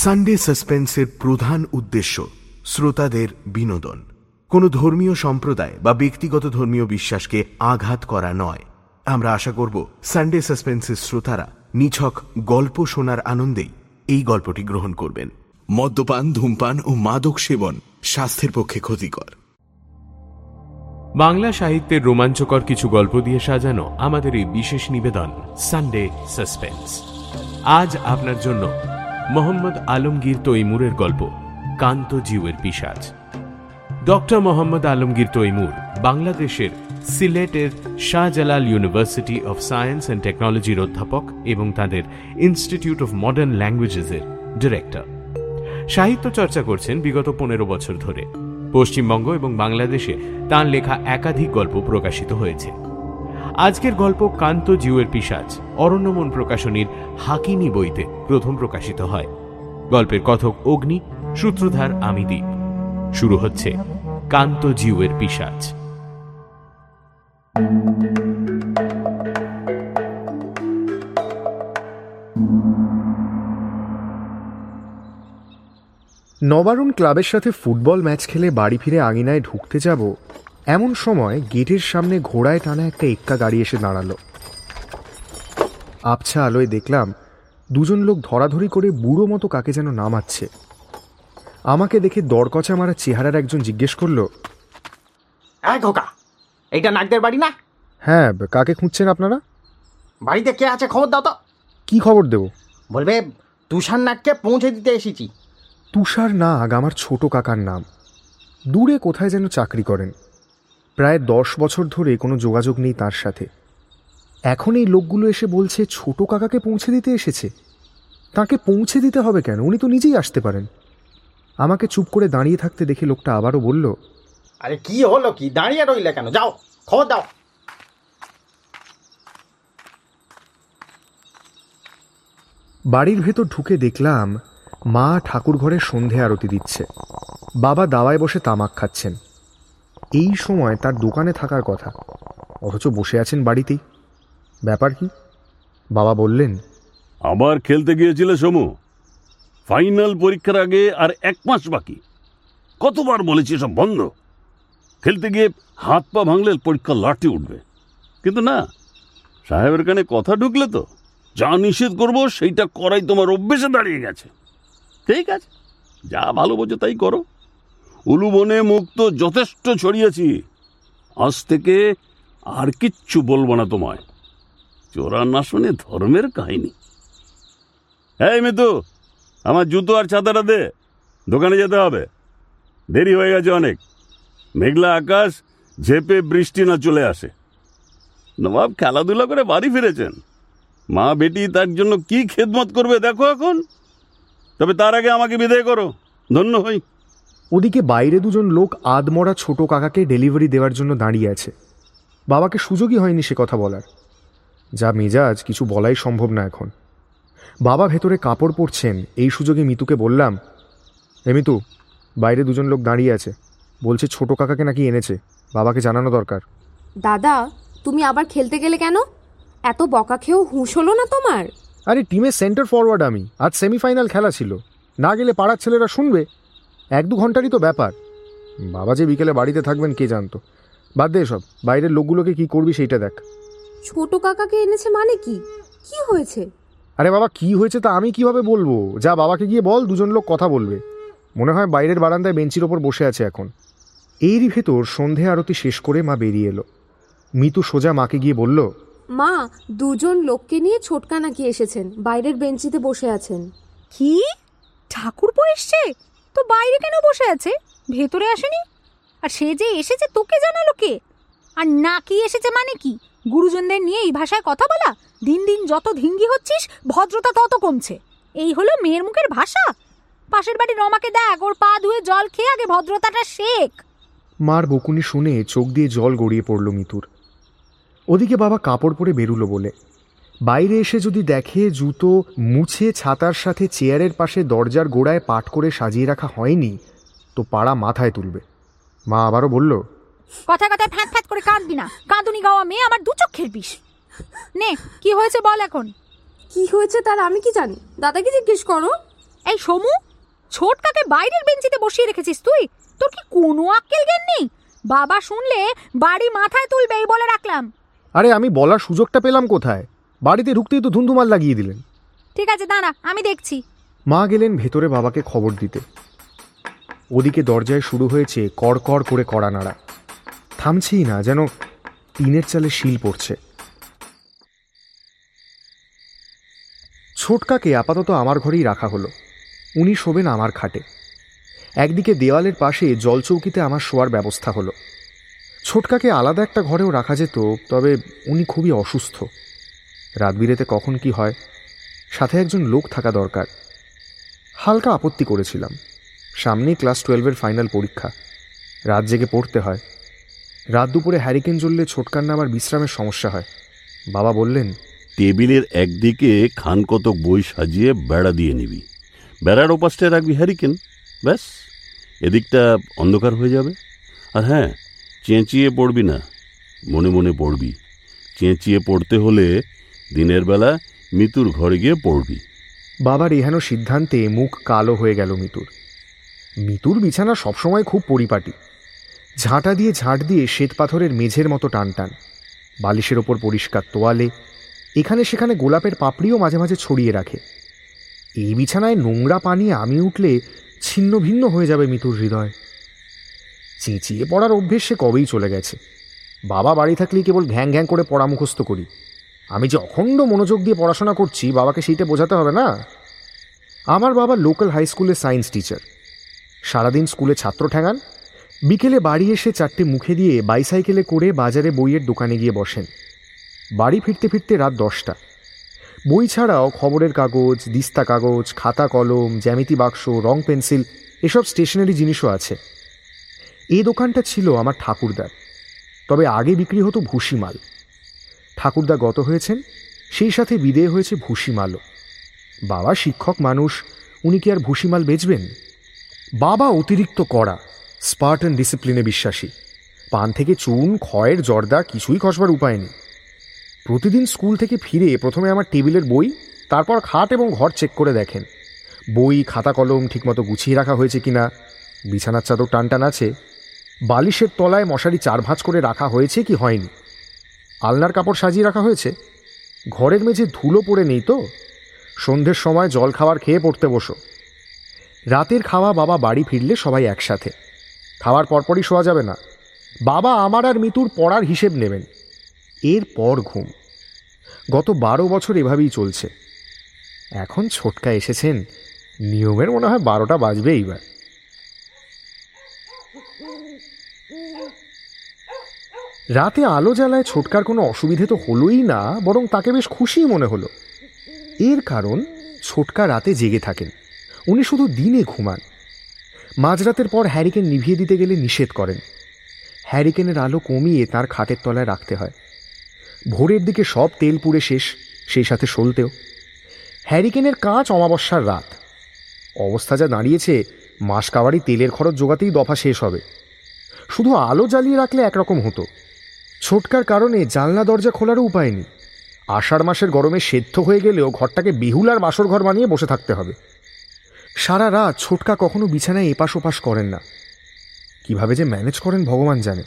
Sunday সাসপেন্সের প্রধান উদ্দেশ্য শ্রোতাদের বিনোদন। কোনো ধর্মীয় সম্প্রদায় বা ব্যক্তিগত ধর্মীয় বিশ্বাসকে আঘাত করা নয়। আমরা আশা করব সানডে সাসপেন্সের শ্রোতারা নিছক গল্প শোনার আনন্দেই এই গল্পটি গ্রহণ করবেন। মদ্যপান, ধূমপান ও মাদক সেবন স্বাস্থ্যের পক্ষে ক্ষতিকর। বাংলা সাহিত্যের রোমাঞ্চকর কিছু গল্প দিয়ে সাজানো আমাদের এই বিশেষ নিবেদন সানডে সাসপেন্স আজ আপনার জন্য মোহাম্মদ আলমগীর তৈমুরের গল্প, কান্ত জিউয়ের পিসাজ। ডক্টর মোহাম্মদ আলমগীর তৈমুর বাংলাদেশের সিলেটের Shahjalal University of Science and টেকনোলজির অধ্যাপক এবং তাদের ইনস্টিটিউট অফ মডার্ন ল্যাঙ্গুয়েজেসের ডিরেক্টর। সাহিত্য চর্চা করছেন বিগত পনেরো বছর ধরে। পশ্চিমবঙ্গ এবং বাংলাদেশে তাঁর লেখা একাধিক গল্প প্রকাশিত হয়েছে। আজকের গল্প কান্ত জিউয়ের পিসাজ। অরণ্যমন প্রকাশনীর হাকিনি বইতে প্রথম প্রকাশিত হয়। গল্পের কথক অগ্নি, সূত্রধার আমি দ্বীপ শুরু হচ্ছে কান্ত জিউয়ের পিসাজ। নবারুণ ক্লাবের সাথে ফুটবল ম্যাচ খেলে বাড়ি ফিরে আঙিনায় ঢুকতে যাব এমন সময় গেটের সামনে ঘোড়ায় টানা একটা এক্কা গাড়ি এসে দাঁড়াল। আবছা আলোয় দেখলাম দুজন লোক ধরাধরি করে বুড়ো মতো কাকে যেন নামাচ্ছে। আমাকে দেখে দরকচা মারা চেহারার একজন জিজ্ঞেস করল খোকা এইটা নাকদের বাড়ি না? হ্যাঁ কাকে খুঁজছেন আপনারা? বাড়িতে কে আছে খবর দাও তো। কি খবর দেব? বলবে তুষার নাককে পৌঁছে দিতে এসেছি। তুষার নাগ আমার ছোট কাকার নাম। দূরে কোথায় যেন চাকরি করেন? প্রায় দশ বছর ধরে কোনো যোগাযোগ নেই তার সাথে। এখন এই লোকগুলো এসে বলছে ছোট কাকাকে পৌঁছে দিতে এসেছে। তাকে পৌঁছে দিতে হবে কেন? উনি তো নিজেই আসতে পারেন। আমাকে চুপ করে দাঁড়িয়ে থাকতে দেখে লোকটা আবারও বলল আরে কি হলো কি? দাঁড়িয়ে রইলে কেন? যাও খবর দাও। বাড়ির ভেতর ঢুকে দেখলাম মা ঠাকুর ঘরে সন্ধে আরতি দিচ্ছে। বাবা দাওয়ায় বসে তামাক খাচ্ছেন। এই সময় তার দোকানে থাকার কথা। অথচ বসে আছেন বাড়িতেই। ব্যাপার কি? বাবা বললেন, আবার খেলতে গিয়েছিলে সমু? ফাইনাল পরীক্ষার আগে আর এক মাস বাকি। কতবার বলেছি সব বন্ধ? খেলতে গিয়ে হাত পা ভাঙলে পরীক্ষা লাঠি উঠবে। কিন্তু না, সাহেবের কানে কথা ঢুকলে তো যা নিষেধ করব সেইটা করাই তোমার অভ্যেসে দাঁড়িয়ে গেছে। ঠিক আছে, যা ভালো বোঝো তাই করো। উলুবনে মুখ তো যথেষ্ট ছড়িয়েছি। আজ থেকে আর কিচ্ছু বলব না তোমায়। চোরা না শুনে ধর্মের কাহিনী। এই মিতু, আমার জুতো আর ছাতাটা দে। দোকানে যেতে হবে। দেরি হয়ে গেছে অনেক। মেঘলা আকাশ, ঝেপে বৃষ্টি না চলে আসে। নবাব খেলাধুলা করে বাড়ি ফিরেছেন। মা বেটি তার জন্য কি খেদমত করবে দেখো এখন। তবে তার আগে আমাকে বিদায় করো। ধন্য হই। ওদিকে বাইরে দুজন লোক আদমরা ছোট কাকাকে ডেলিভারি দেওয়ার জন্য দাঁড়িয়ে আছে। বাবাকে সুযোগই হয়নি সে কথা বলার। যা মেজাজ কিছু বলাই সম্ভব না এখন। বাবা ভেতরে কাপড় পরছেন এই সুযোগে মিতুকে বললাম এ মিতু বাইরে দুজন লোক দাঁড়িয়ে আছে। বলছে ছোট কাকাকে নাকি এনেছে। বাবাকে জানানো দরকার। দাদা তুমি আবার খেলতে গেলে কেন? এত বকা খেয়েও হুঁশ হলো না তোমার? আরে টিমের সেন্টার ফরওয়ার্ড আমি। আজ সেমিফাইনাল খেলা ছিল। না গেলে পাড়ার ছেলেরা শুনবে। এক দু ঘন্টারই তো ব্যাপার। বাবা যে বিকেলে বাড়িতে থাকবেন কে জানতো? বাদ দে সব বাইরের লোকগুলোকে কি করবি সেইটা দেখ। ছোট কাকাকে এনেছে মানে কি? কি হয়েছে? আরে বাবা কি হয়েছে তা আমি কীভাবে বলব? যা বাবাকে গিয়ে বল দুজন লোক কথা বলবে। মনে হয় বাইরের বারান্দায় বেঞ্চির ওপর বসে আছে এখন। এরই ভেতর সন্ধে আরতি শেষ করে মা বেরিয়ে এলো। মিতু সোজা মাকে গিয়ে বলল মা দুজন লোককে নিয়ে ছোটকা নাকি এসেছেন। বাইরের বেঞ্চিতে বসে আছেন। কি? ঠাকুরপো এসছে? তো বাইরে কেন বসে আছে? ভেতরে আসেনি? আর সে যে এসেছে তোকে জানালো কে? আর না কি এসেছে মানে কি? গুরুজনদের নিয়ে এই ভাষায় কথা বলা? দিন দিন যত ধিঙ্গি হচ্ছিস, ভদ্রতা তত কমছে। এই হলো মেয়ের মুখের ভাষা? পাশের বাড়ি রমাকে দেখ, ওর পা ধুয়ে জল খেয়ে আগে ভদ্রতাটা শেখ। মার বকুনি শুনে চোখ দিয়ে জল গড়িয়ে পড়ল মিতুর। ওদিকে বাবা কাপড় পরে বেরুলো বলে। বাইরে এসে যদি দেখে জুতো মুছে ছাতার সাথে চেয়ারের পাশে দরজার গোড়ায় পাট করে সাজিয়ে রাখা হয়নি তো পাড়া মাথায় তুলবে। মা আবারও বলল কথা কথায় ফ্যাঁত ফ্যাঁত করে কাঁদবি না। কাঁদুনি গাওয়া মেয়ে আমার দু চোখের বিষ। নে কি হয়েছে বল এখন। কি হয়েছে তার আমি কি জানি? দাদাকে জিজ্ঞেস করো। এই সমু ছোটকাকে বাইরের বেঞ্চিতে বসিয়ে রেখেছিস তুই? তোর কি কোনো আক্কেল জ্ঞান নেই? বাবা শুনলে বাড়ি মাথায় তুলবে এই বলে রাখলাম। আরে আমি বলার সুযোগটা পেলাম কোথায়? বাড়িতে ঢুকতেই তো ধুন্ধুমাল লাগিয়ে দিলেন। ঠিক আছে দাঁড়া আমি দেখছি। মা গেলেন ভেতরে বাবাকে খবর দিতে। ওদিকে দরজায় শুরু হয়েছে কড়কড় করে কড়া নাড়া। থামছেই না যেন টিনের চালে শিল পড়ছে। ছোটকাকে আপাতত আমার ঘরেই রাখা হলো। উনি শোবেন আমার খাটে। একদিকে দেওয়ালের পাশে জলচৌকিতে আমার শোয়ার ব্যবস্থা হলো। ছোটকাকে আলাদা একটা ঘরেও রাখা যেত তবে উনি খুবই অসুস্থ। রাত বিরেতে কখন কি হয়, সাথে একজন লোক থাকা দরকার। হালকা আপত্তি করেছিলাম। সামনেই ক্লাস টুয়েলভের ফাইনাল পরীক্ষা। রাত জেগে পড়তে হয়। রাত দুপুরে হ্যারিকেন জ্বললে ছোটকার না আবার বিশ্রামের সমস্যা হয়। বাবা বললেন, টেবিলের একদিকে খান কতক বই সাজিয়ে বেড়া দিয়ে নিবি। বেড়ার ওপাশটায় রাখবি হ্যারিকেন, ব্যাস। এদিকটা অন্ধকার হয়ে যাবে। আর হ্যাঁ চেঁচিয়ে পড়বি না, মনে মনে পড়বি। চেঁচিয়ে পড়তে হলে দিনের বেলা মিতুর ঘরে গিয়ে পড়বি। বাবার এহেন সিদ্ধান্তে মুখ কালো হয়ে গেল মিতুর। মিতুর বিছানা সবসময় খুব পরিপাটি। ঝাঁটা দিয়ে ঝাঁট দিয়ে শ্বেত পাথরের মেঝের মতো টান টান বালিশের ওপর পরিষ্কার তোয়ালে, এখানে সেখানে গোলাপের পাপড়িও মাঝে মাঝে ছড়িয়ে রাখে। এই বিছানায় নোংরা পানি আমি উঠলে ছিন্ন ভিন্ন হয়ে যাবে মিতুর হৃদয়। চেঁচিয়ে পড়ার অভ্যেস সে কবেই চলে গেছে। বাবা বাড়ি থাকলেই কেবল ঘ্যাং ঘ্যাং করে পড়া মুখস্থ করি। আমি যে অখণ্ড মনোযোগ দিয়ে পড়াশোনা করছি, বাবাকে সেইটা বোঝাতে হবে না? আমার বাবা লোকাল হাই স্কুলের সায়েন্স টিচার। সারাদিন স্কুলে ছাত্র ঠেঙান। বিকেলে বাড়ি এসে চারটে মুখে দিয়ে বাইসাইকেলে করে বাজারে বইয়ের দোকানে গিয়ে বসেন। বাড়ি ফিরতে ফিরতে রাত দশটা। বই ছাড়াও খবরের কাগজ, দিস্তা কাগজ, খাতা কলম, জ্যামিতি বাক্স, রং পেন্সিল, এসব স্টেশনারি জিনিসও আছে। এই দোকানটা ছিল আমার ঠাকুরদার। তবে আগে বিক্রি হতো ভুসিমাল। ঠাকুরদা গত হয়েছেন, সেই সাথে বিদেয় হয়েছে ভুসিমালও বাবা শিক্ষক মানুষ, উনি কি আর ভুসিমাল বেচবেন? বাবা অতিরিক্ত কড়া, স্পার্ট ডিসিপ্লিনে বিশ্বাসী। পান থেকে চুন ক্ষয়ের জর্দা কিছুই খসবার উপায় নেই। প্রতিদিন স্কুল থেকে ফিরে প্রথমে আমার টেবিলের বই, তারপর খাট এবং ঘর চেক করে দেখেন। বই, খাতা কলম ঠিকমতো গুছিয়ে রাখা হয়েছে কিনা, বিছানার চাদর টান টান আছে, বালিশের তলায় মশারি চার ভাঁজ করে রাখা হয়েছে কি হয়নি। আলনার কাপড় সাজিয়ে রাখা হয়েছে। ঘরের মেঝে ধুলো পড়ে নেই তো? সন্ধ্যের সময় জল খাবার খেয়ে পড়তে বসো। রাতের খাওয়া বাবা বাড়ি ফিরলে সবাই একসাথে। খাওয়ার পরপরই শোয়া যাবে না। বাবা আমার আর মিতুর পড়ার হিসেব নেবেন। এর পর ঘুম। গত বারো বছর এভাবেই চলছে। এখন ছোটকা এসেছেন। নিয়মের মনে হয় বারোটা বাজবে এইবার রাতে আলো জ্বালায় ছোটকার কোনো অসুবিধে তো হলোই না, বরং তাকে বেশ খুশিই মনে হলো। এর কারণ, ছোটকা রাতে জেগে থাকেন। উনি শুধু দিনে ঘুমান। মাঝরাতের পর হ্যারিকেন নিভিয়ে দিতে গেলে নিষেধ করেন। হ্যারিকেনের আলো কমিয়ে তার খাটের তলায় রাখতে হয়। ভোরের দিকে সব তেল পুড়ে শেষ, সেই সাথে সলতেও। হ্যারিকেনের কাঁচ অমাবস্যার রাত। অবস্থা যা দাঁড়িয়েছে মাস কাবারি তেলের খরচ জোগাতেই দফা শেষ হবে। শুধু আলো জ্বালিয়ে রাখলে একরকম হতো। ছোটকার কারণে জানলা দরজা খোলারও উপায় নেই। আষাঢ় মাসের গরমে সেদ্ধ হয়ে গেলেও ঘরটাকে বেহুলার বাসর ঘর বানিয়ে বসে থাকতে হবে। সারা রাত ছোটকা কখনো বিছানায় এপাশ ওপাশ করেন না। কীভাবে যে ম্যানেজ করেন ভগবান জানে।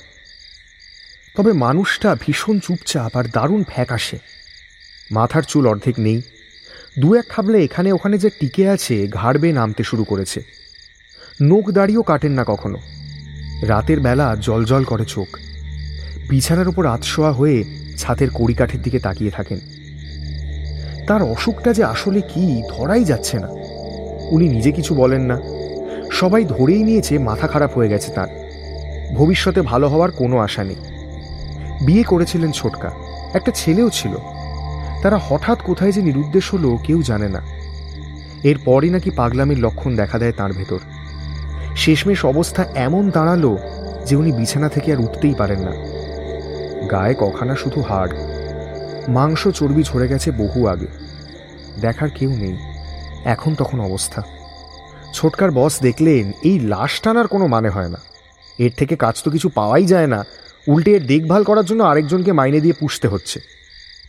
তবে মানুষটা ভীষণ চুপচাপ আর দারুণ ফ্যাক আসে মাথার চুল অর্ধেক নেই। দু এক খাবলে এখানে ওখানে যে টিকে আছে ঘাড় বেয়ে নামতে শুরু করেছে। নোক দাড়িও কাটেন না কখনো। রাতের বেলা জল করে চোখ। বিছানার উপর আতশোয়া হয়ে ছাতের কড়িকাঠের দিকে তাকিয়ে থাকেন। তার অসুখটা যে আসলে কি, ধরাই যাচ্ছে না। উনি নিজে কিছু বলেন না। সবাই ধরেই নিয়েছে মাথা খারাপ হয়ে গেছে তার। ভবিষ্যতে ভালো হওয়ার কোনো আশা নেই। বিয়ে করেছিলেন ছোটকা। একটা ছেলেও ছিল। তারা হঠাৎ কোথায় যে নিরুদ্দেশ হলো কেউ জানে না। এরপরই নাকি পাগলামির লক্ষণ দেখা দেয় তার ভেতর। শেষমেশ অবস্থা এমন দাঁড়াল যে উনি বিছানা থেকে আর উঠতেই পারেন না। গায়ে কখানা শুধু হাড়। মাংস চর্বি ঝরে গেছে বহু আগে। দেখার কেউ নেই। এখন তখন অবস্থা। ছোটকার বস দেখলেন, এই লাশ টানার কোনো মানে হয় না। এর থেকে কাজ তো কিছু পাওয়াই যায় না। উল্টে এর দেখভাল করার জন্য আরেকজনকে মাইনে দিয়ে পুষতে হচ্ছে।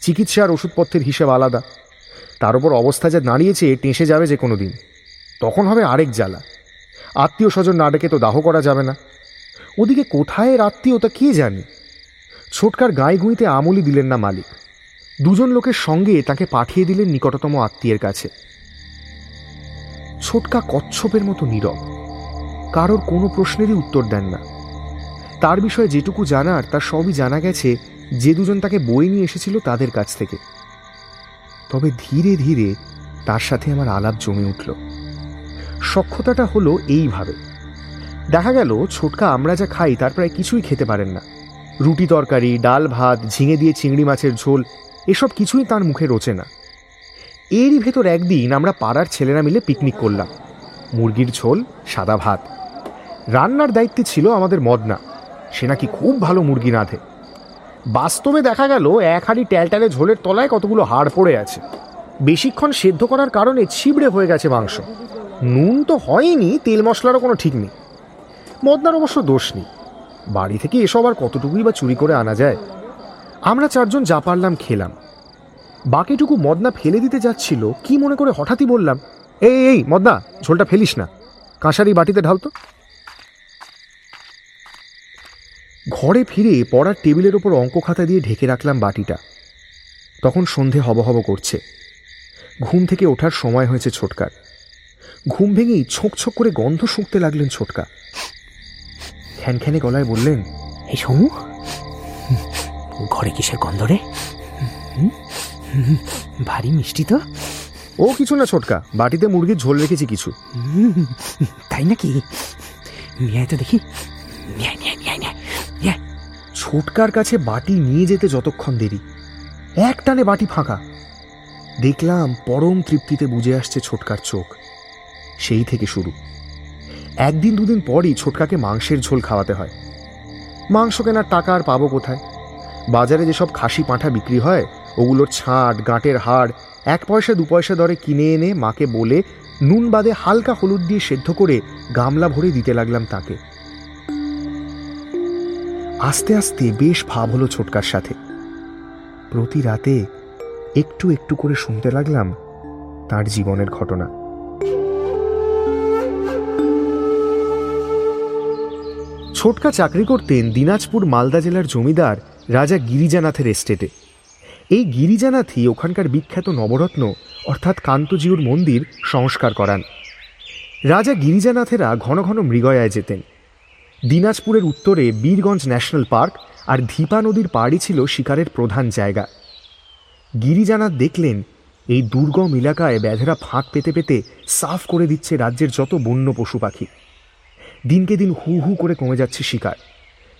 চিকিৎসা আর ওষুধপত্রের হিসেব আলাদা। তার উপর অবস্থা যা দাঁড়িয়েছে, টেঁসে যাবে যে কোনো দিন। তখন হবে আরেক জ্বালা। আত্মীয় স্বজন না ডেকে তো দাহ করা যাবে না। ওদিকে কোথায় আত্মীয়তা, কে জানি? ছোটকার গায়ে গুঁইতে আমলই দিলেন না মালিক। দুজন লোকের সঙ্গে তাকে পাঠিয়ে দিলেন নিকটতম আত্মীয়ের কাছে। ছোটকা কচ্ছপের মতো নীরব। কারোর কোনো প্রশ্নেরই উত্তর দেন না। তার বিষয়ে যেটুকু জানার, তার সবই জানা গেছে যে দুজন তাকে বই নিয়ে এসেছিল তাদের কাছ থেকে। তবে ধীরে ধীরে তার সাথে আমার আলাপ জমে উঠল। সক্ষতাটা হলো এইভাবে। দেখা গেল, ছোটকা আমরা যা খাই, তার প্রায় কিছুই খেতে পারেন না। রুটি তরকারি, ডাল ভাত, ঝিঙে দিয়ে চিংড়ি মাছের ঝোল, এসব কিছুই তার মুখে রোচে না। এরই ভেতর একদিন আমরা পাড়ার ছেলেরা মিলে পিকনিক করলাম। মুরগির ঝোল, সাদা ভাত। রান্নার দায়িত্বে ছিল আমাদের মদনা। সে নাকি খুব ভালো মুরগি রাঁধে বাস্তবে দেখা গেল এক হাঁড়ি ট্যালট্যালে ঝোলের তলায় কতগুলো হাড় পড়ে আছে। বেশিক্ষণ সেদ্ধ করার কারণে ছিবড়ে হয়ে গেছে মাংস। নুন তো হয়নি, তেল মশলারও কোনো ঠিক নেই। মদনার অবশ্য দোষ নেই। বাড়ি থেকে এসব আর কতটুকুই বা চুরি করে আনা যায়? আমরা চারজন যা পারলাম খেলাম। বাকিটুকু মদনা ফেলে দিতে যাচ্ছিল, কি মনে করে হঠাৎই বললাম, এই এই, মদনা, ঝোলটা ফেলিস না। কাঁসারি বাটিতে ঢালতো ঘরে ফিরে পড়ার টেবিলের ওপর অঙ্ক খাতা দিয়ে ঢেকে রাখলাম বাটিটা। তখন সন্ধে হব হব করছে। ঘুম থেকে ওঠার সময় হয়েছে ছোটকার। ঘুম ভেঙেই ছোঁক ছোঁক করে গন্ধ শুঁকতে লাগলেন ছোটকা। খ্যানখ্যানে গলায় বললেন এই সমু ঘরে কিসের গন্ধ রে? হুম? হুম, ভারী মিষ্টি তো? ও কিছু না ছোটকা বাটিতে মুরগির ঝোল রেখেছি কিছু। তাই নাকি? নিয়ে তো দেখি। ছোটকার কাছে বাটি নিয়ে যেতে যতক্ষণ দেরি। এক টানে বাটি ফাঁকা। দেখলাম পরম তৃপ্তিতে বুঝে আসছে ছোটকার চোখ। সেই থেকে শুরু। একদিন দুদিন পরই ছোটকাকে মাংসের ঝোল খাওয়াতে হয়। মাংস কেনার টাকা আর পাবো কোথায়? বাজারে যেসব খাসি পাঁঠা বিক্রি হয়, ওগুলোর ছাঁট, গাঁটের হাড়, এক পয়সা দু পয়সা দরে কিনে এনে মাকে বলে নুন বাদে হালকা হলুদ দিয়ে সেদ্ধ করে গামলা ভরে দিতে লাগলাম তাকে। আস্তে আস্তে বেশ ভাব হলো ছোটকার সাথে। প্রতি রাতে একটু একটু করে শুনতে লাগলাম তার জীবনের ঘটনা। ছোটকা চাকরি করতেন দিনাজপুর মালদা জেলার জমিদার রাজা গিরিজানাথের এস্টেটে। এই গিরিজানাথই ওখানকার বিখ্যাত নবরত্ন, অর্থাৎ কান্তজিউর মন্দির, সংস্কার করান। রাজা গিরিজানাথেরা ঘন ঘন মৃগয়ায় যেতেন। দিনাজপুরের উত্তরে বীরগঞ্জ ন্যাশনাল পার্ক আর ধীপা নদীর পাড়ই ছিল শিকারের প্রধান জায়গা। গিরিজানাথ দেখলেন, এই দুর্গম এলাকায় ব্যাধেরা ফাঁক পেতে পেতে সাফ করে দিচ্ছে রাজ্যের যত বন্য পশু পাখি। দিনকে দিন হু হু করে কমে যাচ্ছে শিকার।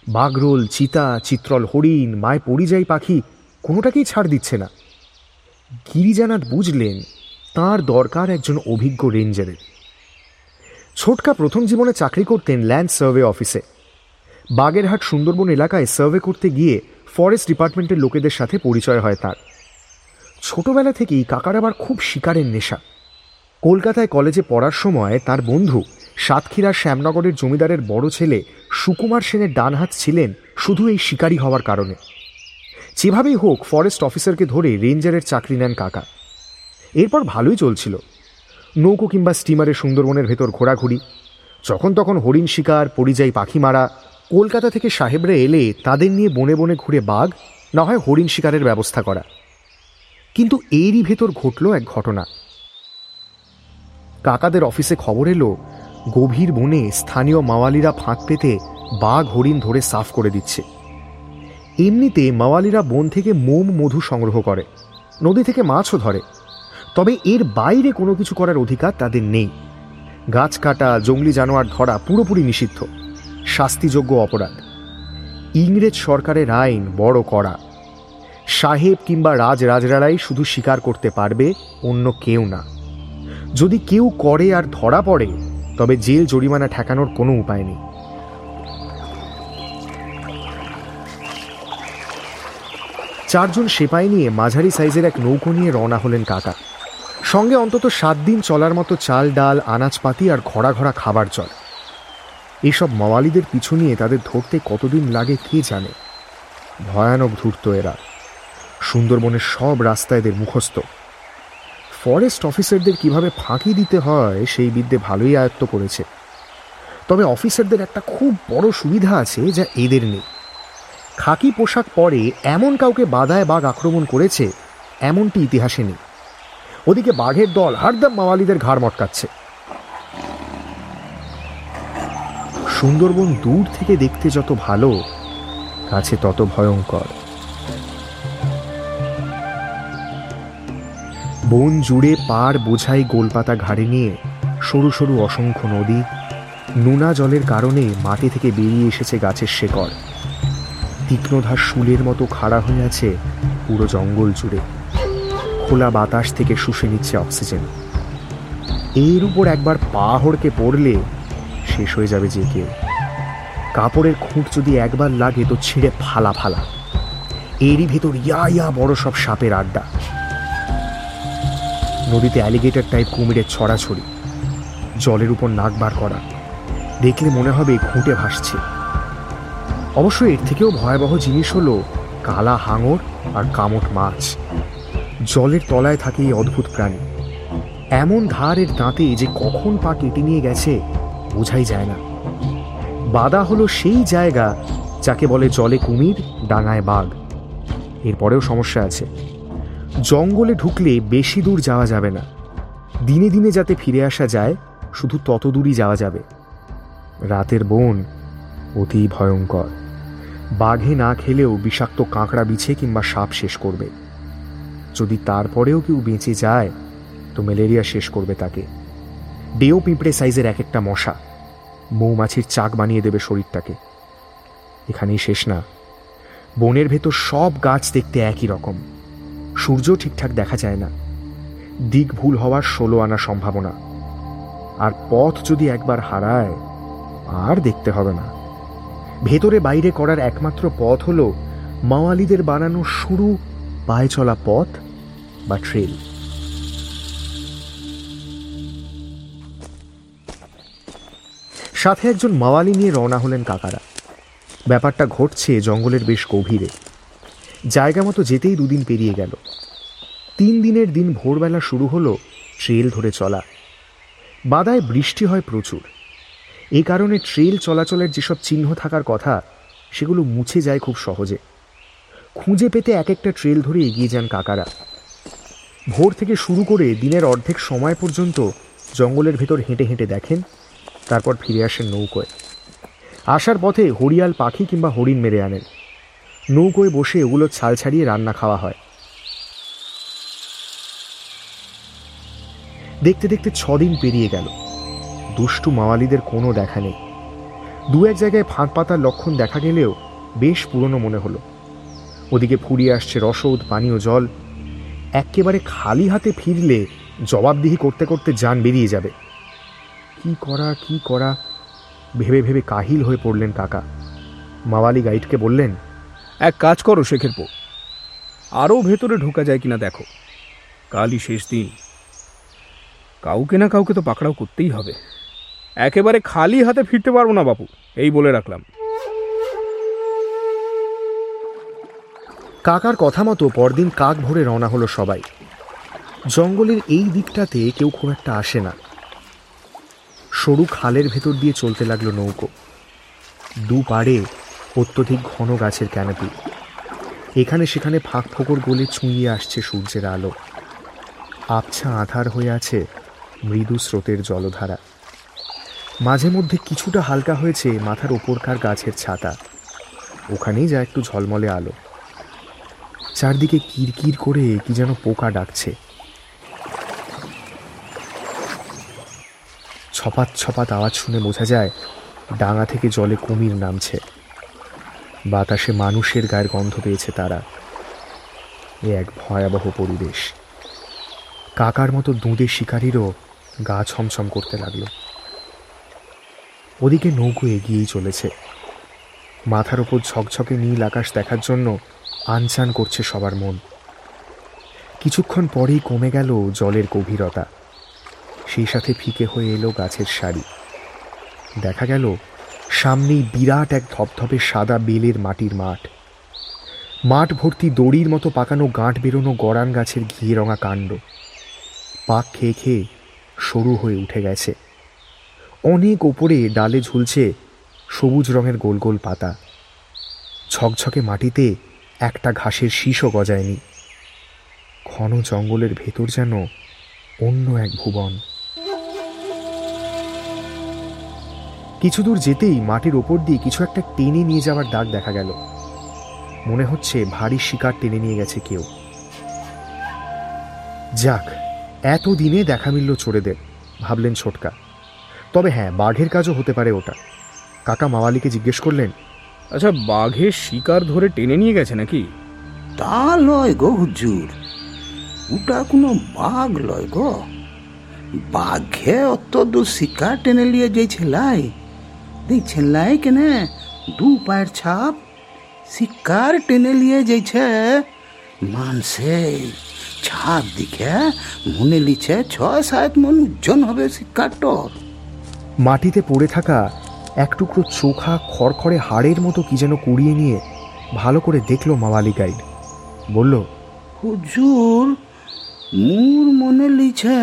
বাগরোল চিতা, চিত্রল, হরিণ, মায় পরিযায়ী পাখি কোনোটাকেই ছাড় দিচ্ছে না। গিরিজানাথ বুঝলেন, তার দরকার একজন অভিজ্ঞ রেঞ্জারের। ছোটকা প্রথম জীবনে চাকরি করতেন ল্যান্ড সার্ভে অফিসে। বাগেরহাট, সুন্দরবন এলাকায় সার্ভে করতে গিয়ে ফরেস্ট ডিপার্টমেন্টের লোকেদের সাথে পরিচয় হয় তার। ছোটবেলা থেকেই কাকার আবার খুব শিকারের নেশা। কলকাতায় কলেজে পড়ার সময় তার বন্ধু সাতক্ষীরার শ্যামনগরের জমিদারের বড় ছেলে সুকুমার সেনের ডানহাত ছিলেন শুধু এই শিকারী হওয়ার কারণে। যেভাবেই হোক, ফরেস্ট অফিসারকে ধরে রেঞ্জারের চাকরি নেন কাকা। এরপর ভালোই চলছিল। নৌকো কিংবা স্টিমারে সুন্দরবনের ভেতর ঘোরাঘুরি। যখন তখন হরিণ শিকার, পরিযায়ী পাখি মারা, কলকাতা থেকে সাহেবরা এলে তাদের নিয়ে বনে বনে ঘুরে বাঘ, না হয় হরিণ শিকারের ব্যবস্থা করা। কিন্তু এরই ভেতর ঘটল এক ঘটনা। কাকাদের অফিসে খবর এলো গভীর বনে স্থানীয় মাওয়ালিরা ফাঁক পেতে বাঘ হরিণ ধরে সাফ করে দিচ্ছে। এমনিতে মাওয়ালিরা বন থেকে মোম মধু সংগ্রহ করে, নদী থেকে মাছও ধরে। তবে এর বাইরে কোনো কিছু করার অধিকার তাদের নেই। গাছ কাটা, জঙ্গলি জানোয়ার ধরা পুরোপুরি নিষিদ্ধ, শাস্তিযোগ্য অপরাধ। ইংরেজ সরকারের আইন বড় করা সাহেব কিংবা রাজ রাজরারাই শুধু স্বীকার করতে পারবে অন্য কেউ না। যদি কেউ করে আর ধরা পড়ে তবে জেল জরিমানা ঠেকানোর কোনো উপায় নেই। চারজন সেপাই নিয়ে মাঝারি সাইজের এক নৌকো নিয়ে রওনা হলেন কাকা। সঙ্গে অন্তত সাত দিন চলার মতো চাল, ডাল, আনাজপাতি আর ঘোড়া ঘোড়া খাবার জল এসব মওয়ালিদের পিছু নিয়ে তাদের ধরতে কতদিন লাগে কে জানে? ভয়ানক ধূর্ত এরা। সুন্দরবনের সব রাস্তা এদের মুখস্থ। ফরেস্ট অফিসারদের কীভাবে ফাঁকি দিতে হয়, সেই বিদ্যে ভালোই আয়ত্ত করেছে। তবে অফিসারদের একটা খুব বড় সুবিধা আছে যা এদের নেই। খাকি পোশাক পরে এমন কাউকে বাধায় বাঘ আক্রমণ করেছে, এমনটি ইতিহাসে নেই। ওদিকে বাঘের দল হারদাম মাওয়ালিদের ঘাড় মটকাচ্ছে। সুন্দরবন দূর থেকে দেখতে যত ভালো, কাছে তত ভয়ঙ্কর। বন জুড়ে পার বোঝাই গোলপাতা ঘাড়ে নিয়ে সরু সরু অসংখ্য নদী, নোনা জলের কারণে মাটি থেকে বেরিয়ে এসেছে গাছের শেকড়। তীক্ষ্ণধার শুলের মতো খাড়া হয়ে আছে পুরো জঙ্গল জুড়ে। খোলা বাতাস থেকে শুষে নিচ্ছে অক্সিজেন। এর উপর একবার পা হড়কে পড়লে শেষ হয়ে যাবে যে কেউ। কাপড়ের খুঁট যদি একবার লাগে তো ছিঁড়ে ফালা ফালা। এরই ভেতর ইয়া ইয়া বড় সব সাপের আড্ডা। নদীতে অ্যালিগেটর টাইপ কুমিরের ছড়াছড়ি। জলের উপর নাক বার করা। দেখলে মনে হবে খুঁটে ভাসছে। অবশ্য এর থেকেও ভয়াবহ জিনিস হলো কালা হাঙর আর কামট মাছ। জলের তলায় থাকে এই অদ্ভুত প্রাণী। এমন ধারের দাঁতে যে কখন পা কেটে নিয়ে গেছে, বোঝাই যায় না। বাদা হলো সেই জায়গা যাকে বলে জলে কুমির, ডাঙায় বাঘ। এরপরেও সমস্যা আছে। জঙ্গলে ঢুকলে বেশি দূর যাওয়া যাবে না। দিনে দিনে যাতে ফিরে আসা যায়, শুধু তত দূরই যাওয়া যাবে। রাতের বন অতি ভয়ঙ্কর। বাঘে না খেলেও বিষাক্ত কাঁকড়া বিছে কিংবা সাপ শেষ করবে। যদি তারপরেও কেউ বেঁচে যায়, তো ম্যালেরিয়া শেষ করবে তাকে। ডেও পিঁপড়ে সাইজের এক একটা মশা। মৌমাছির চাক বানিয়ে দেবে শরীরটাকে। এখানেই শেষ না। বনের ভেতর সব গাছ দেখতে একই রকম। সূর্য ঠিকঠাক দেখা যায় না। দিক ভুল হওয়ার ষোলো আনা সম্ভাবনা। আর পথ যদি একবার হারায়, আর দেখতে হবে না। ভেতরে বাইরে করার একমাত্র পথ হলো মাওয়ালিদের বানানো শুরু পায়ে চলা পথ বা ট্রেল। সাথে একজন মাওয়ালি নিয়ে রওনা হলেন কাকারা। ব্যাপারটা ঘটছে জঙ্গলের বেশ গভীরে। জায়গা মতো যেতেই দুদিন পেরিয়ে গেল। তিন দিনের দিন ভোরবেলা শুরু হলো ট্রেল ধরে চলা। বাদায় বৃষ্টি হয় প্রচুর। এই কারণে ট্রেল চলাচলের যেসব চিহ্ন থাকার কথা, সেগুলো মুছে যায় খুব সহজে। খুঁজে পেতে এক একটা ট্রেল ধরে এগিয়ে যান কাকারা। ভোর থেকে শুরু করে দিনের অর্ধেক সময় পর্যন্ত জঙ্গলের ভেতর হেঁটে হেঁটে দেখেন, তারপর ফিরে আসেন নৌকোয়। আসার পথে হরিয়াল পাখি কিংবা হরিণ মেরে আনেন। নৌকোয় বসে ওগুলো ছাল ছাড়িয়ে রান্না খাওয়া হয়। দেখতে দেখতে ছদিন পেরিয়ে গেল। দুষ্টু মাওয়ালিদের কোনো দেখা নেই। দু এক জায়গায় ফাঁক পাতার লক্ষণ দেখা গেলেও বেশ পুরনো মনে হলো। ওদিকে ফুরিয়ে আসছে রসদ, পানীয় জল। একেবারে খালি হাতে ফিরলে জবাবদিহি করতে করতে যান বেরিয়ে যাবে। কি করা কি করা? ভেবে ভেবে কাহিল হয়ে পড়লেন কাকা। মাওয়ালি গাইডকে বললেন এক কাজ করো শেখের পো আরও ভেতরে ঢোকা যায় কিনা দেখো। কালই শেষ দিন। কাউকে না কাউকে তো পাকড়াও করতেই হবে। একেবারে খালি হাতে ফিরতে পারব না, বাপু। এই বলে রাখলাম। কাকার কথা মতো পরদিন কাক ভরে রওনা হলো সবাই। জঙ্গলের এই দিকটাতে কেউ খুব একটা আসে না। সরু খালের ভেতর দিয়ে চলতে লাগল নৌকো। দু পাড়ে অত্যধিক ঘন গাছের ক্যানাপি। এখানে সেখানে ফাঁক ফোকর গলে ছুঁইয়ে আসছে সূর্যের আলো। আবছা আধার হয়ে আছে মৃদু স্রোতের জলধারা। মাঝে মধ্যে কিছুটা হালকা হয়েছে মাথার ওপরকার গাছের ছাতা। ওখানেই যা একটু ঝলমলে আলো। চারদিকে কিরকির করে কি যেন পোকা ডাকছে। ছপাত ছপাত আওয়াজ শুনে বোঝা যায়, ডাঙা থেকে জলে কুমির নামছে। বাতাসে মানুষের গায়ের গন্ধ পেয়েছে তারা। এ এক ভয়াবহ পরিবেশ। কাকার মতো দুঁদে শিকারীরও গা ছমছম করতে লাগল। ওদিকে নৌকো এগিয়েই চলেছে। মাথার ওপর ঝকঝকে নীল আকাশ দেখার জন্য আনচান করছে সবার মন। কিছুক্ষণ পরেই কমে গেল জলের গভীরতা। সেই সাথে ফিকে হয়ে এলো গাছের সারি। দেখা গেল সামনেই বিরাট এক ধপধপে সাদা বেলের মাটির মাঠ। মাঠ ভর্তি দড়ির মতো পাকানো গাঁট বেরোনো গড়ান গাছের ঘিয়ে রঙা কাণ্ড। পাক খেয়ে খেয়ে সরু হয়ে উঠে গেছে। অনেক ওপরে ডালে ঝুলছে সবুজ রঙের গোল গোল পাতা। ঝকঝকে মাটিতে একটা ঘাসের শীষও গজায়নি। ঘন জঙ্গলের ভেতর যেন অন্য এক ভুবন। কিছু দূর যেতেই মাটির ওপর দিয়ে কিছু একটা টেনে নিয়ে যাওয়ার দাগ দেখা গেল। মনে হচ্ছে ভারী শিকার টেনে নিয়ে গেছে কেউ। যাক এত দিনে দেখা মিলল চোরেদের ভাবলেন ছোটকা। তবে হ্যাঁ বাঘের কাজও হতে পারে ওটা। কাকা মাওয়ালিকে জিজ্ঞেস করলেন আচ্ছা বাঘের শিকার ধরে টেনে নিয়ে গেছে নাকি? তা লয় গো হুজুর ওটা কোনো বাঘ লয় গো। বাঘে অত দূর শিকার টেনে নিয়ে যাইছে লাই দেখছে লাই কেনে দু পায়ের ছাপ শিকার টেনে নিয়ে যাইছে। মানসে ছাপ দিকে মনে লিছে ছয় সাত মন ওজন হবে শিকারটার মাটিতে পড়ে থাকা এক টুকরো চোখা খড়খড়ে হাড়ের মতো কি যেন কুড়িয়ে নিয়ে ভালো করে দেখল মাওয়ালি গাইড বলল হুজুর মোর মনে লিছে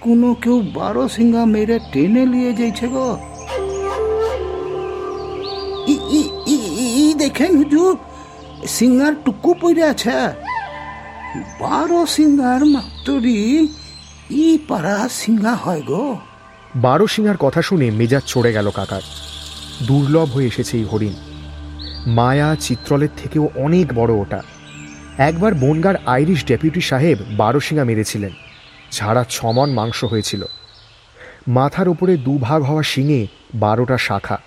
কোনো কেউ বারো সিঙ্গা মেরে টেনে নিয়ে যাইছে গো। দেখেন হুজুর, সিঙ্গার টুকু পড়ে আছে। বারো সিঙ্গার মাত্রই ই পাড়া সিঙ্গা হয় গো। বারো সিংহার কথা শুনে মেজাজ চড়ে গেল কাকার। দুর্লভ হয়ে এসেছে এই হরিণ। মায়া চিত্রলের থেকেও অনেক বড় ওটা। একবার বনগার আইরিশ ডেপুটি সাহেব বারো সিংহা মেরেছিলেন। ঝাড়া ছমন মাংস হয়েছিল। মাথার ওপরে দুভাগ হওয়া শিঙে বারোটা শাখা।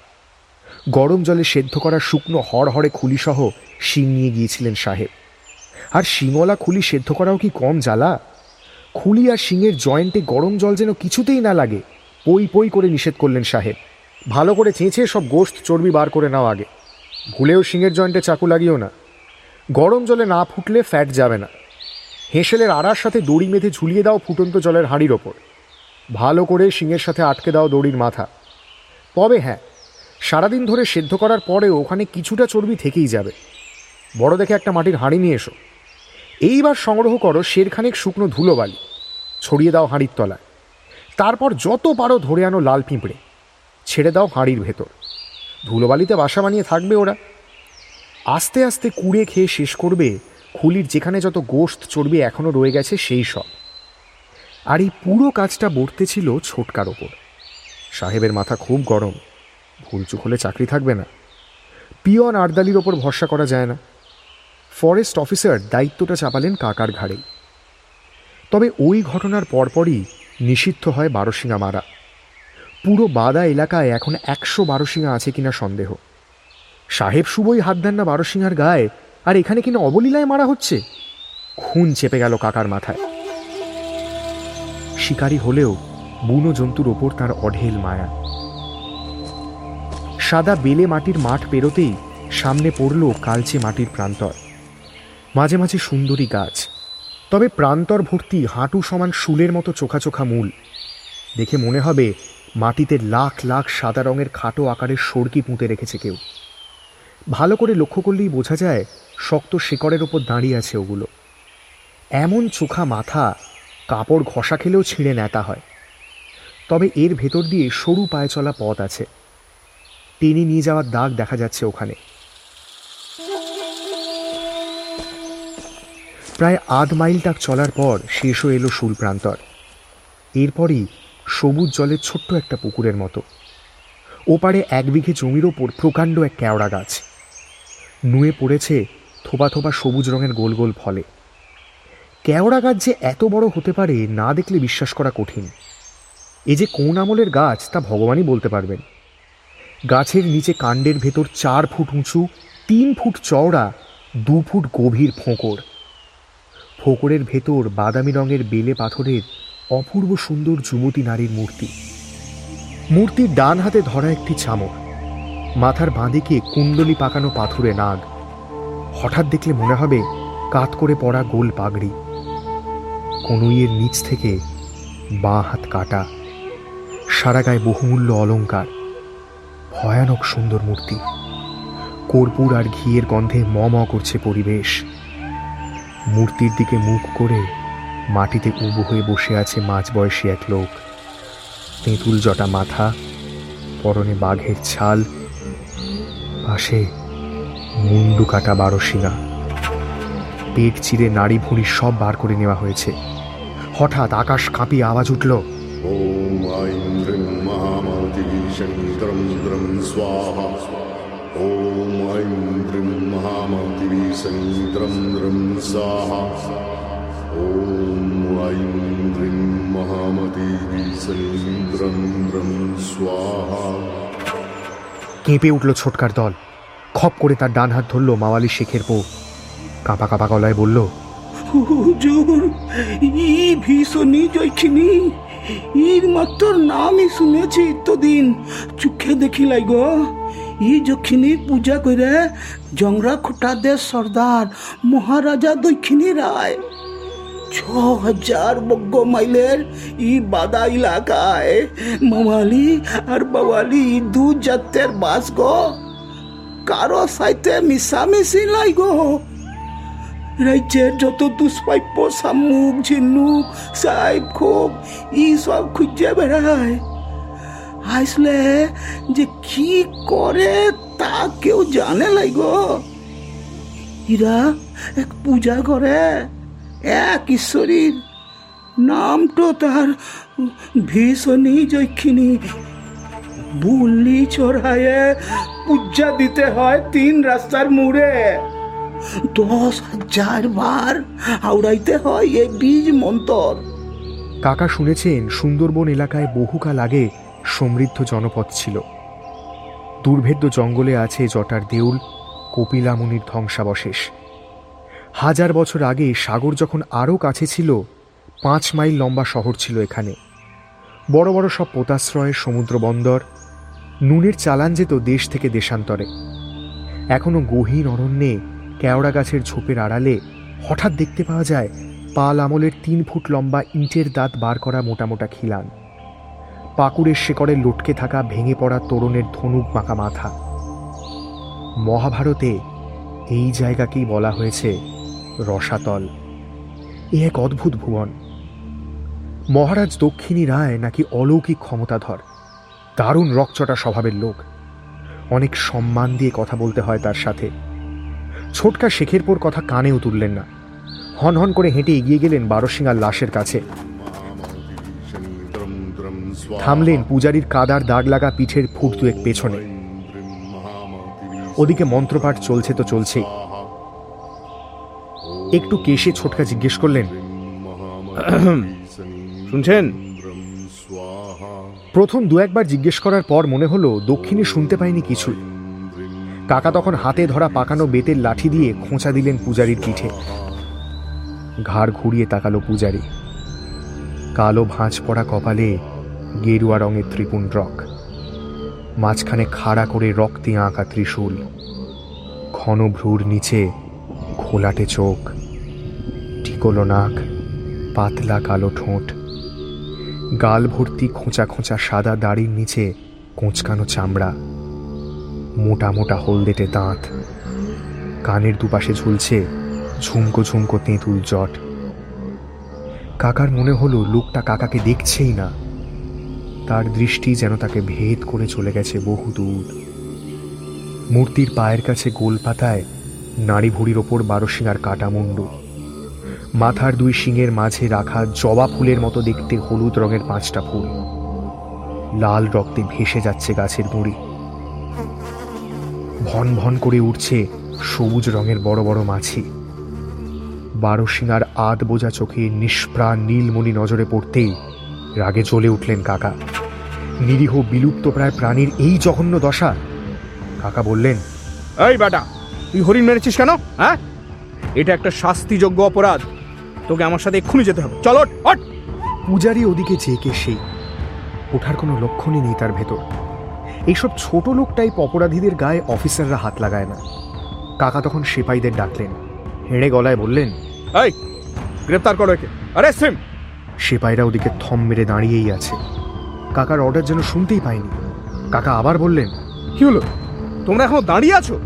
গরম জলে সেদ্ধ করা শুকনো হড়হড়ে খুলিসহ শিং নিয়ে গিয়েছিলেন সাহেব। আর শিঙলা খুলি সেদ্ধ করাও কি কম জ্বালা? খুলি আর শিঙের জয়েন্টে গরম জল যেন কিছুতেই না লাগে, পই পই করে নিষেধ করলেন সাহেব। ভালো করে চেঁচে সব গোস্ত চর্বি বার করে নাও আগে। ভুলেও শিঙের জয়েন্টে চাকু লাগিও না। গরম জলে না ফুটলে ফ্যাট যাবে না। হেঁসেলের আড়ার সাথে দড়ি মেধে ঝুলিয়ে দাও ফুটন্ত জলের হাঁড়ির ওপর। ভালো করে শিঙের সাথে আটকে দাও দড়ির মাথা। তবে হ্যাঁ সারাদিন ধরে সেদ্ধ করার পরেও ওখানে কিছুটা চর্বি থেকেই যাবে। বড় দেখে একটা মাটির হাঁড়ি নিয়ে এসো। এইবার সংগ্রহ করো শেরখানেক শুকনো ধুলো বালি ছড়িয়ে দাও হাঁড়ির তলায়। তারপর যত পারো ধরে আনো লাল পিঁপড়ে। ছেড়ে দাও হাঁড়ির ভেতর। ধুলোবালিতে বাসা বানিয়ে থাকবে ওরা। আস্তে আস্তে কুড়ে খেয়ে শেষ করবে খুলির যেখানে যত গোস্ত চর্বি এখনও রয়ে গেছে সেই সব। আর এই পুরো কাজটা বর্তে ছিল ছোটকার ওপর। সাহেবের মাথা খুব গরম। ভুলচুক হলে চাকরি থাকবে না। পিয়ন আর্দালির ওপর ভরসা করা যায় না। ফরেস্ট অফিসার দায়িত্বটা চাপালেন কাকার ঘাড়েই তবে ওই ঘটনার পরপরই নিষিদ্ধ হয় বারোশিঙা মারা। পুরো বাদা এলাকায় এখন একশো বারোশিঙা আছে কিনা সন্দেহ। সাহেব শুভই হাত দেন না বারোশিঙার গায়ে, আর এখানে কিনা অবলীলায় মারা হচ্ছে? খুন চেপে গেল কাকার মাথায়। শিকারী হলেও বুনো জন্তুর ওপর তার অঢেল মায়া। সাদা বেলে মাটির মাঠ পেরোতেই সামনে পড়ল কালচে মাটির প্রান্তর। মাঝে মাঝে সুন্দরী গাছ। তবে প্রান্তর ভর্তি হাঁটু সমান শুলের মতো চোখা চোখা মূল। দেখে মনে হবে মাটিতে লাখ লাখ সাদা রঙের খাটো আকারের সড়কি পুঁতে রেখেছে কেউ। ভালো করে লক্ষ্য করলেই বোঝা যায় শক্ত শেকড়ের ওপর দাঁড়িয়ে আছে ওগুলো। এমন চোখা মাথা কাপড় ঘষা খেলেও ছিঁড়ে নেতা হয়। তবে এর ভেতর দিয়ে সরু পায়ে চলা পথ আছে। টেনে নিয়ে যাওয়ার দাগ দেখা যাচ্ছে ওখানে। প্রায় আধ মাইল টাক চলার পর শেষও এলো শুল প্রান্তর। এরপরই সবুজ জলের ছোট্ট একটা পুকুরের মতো। ওপারে এক বিঘে জমির ওপর প্রকাণ্ড এক কেওড়া গাছ। নুয়ে পড়েছে থোপা থোপা সবুজ রঙের গোল গোল ফলে। কেওড়া গাছ যে এত বড় হতে পারে না দেখলে বিশ্বাস করা কঠিন। এ যে কোন আমলের গাছ তা ভগবানই বলতে পারবেন। গাছের নিচে কাণ্ডের ভেতর চার ফুট উঁচু, তিন ফুট চওড়া, দু ফুট গভীর ফোঁকর। ফোঁকরের ভেতর বাদামি রঙের বেলে পাথরের অপূর্ব সুন্দর যুবতী নারীর মূর্তি। মূর্তির ডান হাতে ধরা একটি চামর মাথার বাঁদিকে কুণ্ডলি পাকানো পাথুরে নাগ। হঠাৎ দেখলে মনে হবে কাত করে পড়া গোল পাগড়ি। কনুইয়ের নিচ থেকে বাঁ হাত কাটা। সারা গায়ে বহুমূল্য অলংকার। ভয়ানক সুন্দর মূর্তি। কর্পূর আর ঘিয়ের গন্ধে ম ম করছে পরিবেশ। মূর্তির দিকে মুখ করে মাটিতে উবু হয়ে বসে আছে মাঝ বয়সী এক লোক। তেঁতুল জটা মাথা, পরনে বাঘের ছাল, পাশে মুন্ডু কাটা বারসিঙা। পেট চিরে নাড়ি ভুঁড়ি সব বার করে নেওয়া হয়েছে। হঠাৎ আকাশ কাঁপিয়ে আওয়াজ উঠল। ও মহামতি। शङ्करं द्रं स्वाहा ॐ ऐं ह्रीं महामतिः शङ्करं द्रं स्वाहा ॐ ऐं ह्रीं महामतिः शङ्करं द्रं स्वाहा কেঁপে উঠল ছোটকার দল খপ করে তার ডান হাত ধরল মাওয়ালি শেখের পো কাঁপা কাঁপা গলায় বলল হুজুর ই ভীষণই জয়খিনি ইর মাত্র নামই শুনেছি এতদিন। চোখে দেখিলাই গো ই যখিনি পূজা করে জংরা খোটাদের সর্দার, মহারাজা দক্ষিণী রায়। ছ হাজার বগ্গ মাইলের ই বাদা এলাকায় মামালি আর বাওয়ালি দু জাতের বাস গো। কারও সাইতে মিশামিশি লাই গো। রাজ্যের যত দুষ্প্রাপ্য শামুক ঝিনুক সাইব খোপ ই সব খুঁজে বেড়ায়। আসলে যে কি করে তা কেউ জানে লাই গো। এক পূজা করে, এক ঈশ্বরীর। নাম তো তার ভীষণই যক্ষিণী বুলি চড়াইয়ে পূজা দিতে হয় তিন রাস্তার মুড়ে। দশ হাজার বার আউড়াইতে হয় এই বীজ মন্তর। কাকা শুনেছেন, সুন্দরবন এলাকায় বহুকাল আগে সমৃদ্ধ জনপদ ছিল। দুর্ভেদ্য জঙ্গলে আছে জটার দেউল কপিলামুনির ধ্বংসাবশেষ। হাজার বছর আগে সাগর যখন আরও কাছে ছিল, পাঁচ মাইল লম্বা শহর ছিল এখানে। বড় বড় সব পোতাশ্রয়, সমুদ্র বন্দর, নুনের চালান যেত দেশ থেকে দেশান্তরে। এখনও গহীন অরণ্যে কেওড়া গাছের ঝোপের আড়ালে হঠাৎ দেখতে পাওয়া যায় পাল আমলের তিন ফুট লম্বা ইঁটের দাঁত বার করা মোটা মোটা খিলান। পাকুড়ের শেকড়ে লটকে থাকা ভেঙে পড়া তোরণের ধনুক বাঁকা মাথা। মহাভারতে এই জায়গাকেই বলা হয়েছে রসাতল। এ এক অদ্ভুত ভুবন। মহারাজ দক্ষিণী রায় নাকি অলৌকিক ক্ষমতাধর। দারুণ রকচটা স্বভাবের লোক। অনেক সম্মান দিয়ে কথা বলতে হয় তার সাথে। ছোটকা শেখেরপুর কথা কানেও তুললেন না। হন হন করে হেঁটে এগিয়ে গেলেন বারসিংহার লাশের কাছে। থামলেন পূজারীর কাদার দাগ লাগা পিঠের ফুট দুয়েক পেছনে। ওদিকে মন্ত্রপাঠ চলছে তো চলছেই। একটু কেশে ছোটকা জিজ্ঞেস করলেন শুনছেন? প্রথম দু একবার জিজ্ঞেস করার পর মনে হলো দক্ষিণে শুনতে পাইনি কিছুই। কাকা তখন হাতে ধরা পাকানো বেতের লাঠি দিয়ে খোঁচা দিলেন পূজারীর পিঠে। ঘাড় ঘুরিয়ে তাকালো পূজারী। কালো ভাঁজ পড়া কপালে গেরুয়া রঙের ত্রিপুণ রক মাঝখানে খাড়া করে রক্তে আঁকা ত্রিশূল। ঘন ভ্রুর নিচে ঘোলাটে চোখ। টিকলো নাক, পাতলা কালো ঠোঁট। গাল ভর্তি খোঁচা খোঁচা সাদা দাড়ির নিচে কোঁচকানো চামড়া। মোটা মোটা হলদেটে দাঁত। কানের দুপাশে ঝুলছে ঝুমকো ঝুমকো তেঁতুল জট। কাকার মনে হলো লোকটা কাকাকে দেখছেই না। তার দৃষ্টি যেন তাকে ভেদ করে চলে গেছে বহু দূর মূর্তির পায়ের কাছে গোল পাতায় নাড়ি ভুড়ির ওপর বারোশিঙার কাটা মুন্ডু। মাথার দুই শিঙের মাঝে রাখা জবা ফুলের মতো দেখতে হলুদ রঙের পাঁচটা ফুল। লাল রক্তে ভেসে যাচ্ছে গাছের গুঁড়ি। ভন ভন করে উঠছে সবুজ রঙের বড় বড় মাছি। বারো সিঙার আধ বোঝা চোখে নিষ্প্রাণ নীলমণি নজরে পড়তেই রাগে জ্বলে উঠলেন কাকা। নিরীহ বিলুপ্ত প্রায় প্রাণীর এই জঘন্য দশা। কাকা বললেন, এই বেটা, তুই হরিণ মেরেছিস কেন হ্যাঁ? এটা একটা শাস্তিযোগ্য অপরাধ। তোকে আমার সাথে এক্ষুনি যেতে হবে। চলো পূজারি ওদিকে চেকে সেই। ওঠার কোনো লক্ষণই নেই তার ভেতর। এইসব ছোট লোক টাইপ অপরাধীদের গায়ে অফিসাররা হাত লাগায় না। কাকা তখন সিপাহীদের ডাকলেন। হেঁড়ে গলায় বললেন, এই, গ্রেপ্তার করো একে। আরে, সিম! সিপাহীরা ওদিকে থম মেরে দাঁড়িয়েই আছে। কাকার অর্ডার যেন শুনতেই পায়নি। কাকা আবার বললেন, কি হলো? তোমরা এখনও দাঁড়িয়ে আছো?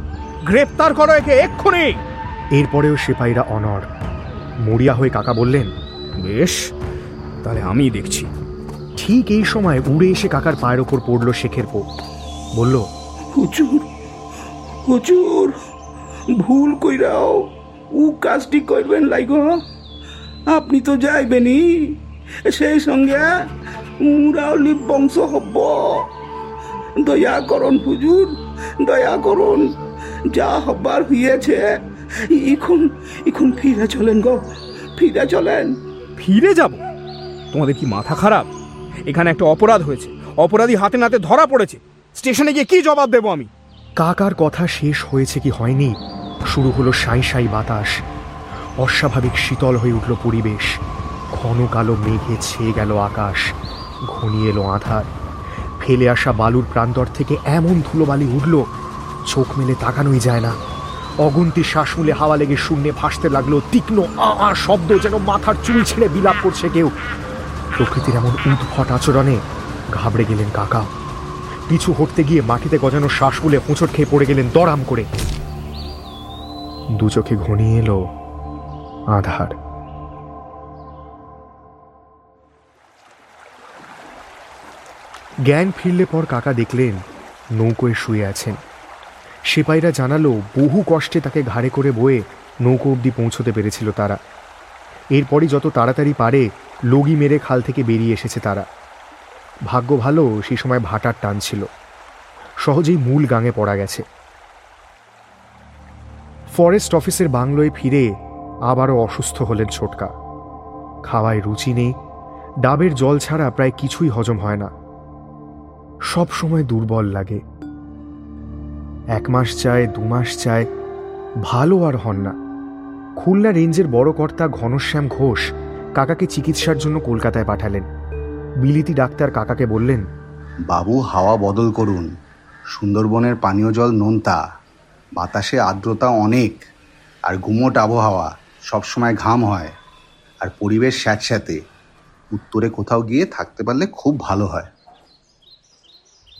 গ্রেপ্তার করো একে এক্ষুনি! এরপরেও সিপাহীরা অনড়। মরিয়া হয়ে কাকা বললেন, বেশ, তাহলে আমি দেখছি। ঠিক এই সময় উড়ে এসে কাকার পায়ের ওপর পড়ল শেখের পো বলল হুজুর হুজুর ভুল কইরাও উ কাজটি করবেন লাইগ আপনি তো যাইবেনি সেই সঙ্গে মুরাওলি বংশ হব দয়া করুন হুজুর দয়া করুন। যা হবার হইয়াছে এখন এখন ফিরে চলেন গো ফিরে চলেন। ফিরে যাব? তোমাদের কি মাথা খারাপ? এখানে একটা অপরাধ হয়েছে। অপরাধী হাতে নাতে ধরা পড়েছে। স্টেশনে গিয়ে কি জবাব দেবো আমি? কাকার কথা শেষ হয়েছে কি হয়নি? শুরু হলো সাই সাই বাতাস। অস্বাভাবিক শীতল হয়ে উঠল পরিবেশ। ঘন কালো মেঘে ছেয়ে গেল আকাশ। ঘনিয়ে এলো আধার। ফেলে আসা বালুর প্রান্তর থেকে এমন ধুলোবালি উঠল, চোখ মেলে তাকানোই যায় না। অগুন্তি শ্বাস মুলে হাওয়া লেগে শূন্যে ভাসতে লাগল, তীক্ষ্ণ আ শব্দ যেন মাথার চুল ছেড়ে বিলাপ করছে কেউ। প্রকৃতির এমন উদ্ভট আচরণে ঘাবড়ে গেলেন কাকা। পিছু হটতে গিয়ে মাটিতে গজানো শ্বাস ফুলে হোঁচট খেয়ে পড়ে গেলেন দরাম করে। দু চোখে ঘনিয়ে এলো আধার। জ্ঞান ফিরলে পর কাকা দেখলেন নৌকোয় শুয়ে আছেন। সেপাইরা জানালো বহু কষ্টে তাকে ঘাড়ে করে বয়ে নৌকো অবধি পৌঁছতে পেরেছিল তারা। এরপরই যত তাড়াতাড়ি পারে লগি মেরে খাল থেকে বেরিয়ে এসেছে তারা। ভাগ্য ভালো সেই সময় ভাটার টান ছিল। সহজেই মূল গাঙে পড়া গেছে। ফরেস্ট অফিসের বাংলোয় ফিরে আবারও অসুস্থ হলেন ছোটকা। খাওয়ায় রুচি নেই, ডাবের জল ছাড়া প্রায় কিছুই হজম হয় না। সব সময় দুর্বল লাগে। এক মাস চায়, দু মাস চায়, ভালো আর হন না। খুলনা রেঞ্জের বড় কর্তা ঘনশ্যাম ঘোষ কাকাকে চিকিৎসার জন্য কলকাতায় পাঠালেন। বিলিতি ডাক্তার কাকাকে বললেন বাবু হাওয়া বদল করুন। সুন্দরবনের পানীয় জল নোনতা। বাতাসে আর্দ্রতা অনেক আর গুমোট আবহাওয়া সবসময় ঘাম হয় আর পরিবেশ স্যাঁতস্যাঁতে। উত্তরে কোথাও গিয়ে থাকতে পারলে খুব ভালো হয়।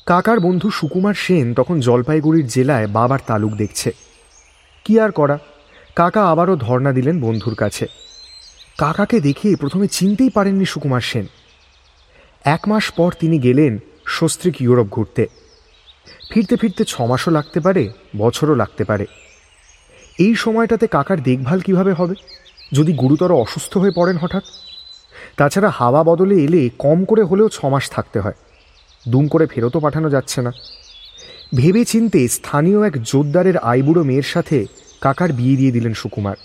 কাকার বন্ধু সুকুমার সেন তখন জলপাইগুড়ির জেলায় বাবার তালুক দেখছে। কি আর করা? কাকা আবারও ধর্ণা দিলেন বন্ধুর কাছে। কাকাকে দেখে প্রথমে চিনতেই পারেননি সুকুমার সেন। এক মাস পর তিনি গেলেন সস্ত্রিক ইউরোপ ঘুরতে। ফিরতে ফিরতে ছ মাসও লাগতে পারে, বছরও লাগতে পারে। এই সময়টাতে কাকার দেখভাল কীভাবে হবে? যদি গুরুতর অসুস্থ হয়ে পড়েন হঠাৎ? তাছাড়া হাওয়া বদলে এলে কম করে হলেও ছ মাস থাকতে হয়। দুম করে ফেরতও পাঠানো যাচ্ছে না। ভেবে চিনতে স্থানীয় এক জোরদারের আইবুড়ো মেয়ের সাথে কাকার বিয়ে দিয়ে দিলেন সুকুমার।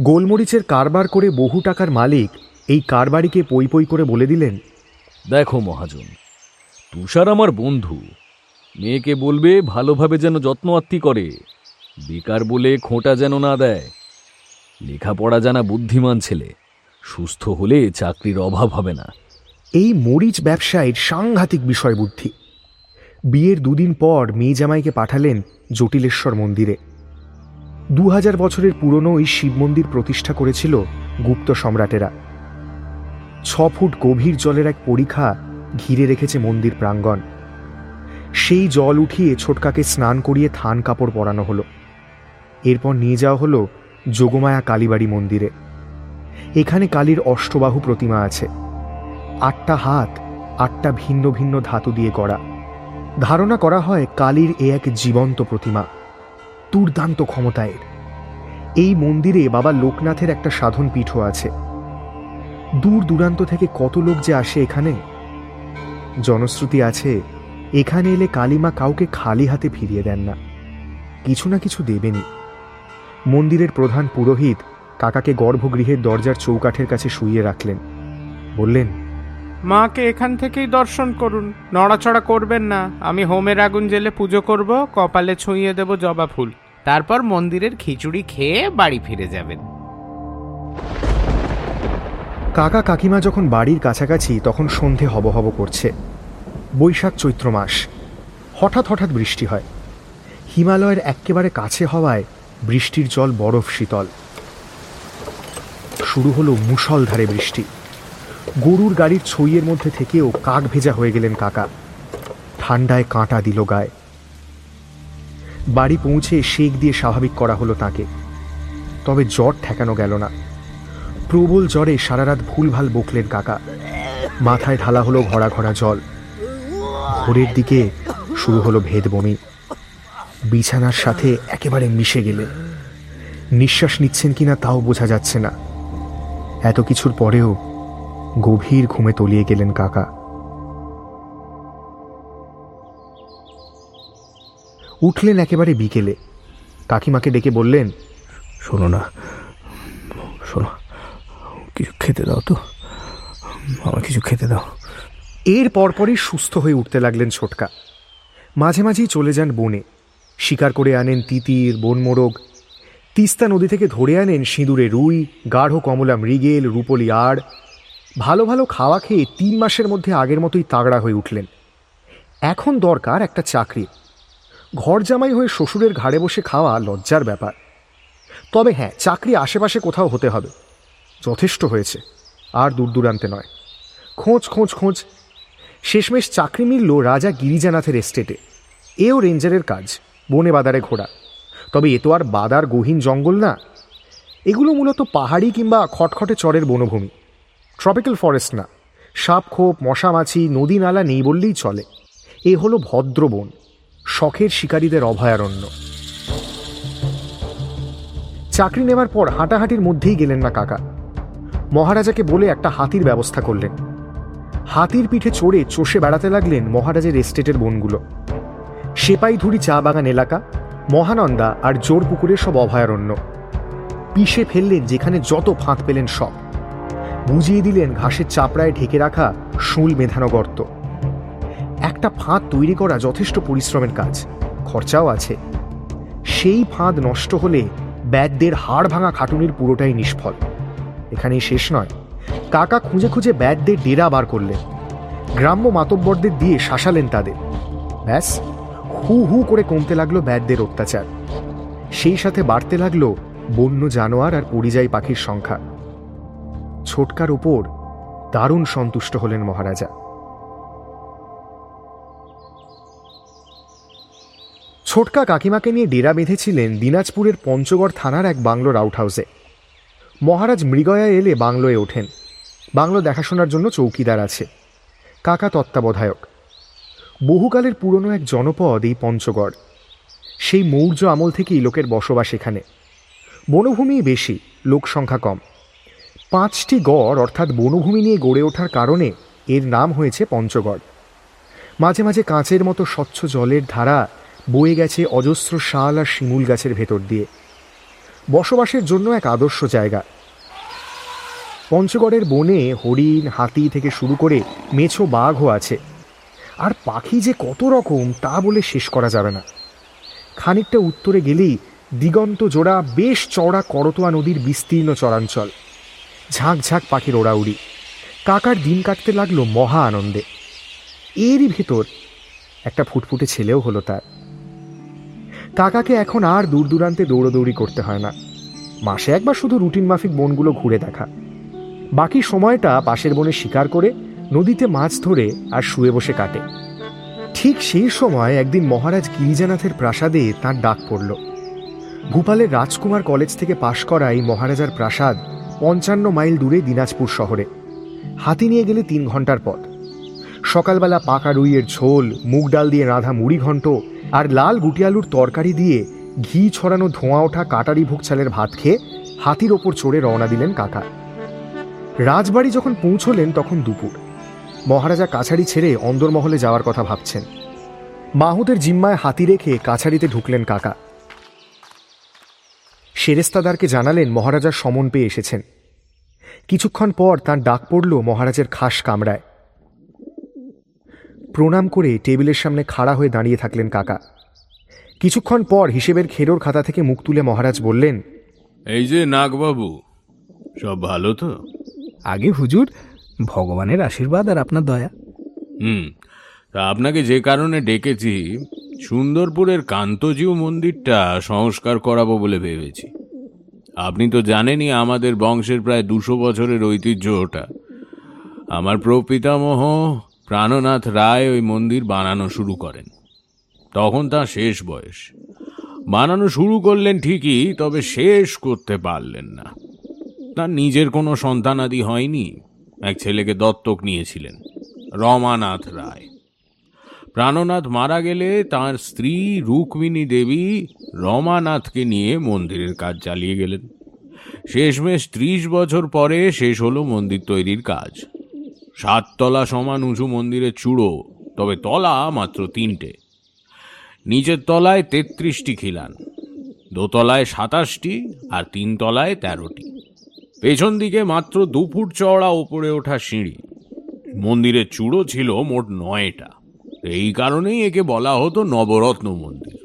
গোলমরিচের কারবার করে বহু টাকার মালিক এই কারবারিকে পই পই করে বলে দিলেন দেখো মহাজন তুষার আমার বন্ধু। মেয়েকে বলবে ভালোভাবে যেন যত্ন আত্মি করে বেকার বলে খোঁটা যেন না দেয়। লেখাপড়া জানা বুদ্ধিমান ছেলে সুস্থ হলে চাকরির অভাব হবে না। এই মরিচ ব্যবসায়ের সাংঘাতিক বিষয় বুদ্ধি বিয়ের দুদিন পর মেয়ে জামাইকে পাঠালেন জটিলেশ্বর মন্দিরে। দু হাজার বছরের পুরনো এই শিব মন্দির প্রতিষ্ঠা করেছিল গুপ্ত সম্রাটেরা। ছ ফুট গভীর জলের এক পরীক্ষা ঘিরে রেখেছে মন্দির প্রাঙ্গণ। সেই জল উঠিয়ে ছোটকাকে স্নান করিয়ে থান কাপড় পরানো হলো। এরপর নিয়ে যাওয়া হলো যোগমায়া কালীবাড়ি মন্দিরে। এখানে কালীর অষ্টবাহু প্রতিমা আছে। আটটা হাত, আটটা ভিন্ন ভিন্ন ধাতু দিয়ে করা ধারণা করা হয় কালীর এ এক জীবন্ত প্রতিমা। দুর্দান্ত ক্ষমতায়ের। এই মন্দিরে বাবা লোকনাথের একটা সাধন পীঠও আছে। দূর দূরান্ত থেকে কত লোক যে আসে এখানে? জনশ্রুতি আছে, এখানে এলে কালীমা কাউকে খালি হাতে ফিরিয়ে দেন না। কিছু না কিছু দেবেনি মন্দিরের প্রধান পুরোহিত কাকাকে গর্ভগৃহের দরজার চৌকাঠের কাছে শুইয়ে রাখলেন। বললেন, মাকে এখান থেকেই দর্শন করুন, নড়াচড়া করবেন না। আমি হোমের আগুন জেলে পুজো করব, কপালে ছুঁয়ে দেব জবা ফুল। তারপর মন্দিরের খিচুড়ি খেয়ে বাড়ি ফিরে যাবেন। কাকা কাকিমা যখন বাড়ির কাছাকাছি, তখন সন্ধে হব হব করছে। বৈশাখ চৈত্র মাস। হঠাৎ হঠাৎ বৃষ্টি হয়। হিমালয়ের একেবারে কাছে হওয়ায় বৃষ্টির জল বরফ শীতল। শুরু হলো মুষলধারে বৃষ্টি। গরুর গাড়ির ছইয়ের মধ্যে থেকেও কাক ভেজা হয়ে গেলেন কাকা। ঠান্ডায় কাঁটা দিল গায়ে। বাড়ি পৌঁছে শেক দিয়ে স্বাভাবিক করা হলো তাকে। তবে জ্বর ঠেকানো গেল না। প্রবল জ্বরে সারা রাত ভুলভাল বকলেন কাকা। মাথায় ঢালা হলো ঘড়া ঘড়া জল। ভোরের দিকে শুরু হলো ভেদ বমি বিছানার সাথে একেবারে মিশে গেলেন। নিঃশ্বাস নিচ্ছেন কিনা তাও বোঝা যাচ্ছে না। এত কিছুর পরেও গভীর ঘুমে তলিয়ে গেলেন কাকা। উঠলেন একেবারে বিকেলে। কাকিমাকে ডেকে বললেন, শোনো না, শোনো, কিছু খেতে দাও তো আমার কিছু খেতে দাও। এর পরপরই সুস্থ হয়ে উঠতে লাগলেন ছোটকা। মাঝে মাঝেই চলে যান বনে, শিকার করে আনেন তিতির, বনমোরগ। তিস্তা নদী থেকে ধরে আনেন সিঁদুরে রুই, গাঢ় কমলা মৃগেল, রূপলি আড়। ভালো ভালো খাওয়া খেয়ে তিন মাসের মধ্যে আগের মতোই তাগড়া হয়ে উঠলেন। এখন দরকার একটা চাকরি। ঘর জামাই হয়ে শ্বশুরের ঘাড়ে বসে খাওয়া লজ্জার ব্যাপার। তবে হ্যাঁ চাকরি আশেপাশে কোথাও হতে হবে। যথেষ্ট হয়েছে, আর দূর দূরান্তে নয়। খোঁজ খোঁজ খোঁজ। শেষমেশ চাকরি মিলল রাজা গিরিজানাথের এস্টেটে এও রেঞ্জারের কাজ, বনে বাদারে ঘোরা তবে এ তো আর বাদার গহীন জঙ্গল না। এগুলো মূলত পাহাড়ি কিংবা খটখটে চরের বনভূমি। ট্রপিক্যাল ফরেস্ট না। সাপ খোপ মশামাছি, নদী নালা নেই বললেই চলে। এ হলো ভদ্রবন শখের শিকারীদের অভয়ারণ্য। চাকরি নেওয়ার পর হাঁটাহাঁটির মধ্যেই গেলেন না কাকা। মহারাজাকে বলে একটা হাতির ব্যবস্থা করলেন। হাতির পিঠে চড়ে চষে বেড়াতে লাগলেন মহারাজের এস্টেটের বনগুলো। সেপাইধুরি চা বাগান এলাকা, মহানন্দা আর জোর পুকুরের সব অভয়ারণ্য। পিষে ফেললেন যেখানে যত ফাঁদ পেলেন সব। বুঝিয়ে দিলেন ঘাসের চাপড়ায় ঢেকে রাখা শুল মেধানো গর্ত একটা ফাঁদ তৈরি করা যথেষ্ট পরিশ্রমের কাজ। খরচাও আছে। সেই ফাঁদ নষ্ট হলে ব্যাদদের হাড় ভাঙা খাটুনির পুরোটাই নিষ্ফল। এখানেই শেষ নয়। কাকা খুঁজে খুঁজে ব্যাদদের ডেরা বার করলেন। গ্রাম্য মাতব্বরদের দিয়ে শাসালেন তাদের। ব্যাস, হু হু করে কমতে লাগল ব্যাদদের অত্যাচার। সেই সাথে বাড়তে লাগল বন্য জানোয়ার আর পরিযায়ী পাখির সংখ্যা। ছোটকার ওপর দারুণ সন্তুষ্ট হলেন মহারাজা। ছোটকা কাকিমাকে নিয়ে ডেরা বেঁধেছিলেন দিনাজপুরের পঞ্চগড় থানার এক বাংলোর আউট হাউসে মহারাজ মৃগয়া এলে বাংলোয় ওঠেন। বাংলো দেখাশোনার জন্য চৌকিদার আছে। কাকা তত্ত্বাবধায়ক। বহুকালের পুরনো এক জনপদ এই পঞ্চগড়। সেই মৌর্য আমল থেকেই লোকের বসবাস এখানে। বনভূমি বেশি, লোক সংখ্যা কম। পাঁচটি গড় অর্থাৎ বনভূমি নিয়ে গড়ে ওঠার কারণে এর নাম হয়েছে পঞ্চগড়। মাঝে মাঝে কাঁচের মতো স্বচ্ছ জলের ধারা বয়ে গেছে অজস্র শাল আর শিমুল গাছের ভেতর দিয়ে। বসবাসের জন্য এক আদর্শ জায়গা। পঞ্চগড়ের বনে হরিণ, হাতি থেকে শুরু করে মেছো বাঘও আছে। আর পাখি যে কত রকম, তা বলে শেষ করা যাবে না। খানিকটা উত্তরে গেলেই দিগন্ত জোড়া বেশ চওড়া করতোয়া নদীর বিস্তীর্ণ চরাঞ্চল। ঝাঁক ঝাঁক পাখির ওড়াউড়ি। কাকার দিন কাটতে লাগল মহা আনন্দে। এরই ভেতর একটা ফুটফুটে ছেলেও হলো তার। কাকাকে এখন আর দূর দূরান্তে দৌড়দৌড়ি করতে হয় না। মাসে একবার শুধু রুটিন মাফিক বনগুলো ঘুরে দেখা। বাকি সময়টা পাশের বনে শিকার করে নদীতে মাছ ধরে আর শুয়ে বসে কাটে। ঠিক সেই সময় একদিন মহারাজ গিরিজানাথের প্রাসাদে তার ডাক পড়ল। ভূপালের রাজকুমার কলেজ থেকে পাশ করা এই মহারাজার প্রাসাদ পঞ্চান্ন মাইল দূরে দিনাজপুর শহরে। হাতি নিয়ে গেলে তিন ঘণ্টার পথ। সকালবেলা পাকা রুইয়ের ঝোল, মুগ ডাল দিয়ে রাঁধা মুড়ি ঘন্ট আর লাল গুটি আলুর তরকারি দিয়ে ঘি ছড়ানো ধোঁয়া ওঠা কাটারি ভোগ ভাত খেয়ে হাতির ওপর চড়ে রওনা দিলেন কাকা। রাজবাড়ি যখন পৌঁছলেন তখন দুপুর। মহারাজা কাছারি ছেড়ে অন্দরমহলে যাওয়ার কথা ভাবছেন। মাহুদের জিম্মায় হাতি রেখে কাছারিতে ঢুকলেন কাকা। সেরেস্তাদারকে জানালেন মহারাজার সমন পেয়ে এসেছেন। কিছুক্ষণ পর তার ডাক পড়ল মহারাজের খাস কামরায়। প্রণাম করে টেবিলের সামনে খাড়া হয়ে দাঁড়িয়ে থাকলেন কাকা। কিছুক্ষণ পর হিসেবের খেরোর খাতা থেকে মুখ তুলে মহারাজ বললেন এই যে নাগবাবু সব ভালো তো? আগে হুজুর ভগবানের আশীর্বাদ আর আপনার দয়া। হুম তা আপনাকে যে কারণে ডেকেছি সুন্দরপুরের কান্তজিউ মন্দিরটা সংস্কার করাবো বলে ভেবেছি। আপনি তো জানেনই আমাদের বংশের প্রায় দুশো বছরের ঐতিহ্য ওটা। আমার প্রপিতামহ প্রাণনাথ রায় ওই মন্দির বানানো শুরু করেন। তখন তার শেষ বয়স। বানানো শুরু করলেন ঠিকই, তবে শেষ করতে পারলেন না। তার নিজের কোনো সন্তানাদি হয়নি। এক ছেলেকে দত্তক নিয়েছিলেন, রমানাথ রায়। প্রাণনাথ মারা গেলে তার স্ত্রী রুক্মিণী দেবী রমানাথকে নিয়ে মন্দিরের কাজ চালিয়ে গেলেন। শেষমেশ ত্রিশ বছর পরে শেষ হলো মন্দির তৈরির কাজ। সাততলা সমান উঁচু মন্দিরের চূড়ো, তবে তলা মাত্র তিনটে। নিচের তলায় তেত্রিশটি খিলান, দোতলায় সাতাশটি আর তিন তলায় তেরোটি। পেছন দিকে মাত্র দু ফুট চওড়া ওপরে ওঠা সিঁড়ি। মন্দিরের চূড়ো ছিল মোট নয়টা। এই কারণেই একে বলা হতো নবরত্ন মন্দির।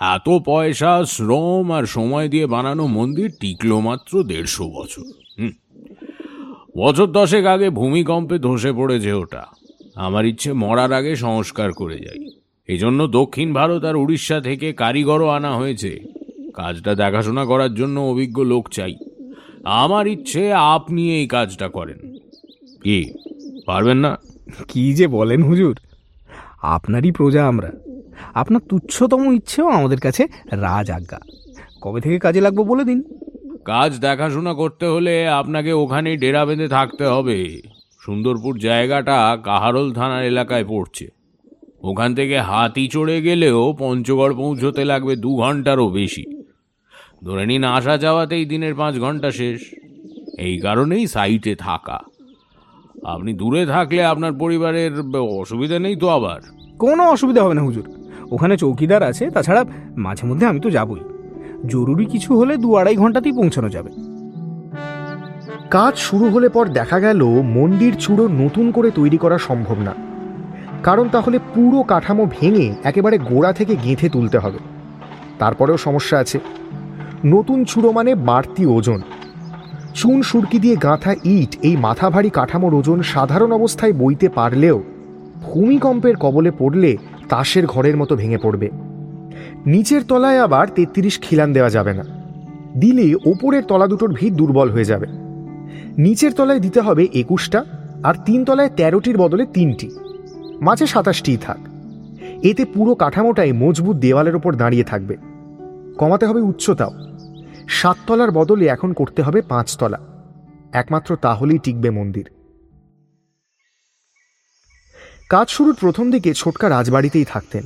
এত পয়সা, শ্রম আর সময় দিয়ে বানানো মন্দির টিকলো মাত্র দেড়শো বছর। বছর দশেক আগে ভূমিকম্পে ধসে পড়েছে ওটা। আমার ইচ্ছে মরার আগে সংস্কার করে যাই। এই জন্য দক্ষিণ ভারত আর উড়িষ্যা থেকে কারিগরও আনা হয়েছে। কাজটা দেখাশোনা করার জন্য অভিজ্ঞ লোক চাই। আমার ইচ্ছে আপনি এই কাজটা করেন। কি, পারবেন না? কি যে বলেন হুজুর? আপনারই প্রজা আমরা। আপনার তুচ্ছতম ইচ্ছেও আমাদের কাছে রাজ আজ্ঞা কবে থেকে কাজে লাগবো বলে দিন? কাজ দেখাশোনা করতে হলে আপনাকে ওখানেই ডেরা বেঁধে থাকতে হবে। সুন্দরপুর জায়গাটা কাহারল থানার এলাকায় পড়ছে। ওখান থেকে হাতি চড়ে গেলেও পঞ্চগড় পৌঁছতে লাগবে দু ঘন্টারও বেশি। ধরে নিন আসা যাওয়াতেই দিনের পাঁচ ঘণ্টা শেষ। এই কারণেই সাইটে থাকা। আপনি দূরে থাকলে আপনার পরিবারের অসুবিধা নেই তো আবার? কোনো অসুবিধা হবে না হুজুর। ওখানে চৌকিদার আছে, তাছাড়া মাঝে মধ্যে আমি তো যাবই। জরুরি কিছু হলে দু আড়াই ঘন্টাতেই পৌঁছানো যাবে। কাজ শুরু হলে পর দেখা গেল মন্দির চূড়ো নতুন করে তৈরি করা সম্ভব না। কারণ তাহলে পুরো কাঠামো ভেঙে একেবারে গোড়া থেকে গেঁথে তুলতে হবে। তারপরেও সমস্যা আছে। নতুন চূড়ো মানে বাড়তি ওজন। চুন সুরকি দিয়ে গাঁথা ইট এই মাথা ভারী কাঠামোর ওজন সাধারণ অবস্থায় বইতে পারলেও ভূমিকম্পের কবলে পড়লে তাসের ঘরের মতো ভেঙে পড়বে। নিচের তলায় আবার তেত্রিশ খিলান দেওয়া যাবে না। দিলে ওপরের তলা দুটোর ভিড় দুর্বল হয়ে যাবে। নিচের তলায় দিতে হবে একুশটা আর তিন তলায় তেরোটির বদলে তিনটি। মাঝে সাতাশটিই থাক। এতে পুরো কাঠামোটাই মজবুত দেওয়ালের ওপর দাঁড়িয়ে থাকবে। কমাতে হবে উচ্চতাও। সাততলার বদলে এখন করতে হবে পাঁচতলা একমাত্র তাহলেই টিকবে মন্দির। কাজ শুরুর প্রথম দিকে ছোটকা রাজবাড়িতেই থাকতেন।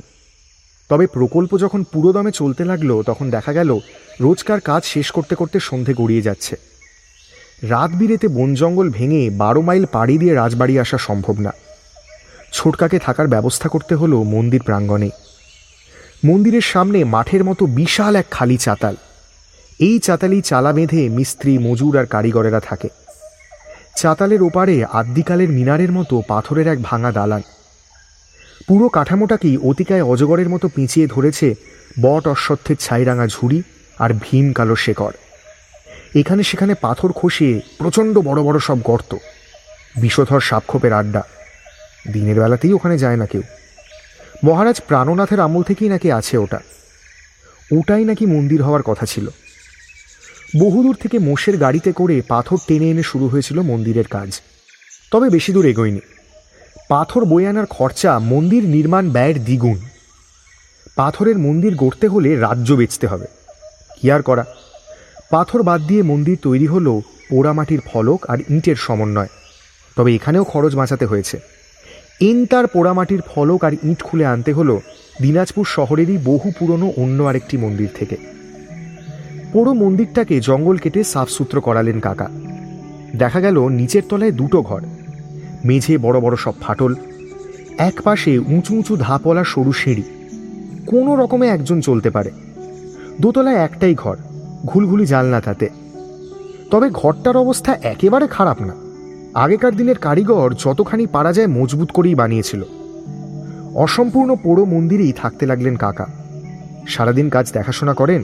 তবে প্রকল্প যখন পুরোদমে চলতে লাগল, তখন দেখা গেল রোজকার কাজ শেষ করতে করতে সন্ধে গড়িয়ে যাচ্ছে। রাত বিরেতে বন জঙ্গল ভেঙে বারো মাইল পাড়ি দিয়ে রাজবাড়ি আসা সম্ভব না। ছোটকাকে থাকার ব্যবস্থা করতে হলো মন্দির প্রাঙ্গণে। মন্দিরের সামনে মাঠের মতো বিশাল এক খালি চাতাল। এই চাতালি চালা বেঁধে মিস্ত্রি, মজুর আর কারিগরেরা থাকে। চাতালের ওপারে আদ্যিকালের মিনারের মতো পাথরের এক ভাঙা দালান। পুরো কাঠামোটাকেই অতিকায় অজগরের মতো পিঁচিয়ে ধরেছে বট অশ্বত্থের ছাইরাঙা ঝুড়ি আর ভীম কালো শেকড় এখানে সেখানে পাথর খসিয়ে প্রচণ্ড বড় বড় সব গর্ত। বিষধর সাপখোপের আড্ডা। দিনের বেলাতেই ওখানে যায় না কেউ। মহারাজ প্রাণনাথের আমল থেকেই নাকি আছে ওটা। ওটাই নাকি মন্দির হওয়ার কথা ছিল। বহুদূর থেকে মোষের গাড়িতে করে পাথর টেনে এনে শুরু হয়েছিল মন্দিরের কাজ। তবে বেশি দূর এগোয়নি। পাথর বয়ে আনার খরচা মন্দির নির্মাণ ব্যয়ের দ্বিগুণ। পাথরের মন্দির গড়তে হলে রাজ্য বেচতে হবে। কি আর করা? পাথর বাদ দিয়ে মন্দির তৈরি হলো পোড়ামাটির ফলক আর ইঁটের সমন্বয়। তবে এখানেও খরচ বাঁচাতে হয়েছে। এনতার পোড়ামাটির ফলক আর ইঁট খুলে আনতে হলো দিনাজপুর শহরেরই বহু পুরনো অন্য আরেকটি মন্দির থেকে। পুরো মন্দিরটাকে জঙ্গল কেটে সাফসুত্র করালেন কাকা। দেখা গেল নিচের তলায় দুটো ঘর। মেঝে বড় বড় সব ফাটল। এক পাশে উঁচু উঁচু ধাপওয়ালা সরু সিঁড়ি। কোনো রকমে একজন চলতে পারে। দোতলায় একটাই ঘর, ঘুলঘুলি জানলা তাতে। তবে ঘরটার অবস্থা একেবারে খারাপ না। আগেকার দিনের কারিগর যতখানি পারা যায় মজবুত করেই বানিয়েছিল। অসম্পূর্ণ পোড়ো মন্দিরেই থাকতে লাগলেন কাকা। সারাদিন কাজ দেখাশোনা করেন,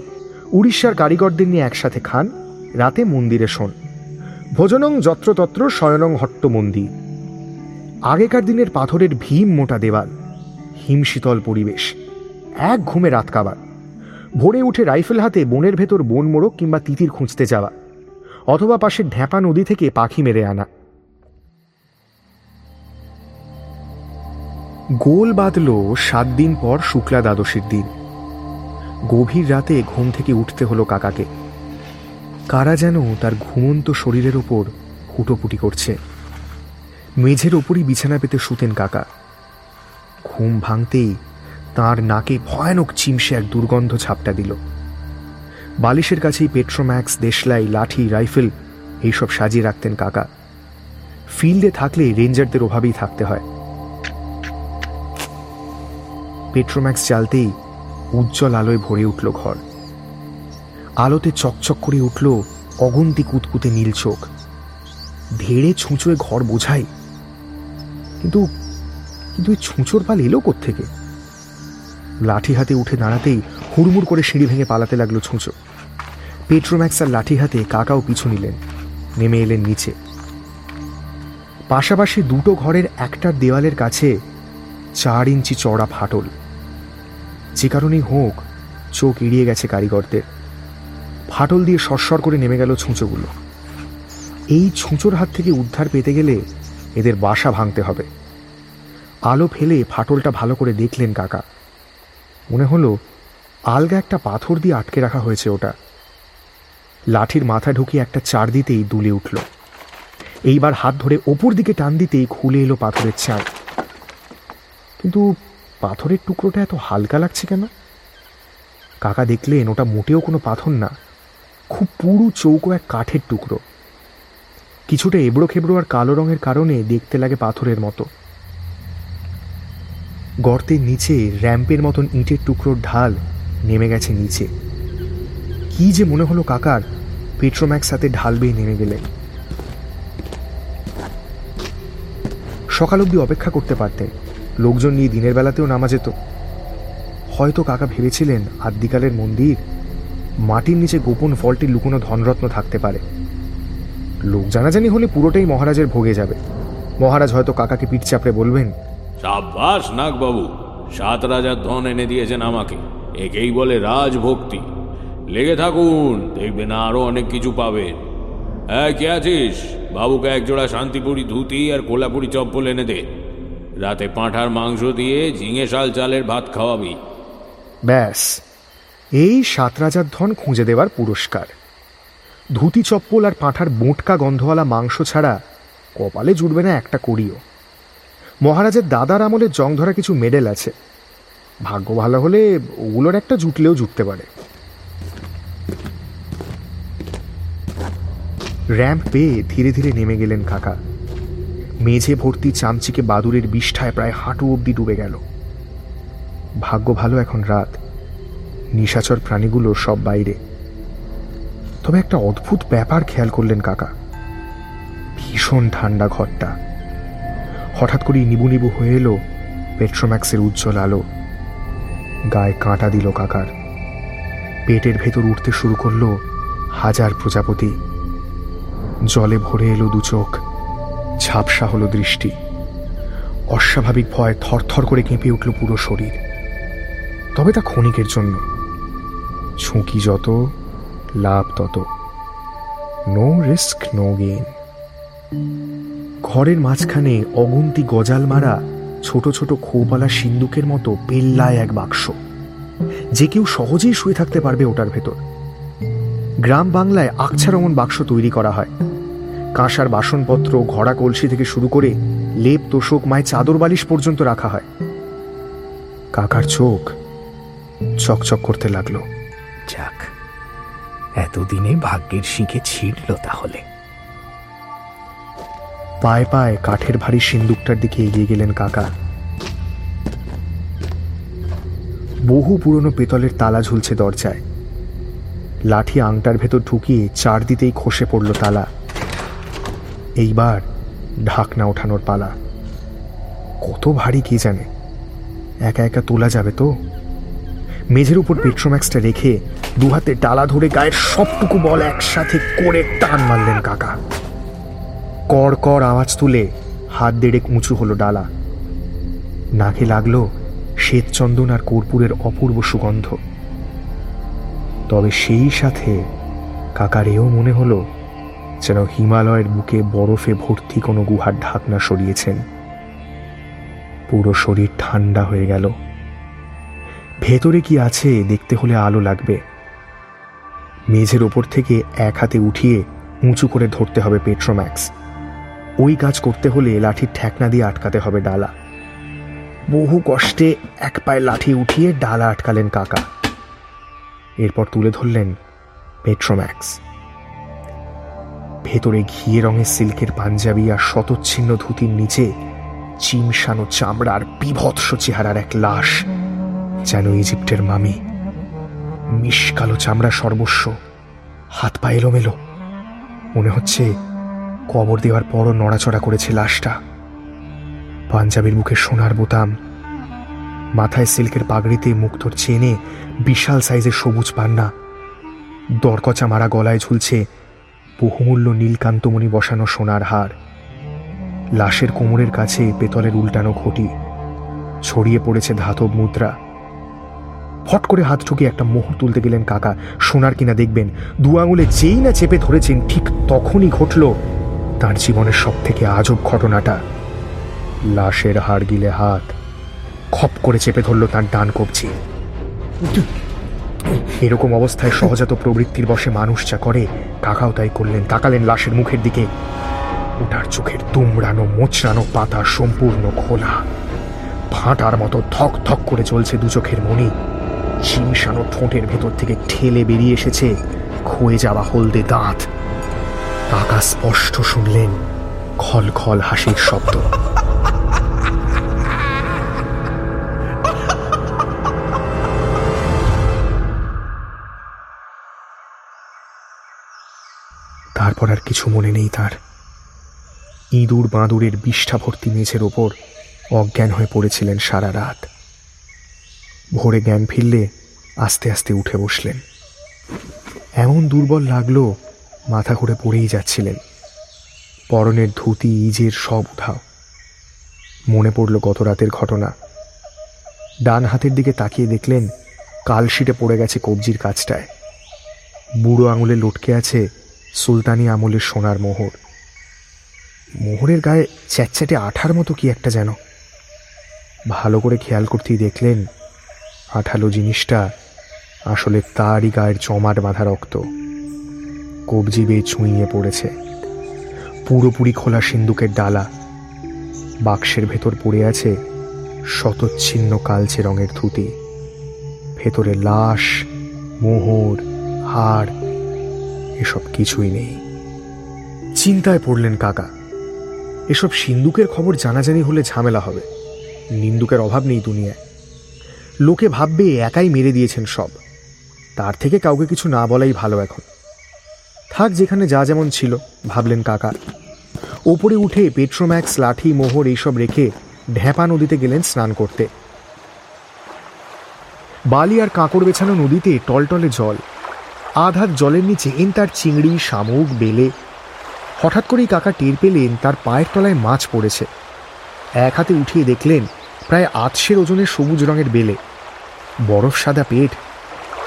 উড়িষ্যার কারিগরদের নিয়ে একসাথে খান, রাতে মন্দিরে শোন। ভোজনং যত্রতত্র শয়নং হট্ট মন্দির। আগেকার দিনের পাথরের ভীম মোটা দেওয়াল, হিমশীতল পরিবেশ, এক ঘুমে রাত কাবার, ভোরে উঠে রাইফেল হাতে বনের ভেতর বন মোড়ক কিংবা তিতির খুঁজতে যাওয়া, অথবা পাশের ঢ্যাপা নদী থেকে পাখি মেরে আনা। গোল বাঁধল সাত দিন পর শুক্লা দ্বাদশীর দিন। গভীর রাতে ঘুম থেকে উঠতে হলো কাকাকে। কারা যেন তার ঘুমন্ত শরীরের ওপর হুটোপুটি করছে। মেঝের ওপরই বিছানা পেতে শুতেন কাকা। ঘুম ভাঙতেই তার নাকে ভয়ানক চিমসে এক দুর্গন্ধ ছাপটা দিল। বালিশের কাছেই পেট্রোম্যাক্স, দেশলাই, লাঠি, রাইফেল এইসব সাজিয়ে রাখতেন কাকা। ফিল্ডে থাকলে রেঞ্জারদের অভাবেই থাকতে হয়। পেট্রোম্যাক্স জ্বালতেই উজ্জ্বল আলোয় ভরে উঠল ঘর। আলোতে চকচক করে উঠল অগন্তি কুতকুতে নীল চোখ। ধেড়ে ছুঁচোয় ঘর বোঝাই কিন্তু কিন্তু এই ছুঁচোর পাল এলো থেকে লাঠি হাতে উঠে দাঁড়াতেই হুড়মুড় করে সিঁড়ি ভেঙে পালাতে লাগল ছুঁচো। পেট্রোম্যাক্স আর লাঠি হাতে কাকাও পিছু নিলেন, নেমে এলেন নিচে। পাশাপাশি দুটো ঘরের একটার দেওয়ালের কাছে চার ইঞ্চি চড়া ফাটল। যে কারণেই হোক, চোখ এড়িয়ে গেছে কারিগরদের। ফাটল দিয়ে সরসর করে নেমে গেল ছুঁচোগুলো। এই ছুঁচোর হাত থেকে উদ্ধার পেতে গেলে এদের বাসা ভাঙতে হবে। আলো ফেলে ফাটলটা ভালো করে দেখলেন কাকা। মনে হলো আলগা একটা পাথর দিয়ে আটকে রাখা হয়েছে ওটা। লাঠির মাথা ঢুকিয়ে একটা চার দিতেই দুলে উঠল। এইবার হাত ধরে ওপর দিকে টান দিতেই খুলে এলো পাথরের চার কিন্তু পাথরের টুকরোটা এত হালকা লাগছে কেন? কাকা দেখলেন ওটা মোটেও কোনো পাথর না, খুব পুরু চৌকো এক কাঠের টুকরো। কিছুটা এবড়ো খেবড়ো আর কালো রঙের কারণে দেখতে লাগে পাথরের মতো। গর্তের নিচে র্যাম্পের মতন ইঁটের টুকরোর ঢাল নেমে গেছে নিচে। কি যে মনে হলো কাকার পেট্রোম্যাক্স সাথে ঢাল বেয়ে নেমে গেলে। সকাল অবধি অপেক্ষা করতে পারতেন লোকজন নিয়ে দিনের বেলাতেও নামা যেত। হয়তো কাকা ভেবেছিলেন আদ্যিকালের মন্দির মাটির নিচে গোপন ফলটি লুকোনো ধনরত্ন থাকতে পারে। লোক জানাজানি হলে পুরোটাই মহারাজের ভোগে যাবে। মহারাজ হয়তো কাকাকে পিঠ চাপড়ে বলবেন সাব্বাস নাগবাবু। সাত রাজার ধন এনে দিয়েছেন আমাকে। একেই বলে রাজভক্তি। লেগে থাকুন দেখবেন আরও অনেক কিছু পাবেন। হ্যাঁ কে আছিস? বাবুকে একজোড়া শান্তিপুরি ধুতি আর কোলাপুরি চপ্পল এনে দে। রাতে পাঁঠার মাংস দিয়ে ঝিঙে শাল চালের ভাত খাওয়াবি। ব্যাস। এই সাত রাজার ধন খুঁজে দেওয়ার পুরস্কার। ধুতি চপ্পল আর পাঁঠার বোটকা গন্ধওয়ালা মাংস ছাড়া কপালে জুটবে না একটা করিও মহারাজের দাদার আমলে জং ধরা কিছু মেডেল আছে। ভাগ্য ভালো হলে ওগুলোর একটা জুটলেও জুটতে পারে। র্যাম্প পেয়ে ধীরে ধীরে নেমে গেলেন কাকা। মেঝে ভর্তি চামচিকে বাদুরের বিষ্ঠায় প্রায় হাঁটু অবধি ডুবে গেল। ভাগ্য ভালো এখন রাত। নিশাচর প্রাণীগুলো সব বাইরে। তবে একটা অদ্ভুত ব্যাপার খেয়াল করলেন কাকা। ভীষণ ঠান্ডা ঘরটা। হঠাৎ করেই নিবু নিবু হয়ে এলো পেট্রোম্যাক্সের উজ্জ্বল আলো। গায়ে কাঁটা দিল কাকার। পেটের ভেতর উঠতে শুরু করল হাজার প্রজাপতি। জলে ভরে এলো দু চোখ। ঝাপসা হলো দৃষ্টি। অস্বাভাবিক ভয় থরথর করে কেঁপে উঠল পুরো শরীর। তবে তা ক্ষণিকের জন্য। ঝুঁকি যত লাভ তত। No risk, no gain. ঘরের মাঝখানে অগুন্তি গজাল মারা ছোট ছোট খোপালা সিন্দুকের মতো পেল্লায় এক বাক্স। যে কেউ সহজেই শুয়ে থাকতে পারবে ওটার ভেতর। গ্রাম বাংলায় আকছারমন বাক্স তৈরি করা হয়। কাঁসার বাসনপত্র, ঘড়া কলসি থেকে শুরু করে লেপ, তোষক, মায় চাদর, বালিশ পর্যন্ত রাখা হয়। কাকার চোখ চকচক করতে লাগল। যাক। এতদিনে ভাগ্যের শিখে ছিঁড়ল তাহলে। পায়ে পায়ে কাঠের ভারী সিন্দুকটার দিকে এগিয়ে গেলেন কাকা। বহু পুরনো পেতলের তালা ঝুলছে দরজায়। লাঠি আংটার ভেতর ঢুকিয়ে চার দিতেই খসে পড়ল তালা। এইবার ঢাকনা ওঠানোর পালা। কত ভারী কে জানে? একা একা তোলা যাবে তো? মেঝের উপর পেট্রোম্যাক্সটা রেখে দু হাতে ডালা ধরে গায়ের সবটুকু বল একসাথে করে টান মারলেন কাকা। কর কর আওয়াজ তুলে হাত দেড়েক উঁচু হলো ডালা। নাকে লাগল শ্বেতচন্দন আর কর্পূরের অপূর্ব সুগন্ধ। তবে সেই সাথে কাকার এও মনে হলো যেন হিমালয়ের বুকে বরফে ভর্তি কোনো গুহার ঢাকনা সরিয়েছেন। পুরো শরীর ঠান্ডা হয়ে গেল। ভেতরে কি আছে দেখতে হলে আলো লাগবে। মেঝের ওপর থেকে এক হাতে উঠিয়ে উঁচু করে ধরতে হবে পেট্রোম্যাক্স। ওই কাজ করতে হলে লাঠির ঠেকনা দিয়ে আটকাতে হবে ডালা। বহু কষ্টে এক পায়ে লাঠি উঠিয়ে ডালা আটকালেন কাকা। এরপর তুলে ধরলেন পেট্রোম্যাক্স। ভেতরে ঘিয়ে রঙের সিল্কের পাঞ্জাবি আর শতচ্ছিন্ন ধুতির নিচে চিমসানো চামড়ার বিভৎস চেহারার এক লাশ যেন ইজিপ্টের মামি মিশকালো চামড়া সর্বস্ব। হাত পা এলোমেলো। মনে হচ্ছে কবর দেওয়ার পরও নড়াচড়া করেছে লাশটা। পাঞ্জাবির বুকে সোনার বোতাম। মাথায় সিল্কের পাগড়িতে মুক্তোর চেনে বিশাল সাইজের সবুজ পান্না। দরকচা মারা গলায় ঝুলছে বহুমূল্য নীলকান্তমণি বসানো সোনার হার। লাশের কোমরের কাছে পেতলের উল্টানো ঘটি। ছড়িয়ে পড়েছে ধাতব মুদ্রা। ফট করে হাত ঠুকে একটা মোহর তুলতে গেলেন কাকা। সোনার কিনা দেখবেন, দু আঙুলে যেই না চেপে ধরেছেন, ঠিক তখনই ঘটল তার জীবনের সব থেকে আজব ঘটনাটা। লাশের হাড় গিলে হাত খপ করে চেপে ধরল তার ডান কবজি। এরকম অবস্থায় সহজাত প্রবৃত্তির বসে মানুষ যা করে, কাকাও তাই করলেন, তাকালেন লাশের মুখের দিকে। ওটার চোখের তুমড়ানো মোচড়ানো পাতা সম্পূর্ণ খোলা। ফাঁটার মতো থক ধক করে চলছে দু চোখের মনি। চিমসানো ঠোঁটের ভেতর থেকে ঠেলে বেরিয়ে এসেছে ক্ষয়ে যাওয়া হলদে দাঁত। কাকা স্পষ্ট শুনলেন খল খল হাসির শব্দ। তারপর আর কিছু মনে নেই তার। ইঁদুর বাঁদুরের বিষ্ঠা ভর্তি মেঝের ওপর অজ্ঞান হয়ে পড়েছিলেন সারা রাত। ভোরে জ্ঞান ফিরলে আস্তে আস্তে উঠে বসলেন। এমন দুর্বল লাগল, মাথা ঘুরে পড়েই যাচ্ছিলেন। পরনের ধুতি, ইজের সব উধাও। মনে পড়ল গত রাতের ঘটনা। ডান হাতের দিকে তাকিয়ে দেখলেন কালশিটে পড়ে গেছে কবজির কাজটায়। বুড়ো আঙুলে লটকে আছে সুলতানি আমলের সোনার মোহর। মোহরের গায়ে চ্যাটচ্যাটে আঠার মতো কি একটা যেন। ভালো করে খেয়াল করতেই দেখলেন আঠালো জিনিসটা। আসলে তারই গায়ের জমাট বাঁধা রক্ত। কবজি বেয়ে ছুঁইয়ে পড়েছে। পুরোপুরি খোলা সিন্দুকের ডালা। বাক্সের ভেতর পড়ে আছে শতচ্ছিন্ন কালচে রঙের ধুতি। ভেতরে লাশ, মোহর, হাড়, এসব কিছুই নেই। চিন্তায় পড়লেন কাকা। এসব সিন্দুকের খবর জানাজানি হলে ঝামেলা হবে। নিন্দুকের অভাব নেই দুনিয়ায়। লোকে ভাববে একাই মেরে দিয়েছেন সব। তার থেকে কাউকে কিছু না বলাই ভালো এখন। থাক যেখানে যা যেমন ছিল, ভাবলেন কাকা। ওপরে উঠে পেট্রোম্যাক্স, লাঠি, মোহর এইসব রেখে ঢ্যাপা নদীতে গেলেন স্নান করতে। বালি আর কাঁকড় বেছানো নদীতে টলটলে জল। আধার জলের নিচে এন তার চিংড়ি, শামুক, বেলে। হঠাৎ করেই কাকা টের পেলেন তার পায়ের তলায় মাছ পড়েছে। এক হাতে উঠিয়ে দেখলেন প্রায় আতশের ওজনের সবুজ রঙের বেলে। বরফ সাদা পেট।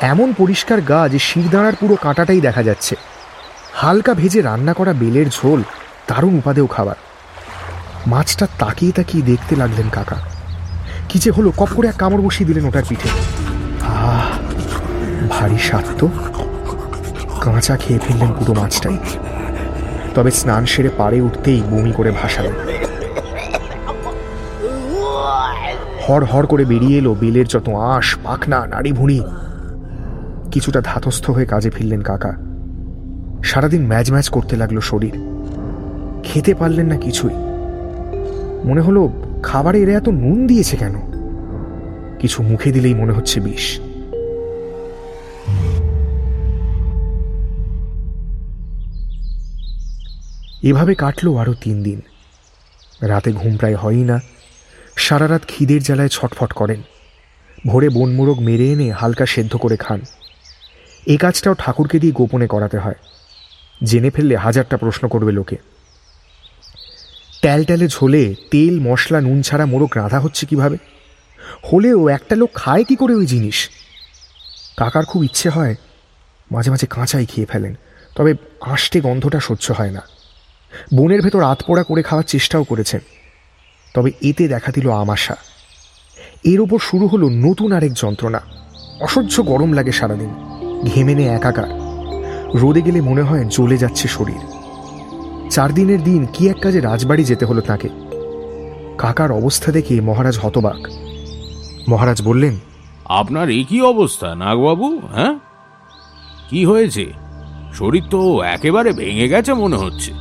এমন পরিষ্কার গা যে শিরদাঁড়ার পুরো কাঁটাটাই দেখা যাচ্ছে। হালকা ভেজে রান্না করা বেলের ঝোল, দারুণ উপাদেয় খাবার। মাছটা তাকিয়ে তাকিয়ে দেখতে লাগলেন কাকা। কি যে হলো, কপ করে এক কামড় বসিয়ে দিলেন ওটার পিঠে। আহ, ভারী স্বাদ কাঁচা খেয়ে ফেললেন পুরো মাছটাই। তবে স্নান সেরে পাড়ে উঠতেই বমি করে ভাসালেন। হর হর করে বেরিয়ে এলো বেলের যত আঁশ, পাখনা নাড়ি ভুঁড়ি কিছুটা ধাতস্থ হয়ে কাজে ফিরলেন কাকা। সারাদিন ম্যাচ ম্যাচ করতে লাগল শরীর। খেতে পারলেন না কিছুই। মনে হলো খাবারে এরা এত নুন দিয়েছে কেন? কিছু মুখে দিলেই মনে হচ্ছে বিষ। এভাবে কাটলো আরও তিন দিন। রাতে ঘুম প্রায় হয়ই না। সারা রাত খিদের জ্বালায় ছটফট করেন। ভোরে বনমুরগ মেরে এনে হালকা সেদ্ধ করে খান। এ কাজটাও ঠাকুরকে দিয়ে গোপনে করাতে হয়। জেনে ফেললে হাজারটা প্রশ্ন করবে লোকে। ট্যালট্যালে ঝোলে তেল, মশলা, নুন ছাড়া মোরগ রাঁধা হচ্ছে কীভাবে? হলেও একটা লোক খায় কি করে ওই জিনিস? কাকার খুব ইচ্ছে হয়, মাঝে মাঝে কাঁচাই খেয়ে ফেলেন, তবে আষ্টে গন্ধটা সহ্য হয় না। বনের ভেতর আতপোড়া করে খাওয়ার চেষ্টাও করেছেন। তবে এতে দেখা দিল আমাশা এর ওপর শুরু হলো নতুন আরেক যন্ত্রণা। অসহ্য গরম লাগে সারাদিন। ঘেমে নে একাকার। রোদে গেলে মনে হয় জ্বলে যাচ্ছে শরীর। চার দিনের দিন কি এক কাজে রাজবাড়ি যেতে হলো তাকে? কাকার অবস্থা দেখে মহারাজ হতবাক। মহারাজ বললেন আপনার এই কি অবস্থা নাগবাবু হ্যাঁ? কি হয়েছে? শরীর তো একেবারে ভেঙে গেছে মনে হচ্ছে।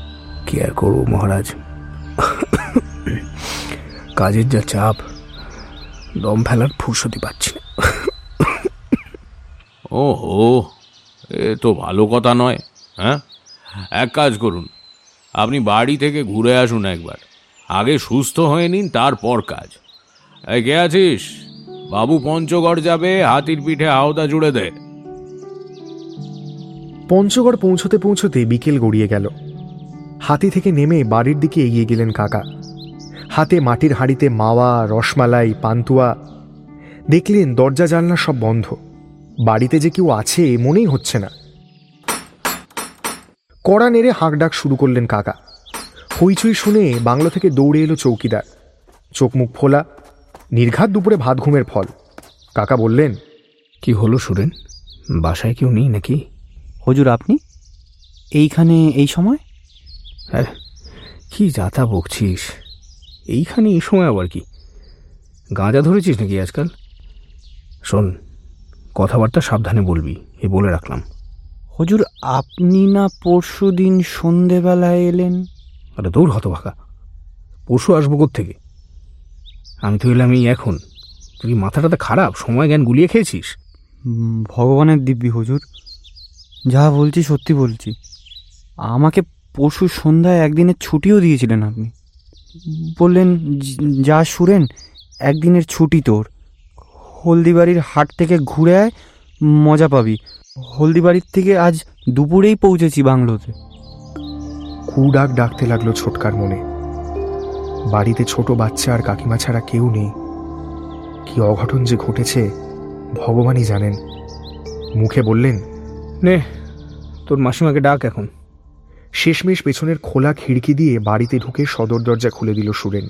কি আর করব মহারাজ? কাজের যা চাপ দম ফেলার ফুরসতি পাচ্ছি না। হো এ তো ভালো কথা নয় হ্যাঁ? এক কাজ করুন আপনি বাড়ি থেকে ঘুরে আসুন একবার আগে সুস্থ হয়ে নিন তারপর কাজ। এই কে আছিস? বাবু পঞ্চগড় যাবে হাতির পিঠে আওদা জুড়ে দে। পঞ্চগড় পৌঁছতে পৌঁছতে বিকেল গড়িয়ে গেল। হাতি থেকে নেমে বাড়ির দিকে এগিয়ে গেলেন কাকা। হাতে মাটির হাঁড়িতে মাওয়া রসমালাই পান্তুয়া। দেখলেন দরজা জানলা সব বন্ধ। বাড়িতে যে কেউ আছে মনেই হচ্ছে না। কড়া নেড়ে হাঁকডাক শুরু করলেন কাকা। হইচই শুনে বাংলো থেকে দৌড়ে এলো চৌকিদার। চোখ মুখ ফোলা নির্ঘাত দুপুরে ভাত ঘুমের ফল। কাকা বললেন কি হলো সুরেন? বাসায় কেউ নেই নাকি? হজুর আপনি? এইখানে এই সময়? হ্যাঁ কি যাতা বকছিস। এইখানে এই সময় আবার কি? গাঁজা ধরেছিস নাকি আজকাল? শোন কথাবার্তা সাবধানে বলবি এ বলে রাখলাম। হজুর আপনি না পরশু দিন সন্ধেবেলায় এলেন? আরে দৌড় হতভাগা। পরশু আসব থেকে আমি তো এলাম এই এখন। তুই মাথাটা তো খারাপ সময় জ্ঞান গুলিয়ে খেয়েছিস। ভগবানের দিব্যি হজুর। যা বলছি সত্যি বলছি। আমাকে পরশু সন্ধ্যায় একদিনের ছুটিও দিয়েছিলেন আপনি। বললেন যা সুরেন একদিনের ছুটি তোর। হলদিবাড়ির হাট থেকে ঘুরে আয় মজা পাবি। হলদিবাড়ির থেকে আজ দুপুরেই পৌঁছেছি বাংলোতে। কু ডাক ডাকতে লাগল ছোটকার মনে। বাড়িতে ছোট বাচ্চা আর কাকিমা ছাড়া কেউ নেই। কি অঘটন যে ঘটেছে ভগবানই জানেন। মুখে বললেন নে তোর মাসিমাকে ডাক এখন। শেষমেশ পেছনের খোলা খিড়কি দিয়ে বাড়িতে ঢুকে সদর দরজা খুলে দিল সুরেন।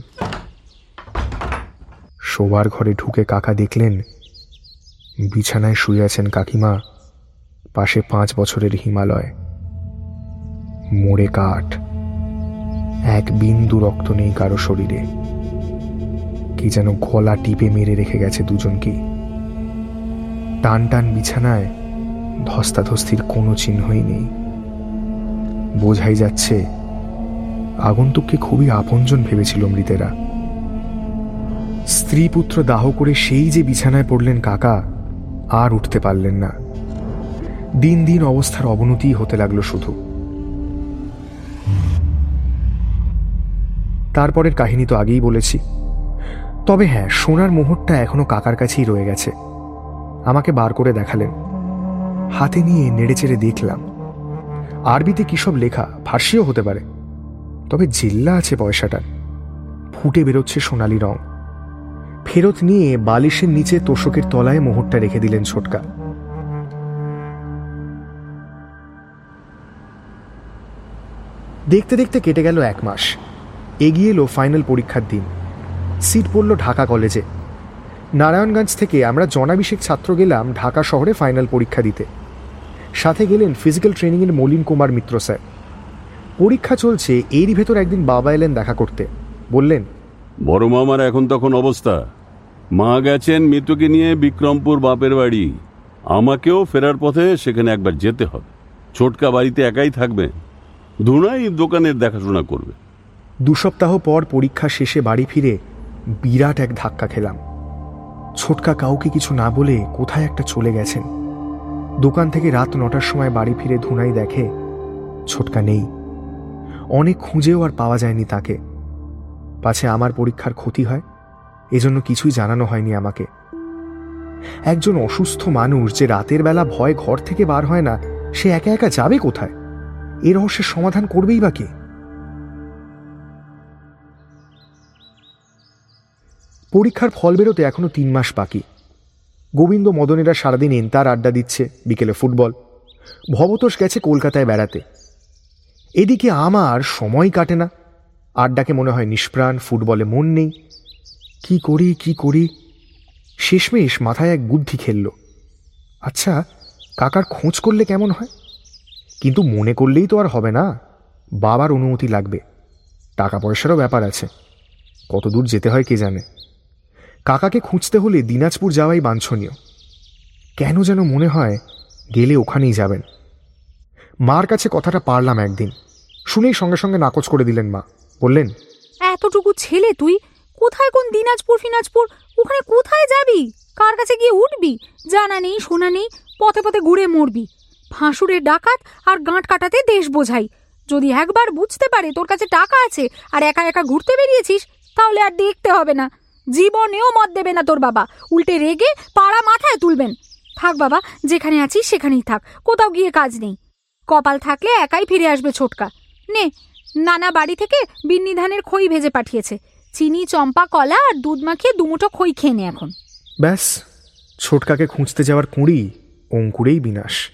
শোবার ঘরে ঢুকে কাকা দেখলেন, বিছানায় শুয়ে আছেন কাকিমা, পাশে পাঁচ বছরের হিমালয়। মোড়ে কাঠ, এক বিন্দু রক্ত নেই কারও শরীরে। কি যেন গলা টিপে মেরে রেখে গেছে দুজনকে। টান টান বিছানায় ধস্তাধস্তির কোনো চিহ্নই নেই। বোঝাই যাচ্ছে, আগন্তুককে খুবই আপনজন ভেবেছিল মৃতেরা। স্ত্রী পুত্র দাহ করে সেই যে বিছানায় পড়লেন কাকা, আর উঠতে পারলেন না। দিন দিন অবস্থার অবনতি হতে লাগল শুধু। তারপরের কাহিনী তো আগেই বলেছি। তবে হ্যাঁ সোনার মোহরটা এখনও কাকার কাছেই রয়ে গেছে। আমাকে বার করে দেখালেন। হাতে নিয়ে নেড়েচেড়ে দেখলাম। আরবিতে কি সব লেখা ফার্সিও হতে পারে। তবে জিল্লা আছে পয়সাটার। ফুটে বেরোচ্ছে সোনালি রং। ফেরত নিয়ে বালিশের নিচে তোষকের তলায় মোহরটা রেখে দিলেন ছোটকা। দেখতে দেখতে কেটে গেল এক মাস। এগিয়ে এলো ফাইনাল পরীক্ষার দিন। সিট পড়ল ঢাকা কলেজে। নারায়ণগঞ্জ থেকে আমরা জনাভিষেক ছাত্র গেলাম ঢাকা শহরে ফাইনাল পরীক্ষা দিতে। সাথে গেলেন ফিজিক্যাল ট্রেনিংয়ের মলিন কুমার মিত্র স্যার। পরীক্ষা চলছে এরই ভেতর একদিন বাবা এলেন দেখা করতে। বললেন বড় মামার এখন তখন অবস্থা। মা গেছেন মৃত্যুকে নিয়ে বিক্রমপুর বাপের বাড়ি। আমাকেও ফেরার পথে সেখানে একবার যেতে হবে। ছোটকা বাড়িতে একাই থাকবে। ধুনাই দোকানের দেখাশোনা করবে। দু সপ্তাহ পর পরীক্ষা শেষে বাড়ি ফিরে বিরাট এক ধাক্কা খেলাম। ছোটকা কাউকে কিছু না বলে কোথায় একটা চলে গেছেন। দোকান থেকে রাত নটার সময় বাড়ি ফিরে ধুনাই দেখে, ছোটকা নেই। অনেক খুঁজেও আর পাওয়া যায়নি তাকে। পাছে আমার পরীক্ষার ক্ষতি হয়? এজন্য কিছুই জানানো হয়নি আমাকে। একজন অসুস্থ মানুষ যে রাতের বেলা ভয় ঘর থেকে বার হয় না, সে একা একা যাবে কোথায়? এ রহস্যের সমাধান করবেই বা কে? পরীক্ষার ফল বেরোতে এখনও তিন মাস বাকি। গোবিন্দ মদনেরা সারাদিন এনতার আড্ডা দিচ্ছে বিকেলে ফুটবল। ভবতোষ গেছে কলকাতায় বেড়াতে। এদিকে আমার সময় কাটে না। আড্ডাকে মনে হয় নিষ্প্রাণ, ফুটবলে মন নেই। কি করি কি করি? শেষমেশ মাথায় এক বুদ্ধি খেলল। আচ্ছা কাকার খোঁজ করলে কেমন হয়? কিন্তু মনে করলেই তো আর হবে না। বাবার অনুমতি লাগবে। টাকা পয়সারও ব্যাপার আছে। কত দূর যেতে হয় কে জানে। কাকাকে খুঁজতে হলে দিনাজপুর যাওয়াই বাঞ্ছনীয়। কেন যেন মনে হয় গেলে ওখানেই যাবেন। মার কাছে কথাটা পারলাম একদিন। শুনেই সঙ্গে সঙ্গে নাকচ করে দিলেন মা। বললেন, এতটুকু ছেলে তুই? কোথায় কোন দিনাজপুর, ফিনাজপুর? ওখানে কোথায় যাবি? কার কাছে গিয়ে উঠবি? জানা নেই, শোনা নেই, পথে পথে ঘুরে মরবি। ফাঁসুরের ডাকাত আর গাঁট কাটাতে দেশ বোঝাই। যদি একবার বুঝতে পারে তোর কাছে টাকা আছে আর একা একা ঘুরতে বেরিয়েছিস, তাহলে আর দেখতে হবে না। জীবনেও মত দেবে না তোর বাবা। উল্টে রেগে পাড়া মাথায় তুলবেন। থাক বাবা, যেখানে আছিস সেখানেই থাক, কোথাও গিয়ে কাজ নেই। কপাল থাকলে একাই ফিরে আসবে ছোটকা। নে, নানা বাড়ি থেকে বিন্নি ধানের খই ভেজে পাঠিয়েছে। চিনি, চম্পা, কলা আর দুধ মাখিয়ে দুমুঠো খই খেয়ে নে এখন। ব্যাস, ছোটকাকে খুঁজতে যাওয়ার কুঁড়ি, অঙ্কুরেই বিনাশ।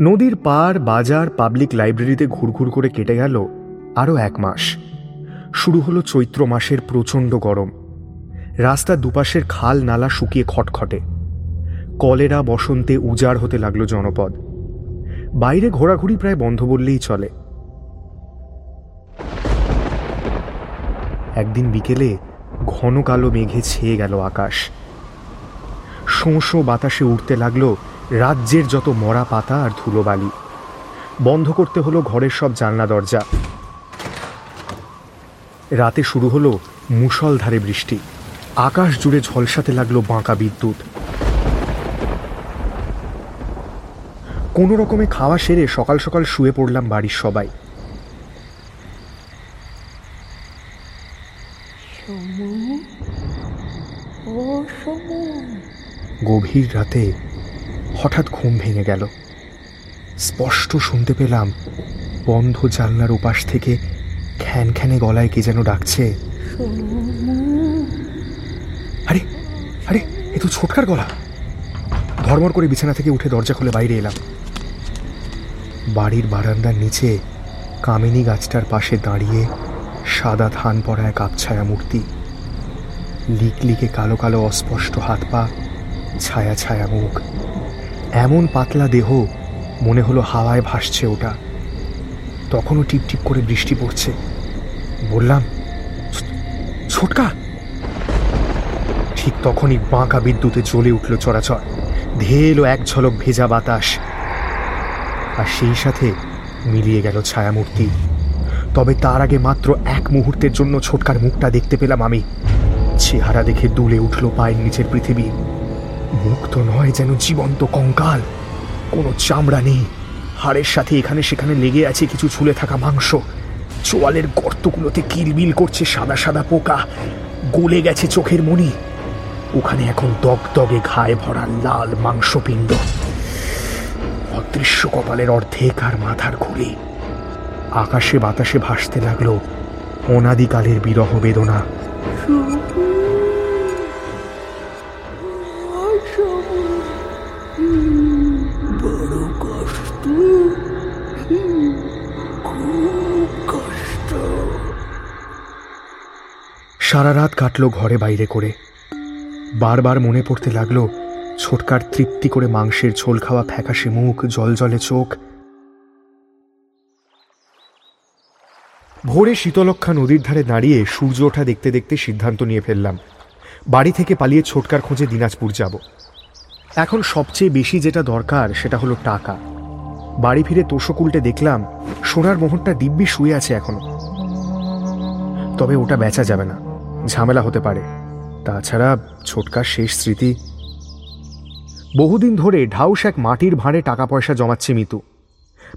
নদীর পার বাজার, পাবলিক লাইব্রেরিতে ঘুরঘুর করে কেটে গেল আরও এক মাস। শুরু হলো চৈত্র মাসের প্রচণ্ড গরম। রাস্তার দুপাশের খাল নালা শুকিয়ে খটখটে। কলেরা বসন্তে উজাড় হতে লাগল জনপদ। বাইরে ঘোরাঘুরি প্রায় বন্ধ বললেই চলে। একদিন বিকেলে ঘন কালো মেঘে ছেয়ে গেল আকাশ। শোঁ বাতাসে উঠতে লাগল রাজ্যের যত মরা পাতা আর ধুলোবালি। বন্ধ করতে হলো ঘরের সব জানলা দরজা। রাতে শুরু হলো মুষলধারে বৃষ্টি। আকাশ জুড়ে ঝলসাতে লাগল বাঁকা বিদ্যুৎ। কোনো রকমে খাওয়া সেরে সকাল সকাল শুয়ে পড়লাম বাড়ির সবাই। গভীর রাতে হঠাৎ ঘুম ভেঙে গেল। স্পষ্ট শুনতে পেলাম বন্ধ জানলার উপাস থেকে খ্যান খ্যানে গলায় কে যেন ডাকছে? আরে আরে, এ তো ছোটকার গলা। ধর্মর করে বিছানা থেকে উঠে দরজা খুলে বাইরে এলাম। বাড়ির বারান্দার নিচে কামিনী গাছটার পাশে দাঁড়িয়ে সাদা ধান পরা এক আবছায়া মূর্তি। লিকলিকে কালো কালো অস্পষ্ট হাত পা, ছায়া ছায়া মুখ। এমন পাতলা দেহ মনে হলো হাওয়ায় ভাসছে ওটা। তখনও টিপ টিপ করে বৃষ্টি পড়ছে। বললাম ছোটকা! ঠিক তখনই বাঁকা বিদ্যুতে জ্বলে উঠল চরাচর। ধেয়ে এলো এক ঝলক ভেজা বাতাস। আর সেই সাথে মিলিয়ে গেল ছায়ামূর্তি। তবে তার আগে মাত্র এক মুহূর্তের জন্য ছোটকার মুখটা দেখতে পেলাম আমি। চেহারা দেখে দুলে উঠল পায়ের নিচের পৃথিবী। মুখ তো নয় যেন জীবন্ত কঙ্কাল। কোনো চামড়া নেই। হাড়ের সাথে এখানে সেখানে লেগে আছে কিছু ঝুলে থাকা মাংস। চোয়ালের গর্তগুলোতে কিলবিল করছে সাদা সাদা পোকা। গলে গেছে চোখের মনি। ওখানে এখন দগদগে ঘায়ে ভরা লাল মাংসপিণ্ড। অদৃশ্য কপালের অর্ধেক আর মাথার খুলি আকাশে বাতাসে ভাসতে লাগল অনাদিকালের বিরহ বেদনা। সারা রাত কাটলো ঘরে বাইরে করে। বারবার মনে পড়তে লাগল, ছোটকার তৃপ্তি করে মাংসের ঝোল খাওয়া ফ্যাকাশে মুখ, জল জলে চোখ। ভোরে শীতলক্ষা নদীর ধারে দাঁড়িয়ে সূর্য ওঠা দেখতে দেখতে সিদ্ধান্ত নিয়ে ফেললাম। বাড়ি থেকে পালিয়ে ছোটকার খোঁজে দিনাজপুর যাব। এখন সবচেয়ে বেশি যেটা দরকার সেটা হলো টাকা। বাড়ি ফিরে তোষক উল্টে দেখলাম, সোনার মোহরটা দিব্যি শুয়ে আছে এখনও। তবে ওটা বেচা যাবে না। ঝামেলা হতে পারে। তাছাড়া ছোটকার শেষ স্মৃতি। বহুদিন ধরে ঢাউস এক মাটির ভাঁড়ে টাকা পয়সা জমাচ্ছে মিতু।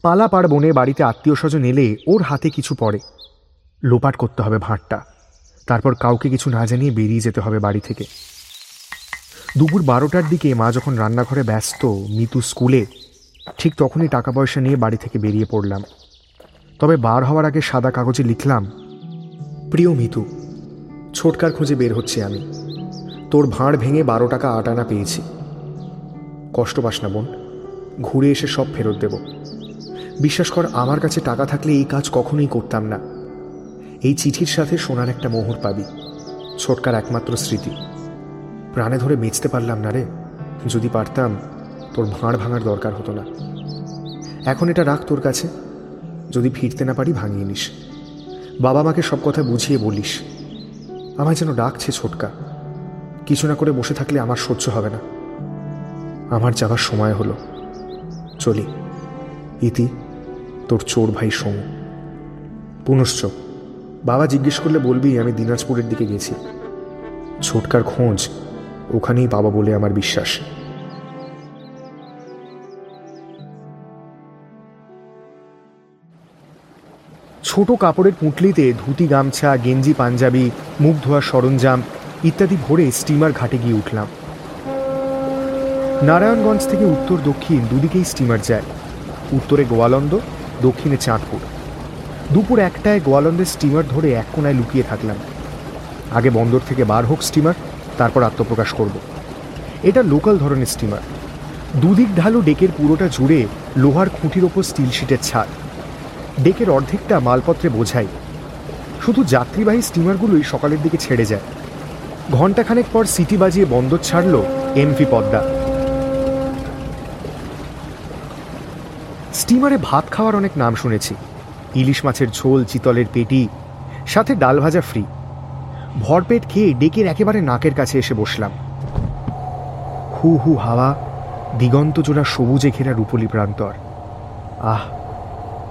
পালা পার্বণে বাড়িতে আত্মীয় স্বজন এলে ওর হাতে কিছু পড়ে। লোপাট করতে হবে ভাঁড়টা। তারপর কাউকে কিছু না জানিয়ে বেরিয়ে যেতে হবে বাড়ি থেকে। দুপুর বারোটার দিকে মা যখন রান্নাঘরে ব্যস্ত, মিতু স্কুলে, ঠিক তখনই টাকা পয়সা নিয়ে বাড়ি থেকে বেরিয়ে পড়লাম। তবে বার হওয়ার আগে সাদা কাগজে লিখলাম, প্রিয় মিতু ছোটকার খুঁজে বের হচ্ছে আমি। তোর ভাঁড় ভেঙে বারো টাকা আট আনা পেয়েছি। কষ্ট পাস না বোন, ঘুরে এসে সব ফেরত দেব। বিশ্বাস কর, আমার কাছে টাকা থাকলে এই কাজ কখনোই করতাম না। এই চিঠির সাথে সোনার একটা মোহর পাবি, ছোটকার একমাত্র স্মৃতি। প্রাণে ধরে বেচতে পারলাম না রে। যদি পারতাম, তোর ভাঁড় ভাঙার দরকার হতো না। এখন এটা রাখ তোর কাছে। যদি ফিরতে না পারি, ভাঙিয়ে নিস। বাবা মাকে সব কথা বুঝিয়ে বলিস। আমায় যেন ডাকছে ছোটকা। কিছু না করে বসে থাকলে আমার সহ্য হবে না। আমার যাবার সময় হলো। চলি। ইতি, তোর চোর ভাই সোম। পুনশ্চ বাবা জিজ্ঞেস করলে বলবি, আমি দিনাজপুরের দিকে গেছি। ছোটকার খোঁজ, ওখানেই বাবা বলে আমার বিশ্বাস। ছোট কাপড়ের পুঁটলিতে ধুতি, গামছা, গেঞ্জি, পাঞ্জাবি, মুখ ধোয়ার সরঞ্জাম ইত্যাদি ভরে স্টিমার ঘাটে গিয়ে উঠলাম। নারায়ণগঞ্জ থেকে উত্তর দক্ষিণ দুদিকেই স্টিমার যায়। উত্তরে গোয়ালন্দ, দক্ষিণে চাঁদপুর। দুপুর একটায় গোয়ালন্দের স্টিমার ধরে এক কোনায় লুকিয়ে থাকলাম। আগে বন্দর থেকে বার হোক স্টিমার, তারপর আত্মপ্রকাশ করব। এটা লোকাল ধরনের স্টিমার। দুদিক ঢালু ডেকের পুরোটা জুড়ে লোহার খুঁটির ওপর স্টিল শিটের ছাদ। ডেকের অর্ধেকটা মালপত্রে বোঝাই। শুধু যাত্রীবাহী স্টিমারগুলোই সকালের দিকে ছেড়ে যায়। ঘণ্টাখানেক পর সিটি বাজিয়ে বন্দর ছাড়ল এমভি পদ্মা। স্টিমারে ভাত খাওয়ার অনেক নাম শুনেছি। ইলিশ মাছের ঝোল, চিতলের পেটি, সাথে ডাল ভাজা ফ্রি ভরপেট খেয়ে ডেকের একেবারে নাকের কাছে এসে বসলাম। হু হু হাওয়া, দিগন্ত জোড়া সবুজে ঘেরা রূপলি প্রান্তর। আহ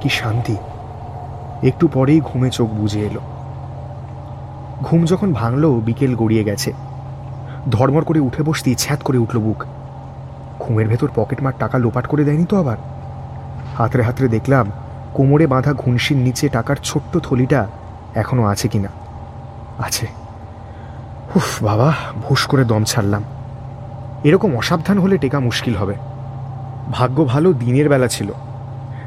কি শান্তি? একটু পরেই ঘুমে চোখ বুঝে এলো। ঘুম যখন ভাঙলো, বিকেল গড়িয়ে গেছে। ধর্মর করে উঠে বসতেই ছ্যাত করে উঠল বুক। ঘুমের ভেতর পকেটমার টাকা লোপাট করে দেয়নি তো আবার? হাতরে হাতরে দেখলাম, কোমরে বাঁধা ঘুনসির নিচে টাকার ছোট্ট থলিটা এখনও আছে কিনা। আছে। উফ, বাবা, ভুস করে দম ছাড়লাম। এরকম অসাবধান হলে টেকা মুশকিল হবে। ভাগ্য ভালো দিনের বেলা ছিল।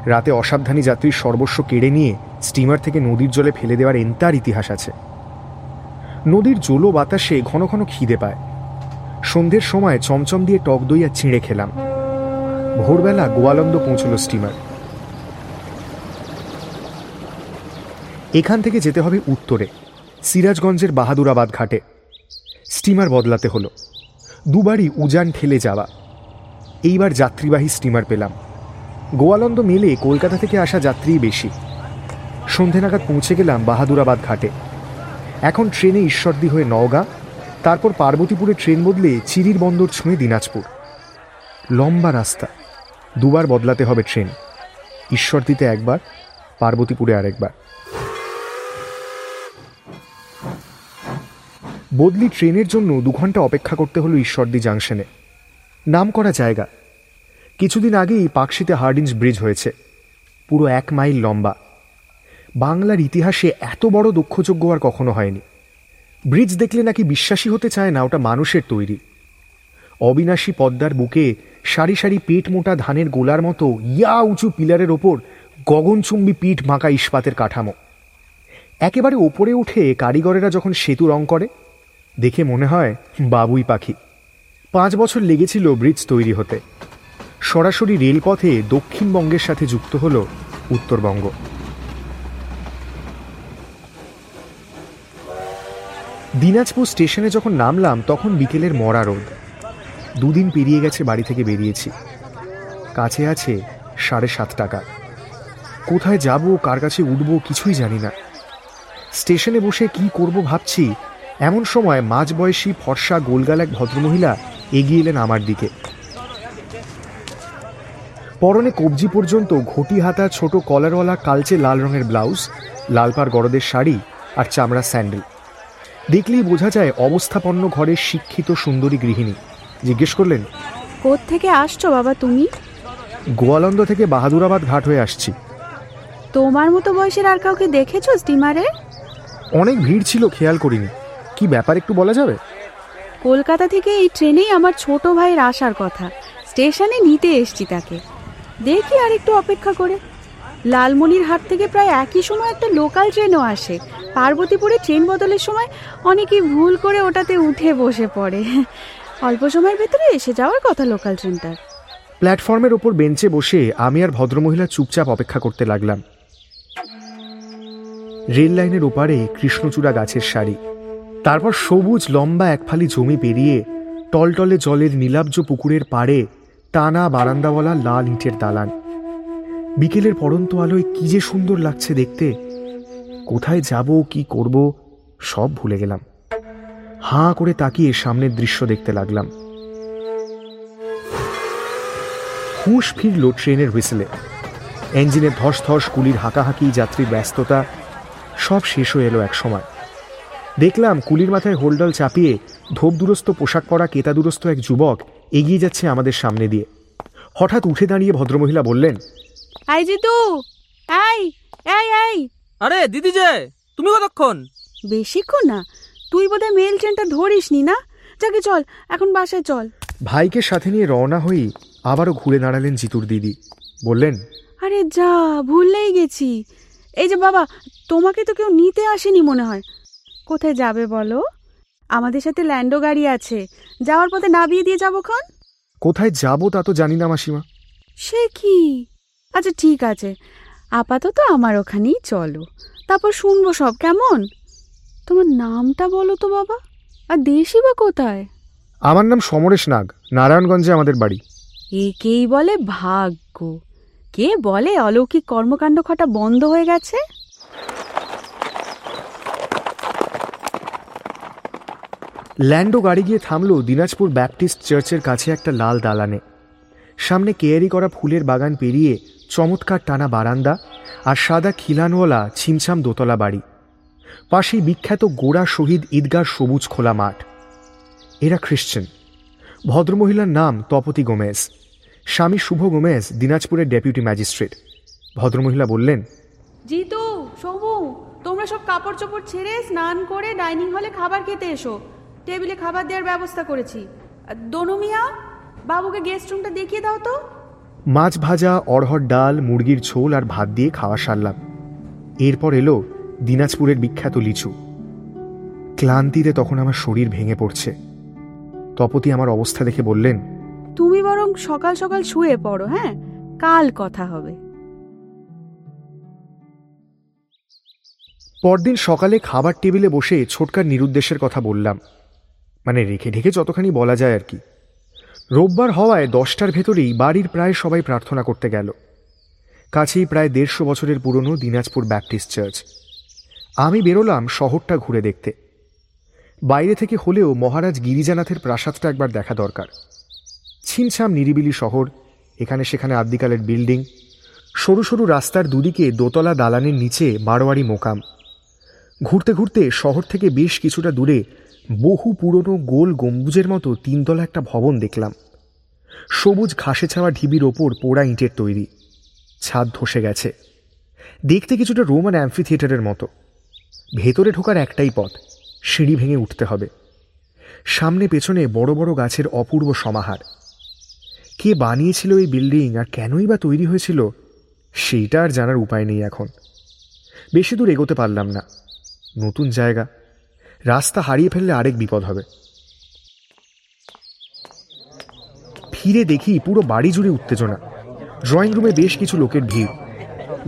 রাতে অসাবধানী যাত্রীর সর্বস্ব কেড়ে নিয়ে স্টিমার থেকে নদীর জলে ফেলে দেওয়ার এন্তার ইতিহাস আছে। নদীর জলো বাতাসে ঘন ঘন খিদে পায়। সন্ধ্যের সময় চমচম দিয়ে টক দই আর চিঁড়ে খেলাম। ভোরবেলা গোয়ালন্দ পৌঁছল স্টিমার। এখান থেকে যেতে হবে উত্তরে, সিরাজগঞ্জের বাহাদুরাবাদ ঘাটে। স্টিমার বদলাতে হলো। দুবারই উজান ঠেলে যাওয়া। এইবার যাত্রীবাহী স্টিমার পেলাম। গোয়ালন্দ মেলে কলকাতা থেকে আসা যাত্রীই বেশি। সন্ধে নাগাদ পৌঁছে গেলাম বাহাদুরাবাদ ঘাটে। এখন ট্রেনে ঈশ্বরদী হয়ে নওগাঁ, তারপর পার্বতীপুরে ট্রেন বদলে চিরির বন্দর ছুঁয়ে দিনাজপুর। লম্বা রাস্তা, দুবার বদলাতে হবে ট্রেন। ঈশ্বরদীতে একবার, পার্বতীপুরে আরেকবার। বদলি ট্রেনের জন্য দু ঘণ্টা অপেক্ষা করতে হলো ঈশ্বরদী জাংশনে। নাম করা জায়গা কিছুদিন আগেই পাকশিতে হার্ডিঞ্জ ব্রিজ হয়েছে। পুরো এক মাইল লম্বা। বাংলার ইতিহাসে এত বড় দক্ষযোগ্য আর কখনো হয়নি। ব্রিজ দেখলে নাকি বিশ্বাসী হতে চায় না, ওটা মানুষের তৈরি। অবিনাশী পদ্মার বুকে সারি সারি পেট মোটা ধানের গোলার মতো ইয়া উঁচু পিলারের ওপর গগনচুম্বী পিঠ মাকা ইস্পাতের কাঠামো। একেবারে ওপরে উঠে কারিগরেরা যখন সেতু রং করে, দেখে মনে হয় বাবুই পাখি। পাঁচ বছর লেগেছিল ব্রিজ তৈরি হতে। সরাসরি রেলপথে দক্ষিণবঙ্গের সাথে যুক্ত হল উত্তরবঙ্গ। দিনাজপুর স্টেশনে যখন নামলাম, তখন বিকেলের মরা রোদ। দুদিন পেরিয়ে গেছে বাড়ি থেকে বেরিয়েছি। কাছে আছে সাড়ে সাত টাকা। কোথায় যাব, কার কাছে উঠবো কিছুই জানি না। স্টেশনে বসে কি করব ভাবছি, এমন সময় মাঝবয়সী ফর্সা গোলগাল এক ভদ্রমহিলা এগিয়ে এলেন আমার দিকে। পরনে কবজি পর্যন্ত ঘটি হাতা ছোট কলারওয়ালা কালচে লাল রঙের ব্লাউজ লালপার গরদের শাড়ি আর চামড়া স্যান্ডেল। দেখলেই বোঝা যায় অবস্থাপন্ন ঘরের শিক্ষিত সুন্দরী গৃহিণী। জিজ্ঞেস করলেন থেকে আসছো বাবা তুমি? গোয়ালন্দ থেকে বাহাদুরাবাদ ঘাট হয়ে আসছি। তোমার মতো বয়সের আর কাউকে দেখেছ স্টিমারে? অনেক ভিড় ছিল খেয়াল করিনি। কি ব্যাপার একটু বলা যাবে? কলকাতা থেকে এই ট্রেনেই আমার ছোট ভাইয়ের আসার কথা। স্টেশনে নিতে এসছি তাকে। দেখি আর একটু অপেক্ষা করে। লালমনির হাট থেকে প্রায় একই সময় একটা লোকাল ট্রেনও আসে। পার্বতীপুরে ট্রেন বদলের সময় অনেকেই ভুল করে ওটাতে উঠে বসে পড়ে। অল্প সময়ের ভেতরে এসে যাওয়ার কথা লোকাল ট্রেনটার। প্ল্যাটফর্মের ওপর বেঞ্চে বসে আমি আর ভদ্রমহিলা চুপচাপ অপেক্ষা করতে লাগলাম। রেল লাইনের ওপারে কৃষ্ণচূড়া গাছের সারি। তারপর সবুজ লম্বা একফালি জমি পেরিয়ে টলটলে জলের নীলাব্জ পুকুরের পাড়ে টানা বারান্দাওয়ালা লাল ইঁটের দালান। বিকেলের পড়ন্ত আলোয় কি যে সুন্দর লাগছে দেখতে, কোথায় যাব, কি করব, সব ভুলে গেলাম। হাঁ করে তাকিয়ে সামনের দৃশ্য দেখতে লাগলাম। হুঁশ ফিরল ট্রেনের হুইসেলে। ইঞ্জিনের ধস ধস কুলির হাঁকাহাঁকি, যাত্রীর ব্যস্ততা, সব শেষ হয়ে এলো এক সময়। দেখলাম কুলির মাথায় হোলডল চাপিয়ে ধোপ দুরস্ত পোশাক পরা কেতা দুরস্ত এক যুবক এগিয়ে যাচ্ছে আমাদের সামনে দিয়ে। হঠাৎ উঠে দাঁড়িয়ে ভদ্রমহিলা বললেন এই জিতু এই এই এই আরে দিদি যে তুমি কতক্ষণ? বেশিক্ষণ না তুই বোধহয় মেল ট্রেনটা ধরিস নি? না যাকে চল এখন বাসায় চল। ভাইকে সাথে নিয়ে রওনা হয়ে আবারও ঘুরে দাঁড়ালেন জিতুর দিদি। বললেন আরে যা ভুললেই গেছি। এই যে বাবা তোমাকে তো কেউ নিতে আসেনি মনে হয়। কোথায় যাবে বলো? আমাদের সাথে ল্যান্ডো গাড়ি আছে। যাওয়ার পথে নামিয়ে দিয়ে যাব ক্ষণ কোথায় যাব তা তো জানি না মাসিমা। সে কি? আচ্ছা ঠিক আছে। আপাতত আমার ওখানেই চলো। তারপর শুনব সব কেমন? তোমার নামটা বলো তো বাবা। আর দেশই বা কোথায়? আমার নাম সমরেশ নাগ নারায়ণগঞ্জে আমাদের বাড়ি। একেই বলে ভাগ্য। কে বলে অলৌকিক কর্মকাণ্ড খটা বন্ধ হয়ে গেছে? ল্যান্ডো গাড়ি গিয়ে থামল দিনাজপুর ব্যাপটিস্ট চার্চের কাছে একটা লাল দালানে। সামনে কেয়ারি করা ফুলের বাগান পেরিয়ে চমৎকার টানা বারান্দা আর সাদা খিলানওয়ালা ছিমছাম দোতলা বাড়ি। পাশেই বিখ্যাত গোড়া শহীদ ঈদগার সবুজ খোলা মাঠ। এরা খ্রিশ্চান। ভদ্রমহিলার নাম তপতি গোমেজ। স্বামী শুভ গোমেজ, দিনাজপুরের ডেপুটি ম্যাজিস্ট্রেট। ভদ্রমহিলা বললেন, জিতু সমু তোমরা সব কাপড় চোপড় ছেড়ে স্নান করে ডাইনিং হলে খাবার খেতে এসো। টেবিলে খাবার দেওয়ার ব্যবস্থা করেছি। আর দনু মিয়া বাবুকে গেস্ট রুমটা দেখিয়ে দাও তো। মাছ ভাজা অড়হর ডাল মুরগির ঝোল আর ভাত দিয়ে খাওয়া সারলাম। এরপর এলো দিনাজপুরের বিখ্যাত লিচু। ক্লান্তিতে তখন আমার শরীর ভেঙে পড়ছে। তপতি আমার অবস্থা দেখে বললেন তুমি বরং সকাল সকাল শুয়ে পড়ো হ্যাঁ? কাল কথা হবে। পরদিন সকালে খাবার টেবিলে বসে ছোটকার নিরুদ্দেশের কথা বললাম। মানে রেখে ঢেকে যতখানি বলা যায় আর কি। রোববার হওয়ায় দশটার ভেতরেই বাড়ির প্রায় সবাই প্রার্থনা করতে গেল। কাছেই প্রায় দেড়শো বছরের পুরনো দিনাজপুর ব্যাপটিস্ট চার্চ। আমি বেরোলাম শহরটা ঘুরে দেখতে। বাইরে থেকে হলেও মহারাজ গিরিজানাথের প্রাসাদটা একবার দেখা দরকার। ছিমছাম নিরিবিলি শহর, এখানে সেখানে আদ্যিকালের বিল্ডিং, সরু সরু রাস্তার দুদিকে দোতলা দালানের নিচে বারোয়ারি মোকাম। ঘুরতে ঘুরতে শহর থেকে বেশ কিছুটা দূরে বহু পুরনো গোল গম্বুজের মতো তিনতলা একটা ভবন দেখলাম। সবুজ ঘাসে ছাওয়া ঢিবির ওপর পোড়া ইঁটের তৈরি। ছাদ ধসে গেছে। দেখতে কিছুটা রোমান অ্যাম্ফি থিয়েটারের মতো। ভেতরে ঢোকার একটাই পথ, সিঁড়ি ভেঙে উঠতে হবে। সামনে পেছনে বড় বড় গাছের অপূর্ব সমাহার। কে বানিয়েছিল এই বিল্ডিং আর কেনই বা তৈরি হয়েছিল, সেইটা আর জানার উপায় নেই এখন। বেশি দূর এগোতে পারলাম না। নতুন জায়গা। রাস্তা হারিয়ে ফেললে আরেক বিপদ হবে। ফিরে দেখি পুরো বাড়ি জুড়ে উত্তেজনা। ড্রয়িং রুমে বেশ কিছু লোকের ভিড়।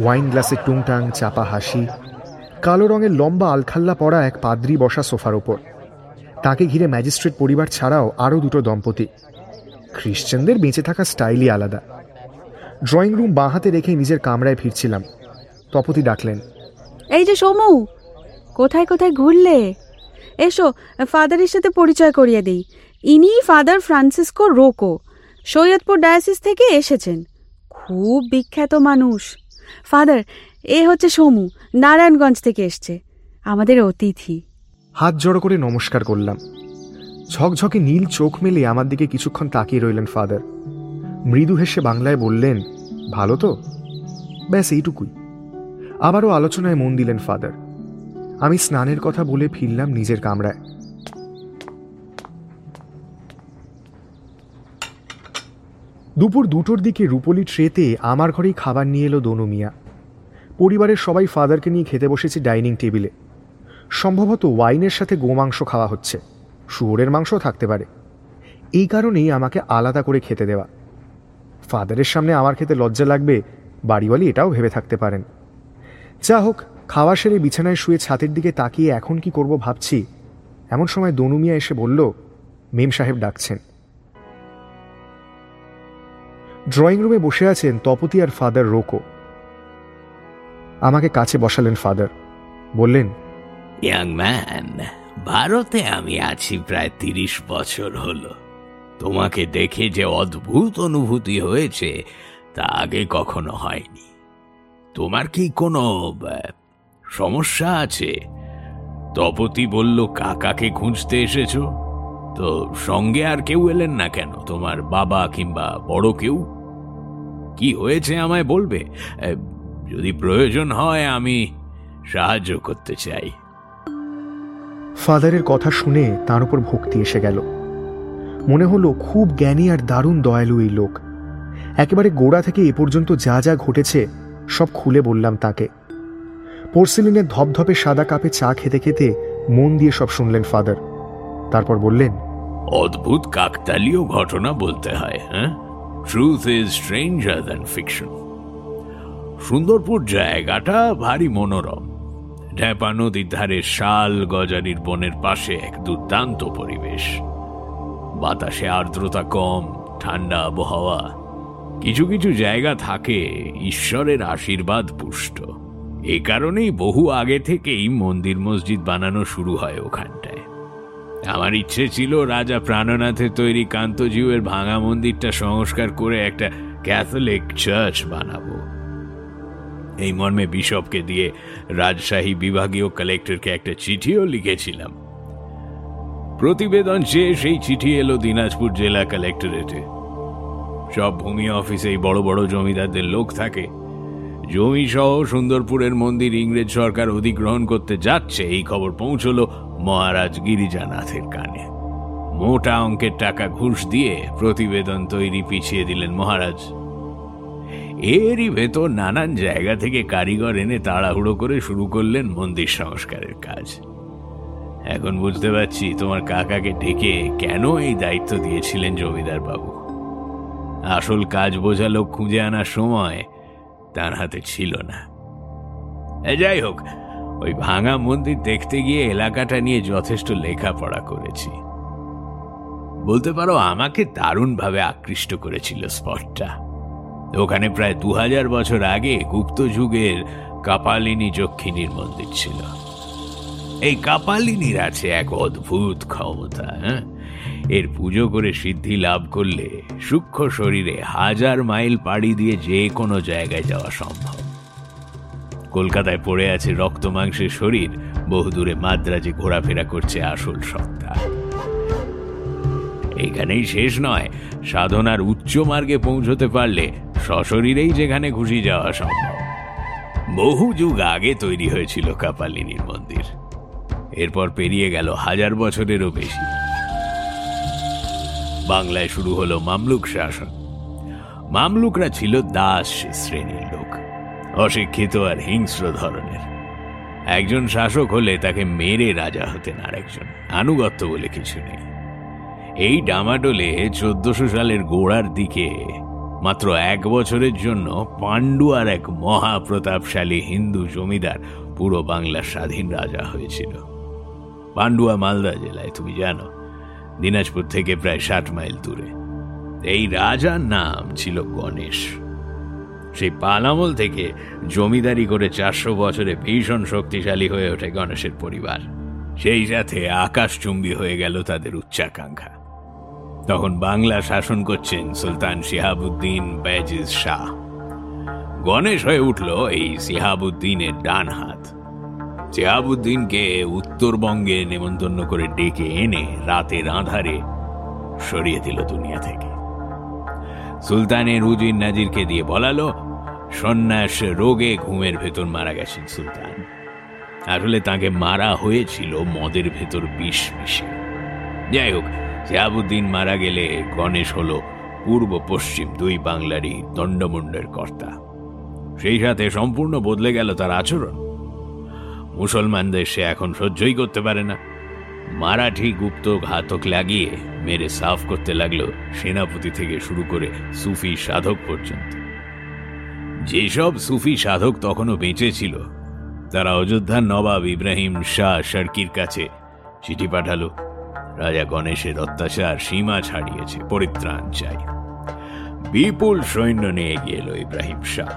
ওয়াইন গ্লাসের টুংটাং, চাপা হাসি, কালো রঙের লম্বা আলখাল্লা পড়া এক পাদ্রি বসা সোফার ওপর। তাকে ঘিরে ম্যাজিস্ট্রেট পরিবার ছাড়াও আরও দুটো দম্পতি। খ্রিশ্চানদের বেঁচে থাকা স্টাইলই আলাদা। ড্রয়িং রুম বাঁ হাতে রেখে নিজের কামরায় ফিরছিলাম। তপতি ডাকলেন, এই যে সমু, কোথায় কোথায় ঘুরলে? এসো, ফাদারের সাথে পরিচয় করিয়ে দিই। ইনি Father Francisco Rocco Saidpur diocese থেকে এসেছেন। খুব বিখ্যাত মানুষ। ফাদার, এ হচ্ছে সমু, নারায়ণগঞ্জ থেকে এসছে, আমাদের অতিথি। হাত জড়ো করে নমস্কার করলাম। ঝকঝকে নীল চোখ মেলে আমার দিকে কিছুক্ষণ তাকিয়ে রইলেন ফাদার। মৃদু হেসে বাংলায় বললেন, ভালো তো? ব্যাস, এইটুকুই। আবারও আলোচনায় মন দিলেন ফাদার। আমি স্নানের কথা বলে ফিরলাম নিজের কামরায়। দুপুর দুটোর দিকে রূপলি ট্রেতে আমার ঘরেই খাবার নিয়ে এলো দনু মিয়া। পরিবারের সবাই ফাদারকে নিয়ে খেতে বসেছে ডাইনিং টেবিলে। সম্ভবত ওয়াইনের সাথে গোমাংস খাওয়া হচ্ছে। শুয়োরের মাংস থাকতে পারে। এই কারণেই আমাকে আলাদা করে খেতে দেওয়া। ফাদারের সামনে আমার খেতে লজ্জা লাগবে, বাড়িওয়ালি এটাও ভেবে থাকতে পারেন। যা হোক খাওয়া সেরে বিছানায় শুয়ে ছাতের দিকে তাকিয়ে এখন কি করব ভাবছি। এমন সময় দনুমিয়া এসে বলল, মেম সাহেব ডাকছেন। ড্রয়িং রুমে বসে আছেন তপতি আর ফাদার রোকো। আমাকে কাছে বসালেন, ফাদার। বললেন ইয়াং ম্যান ভারতে আমি আছি প্রায় তিরিশ বছর হলো। তোমাকে দেখে যে অদ্ভুত অনুভূতি হয়েছে, তা আগে কখনো হয়নি। তোমার কি কোনো সমস্যা আছে। তপতি বলল, কাকাকে খুঁজতে এসেছ? তো সঙ্গে আর কেউ এলেন না কেন? তোমার বাবা কিংবা বড় কেউ? কি হয়েছে আমায় বলবে? যদি প্রয়োজন হয় আমি সাহায্য করতে চাই। ফাদারের কথা শুনে তার উপর ভক্তি এসে গেল। মনে হলো, খুব জ্ঞানী আর দারুণ দয়ালু এই লোক। একেবারে গোড়া থেকে এ পর্যন্ত যা যা ঘটেছে, সব খুলে বললাম তাকে। পোর্সেলিনের ধপধপে সাদা কাপে চা খেতে খেতে মন দিয়ে সব শুনলেন ফাদার। তারপর বললেন, অদ্ভুত কাকতালীয় ঘটনা বলতে হয় হ্যাঁ? Truth is stranger than fiction Sundarpur জায়গাটা ভারী মনোরম। ঢ্যাপা নদীর ধারে শাল গজারির বনের পাশে এক দুর্দান্ত পরিবেশ। বাতাসে আর্দ্রতা কম, ঠান্ডা আবহাওয়া। কিছু কিছু জায়গা থাকে, ঈশ্বরের আশীর্বাদ পুষ্ট। এ কারণেই বহু আগে থেকেই মন্দির মসজিদ বানানো শুরু হয় ওখানটায়। আমার ইচ্ছে ছিল রাজা প্রাণনাথের তৈরি কান্তজিউয়ের ভাঙা মন্দিরটা সংস্কার করে একটা ক্যাথলিক চার্চ বানাবো। এই মর্মে বিশপকে দিয়ে রাজশাহী বিভাগীয় কালেক্টরকে একটা চিঠিও লিখেছিলাম। প্রতিবেদন চেয়ে সেই চিঠি এলো দিনাজপুর জেলা কালেক্টরেটে। সব ভূমি অফিসেই বড় বড় জমিদারদের লোক থাকে। জমি সহ সুন্দরপুরের মন্দির ইংরেজ সরকার অধিগ্রহণ করতে যাচ্ছে, এই খবর পৌঁছল মহারাজ গিরিজানাথের কানে। মোটা অঙ্কের টাকা ঘুষ দিয়ে প্রতিবেদন তৈরি পিছিয়ে দিলেন মহারাজ। এরই ভেতর নানান জায়গা থেকে কারিগর এনে তাড়াহুড়ো করে শুরু করলেন মন্দির সংস্কারের কাজ। এখন বুঝতে পারছি তোমার কাকাকে ডেকে কেন এই দায়িত্ব দিয়েছিলেন জমিদার বাবু আসল কাজ বোঝা লোক খুঁজে আনার সময় তার হাতে ছিল না। যাই হোক, ওই ভাঙা মন্দির দেখতে গিয়ে এলাকাটা নিয়ে যথেষ্ট লেখাপড়া করেছি। বলতে পারো, আমাকে দারুণভাবে আকৃষ্ট করেছিল স্পটটা। ওখানে প্রায় দু হাজার বছর আগে গুপ্ত যুগের কাপালিনী যক্ষিণীর মন্দির ছিল। এই কাপালিনীর আছে এক অদ্ভুত ক্ষমতা হ্যাঁ? এর পুজো করে সিদ্ধি লাভ করলে সূক্ষ্ম শরীরে হাজার মাইল পাড়ি দিয়ে যে কোনো জায়গায় যাওয়া সম্ভব। কলকাতায় পড়ে আছে রক্ত মাংসের শরীর, বহুদূরে মাদ্রাজে ঘোরাফেরা করছে আসল সত্তা। এইখানেই শেষ নয়, সাধনার উচ্চ মার্গে পৌঁছতে পারলে সশরীরেই যেখানে খুশি যাওয়া সম্ভব। বহু যুগ আগে তৈরি হয়েছিল কাপালিনীর মন্দির। এরপর পেরিয়ে গেল হাজার বছরেরও বেশি। বাংলায় শুরু হলো মামলুক শাসন। মামলুকরা ছিল দাস শ্রেণির লোক, অশিক্ষিত আর হিংস্র ধরনের। একজন শাসক হলে তাকে মেরে রাজা হতেন আর একজন আনুগত্য বলে কিছু নেই। এই ডামাডোলে চোদ্দশো সালের গোড়ার দিকে মাত্র এক বছরের জন্য পাণ্ডু আর এক মহাপ্রতাপশালী হিন্দু জমিদার পুরো বাংলার স্বাধীন রাজা হয়েছিল। পান্ডুয়া মালদা জেলায়, তুমি জানো। দিনাজপুর থেকে প্রায় ষাট মাইল দূরে। এই রাজার নাম ছিল গণেশ। সেই পালামল থেকে জমিদারি করে চারশো বছরে ভীষণ শক্তিশালী হয়ে ওঠে গণেশের পরিবার। সেই সাথে আকাশচুম্বী হয়ে গেল তাদের উচ্চাকাঙ্ক্ষা। তখন বাংলা শাসন করছেন সুলতান শিহাবুদ্দিন বেজিজ শাহ। গণেশ হয়ে উঠল এই শিহাবুদ্দিনের ডান হাত। শিহাবুদ্দিনকে উত্তরবঙ্গে নেমন্তন্ন করে ডেকে এনে রাতের আধারে সরিয়ে দিল দুনিয়া থেকে। সুলতানের উজির নাজিরকে দিয়ে বলালো, সন্ন্যাস রোগে ঘুমের ভেতর মারা গেছেন সুলতান। আসলে তাকে মারা হয়েছিল মদের ভেতর বিষ মিশিয়ে যাই হোক শিহাবুদ্দিন মারা গেলে গণেশ হলো পূর্ব পশ্চিম দুই বাংলারই দণ্ডমুণ্ডের কর্তা। সেই সাথে সম্পূর্ণ বদলে গেল তার আচরণ। মুসলমানদের সে এখন সহ্যই করতে পারে না। মারাঠি গুপ্ত ঘাতক লাগিয়ে মেরে সাফ করতে লাগল সেনাপতি থেকে শুরু করে সুফি সাধক পর্যন্ত। যেসব সুফি সাধক তখনও বেঁচে ছিল, তারা অযোধ্যার নবাব ইব্রাহিম শাহ সার্কির কাছে চিঠি পাঠালো। রাজা গণেশের অত্যাচার সীমা ছাড়িয়েছে, পরিত্রাণ চাই। বিপুল সৈন্য নিয়ে এগিয়ে এলো ইব্রাহিম শাহ।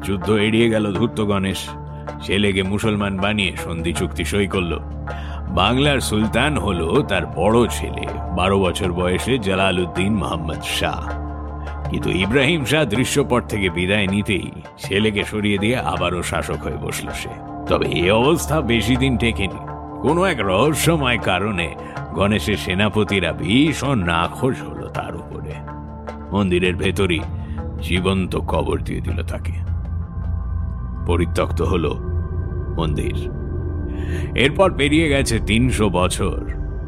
যুদ্ধ এড়িয়ে গেল ধূর্ত গণেশ। ছেলেকে মুসলমান বানিয়ে সন্ধি চুক্তি সই করল। বাংলার সুলতান হলো তার বড় ছেলে, বারো বছর বয়সে জালালউদ্দিন মোহাম্মদ শাহ। কিন্তু ইব্রাহিম শাহ দৃশ্যপট থেকে বিদায় নিতেই ছেলেকে সরিয়ে দিয়ে আবারও শাসক হয়ে বসল সে। তবে এ অবস্থা বেশি দিন টেকেনি কোনো এক রহস্যময় কারণে গণেশের সেনাপতিরা ভীষণ নাখোশ হলো তার উপরে। মন্দিরের ভেতরই জীবন্ত কবর দিয়ে দিল তাকে। পরিত্যক্ত হল। মন্দির। এরপর পেরিয়ে গেছে তিনশো বছর।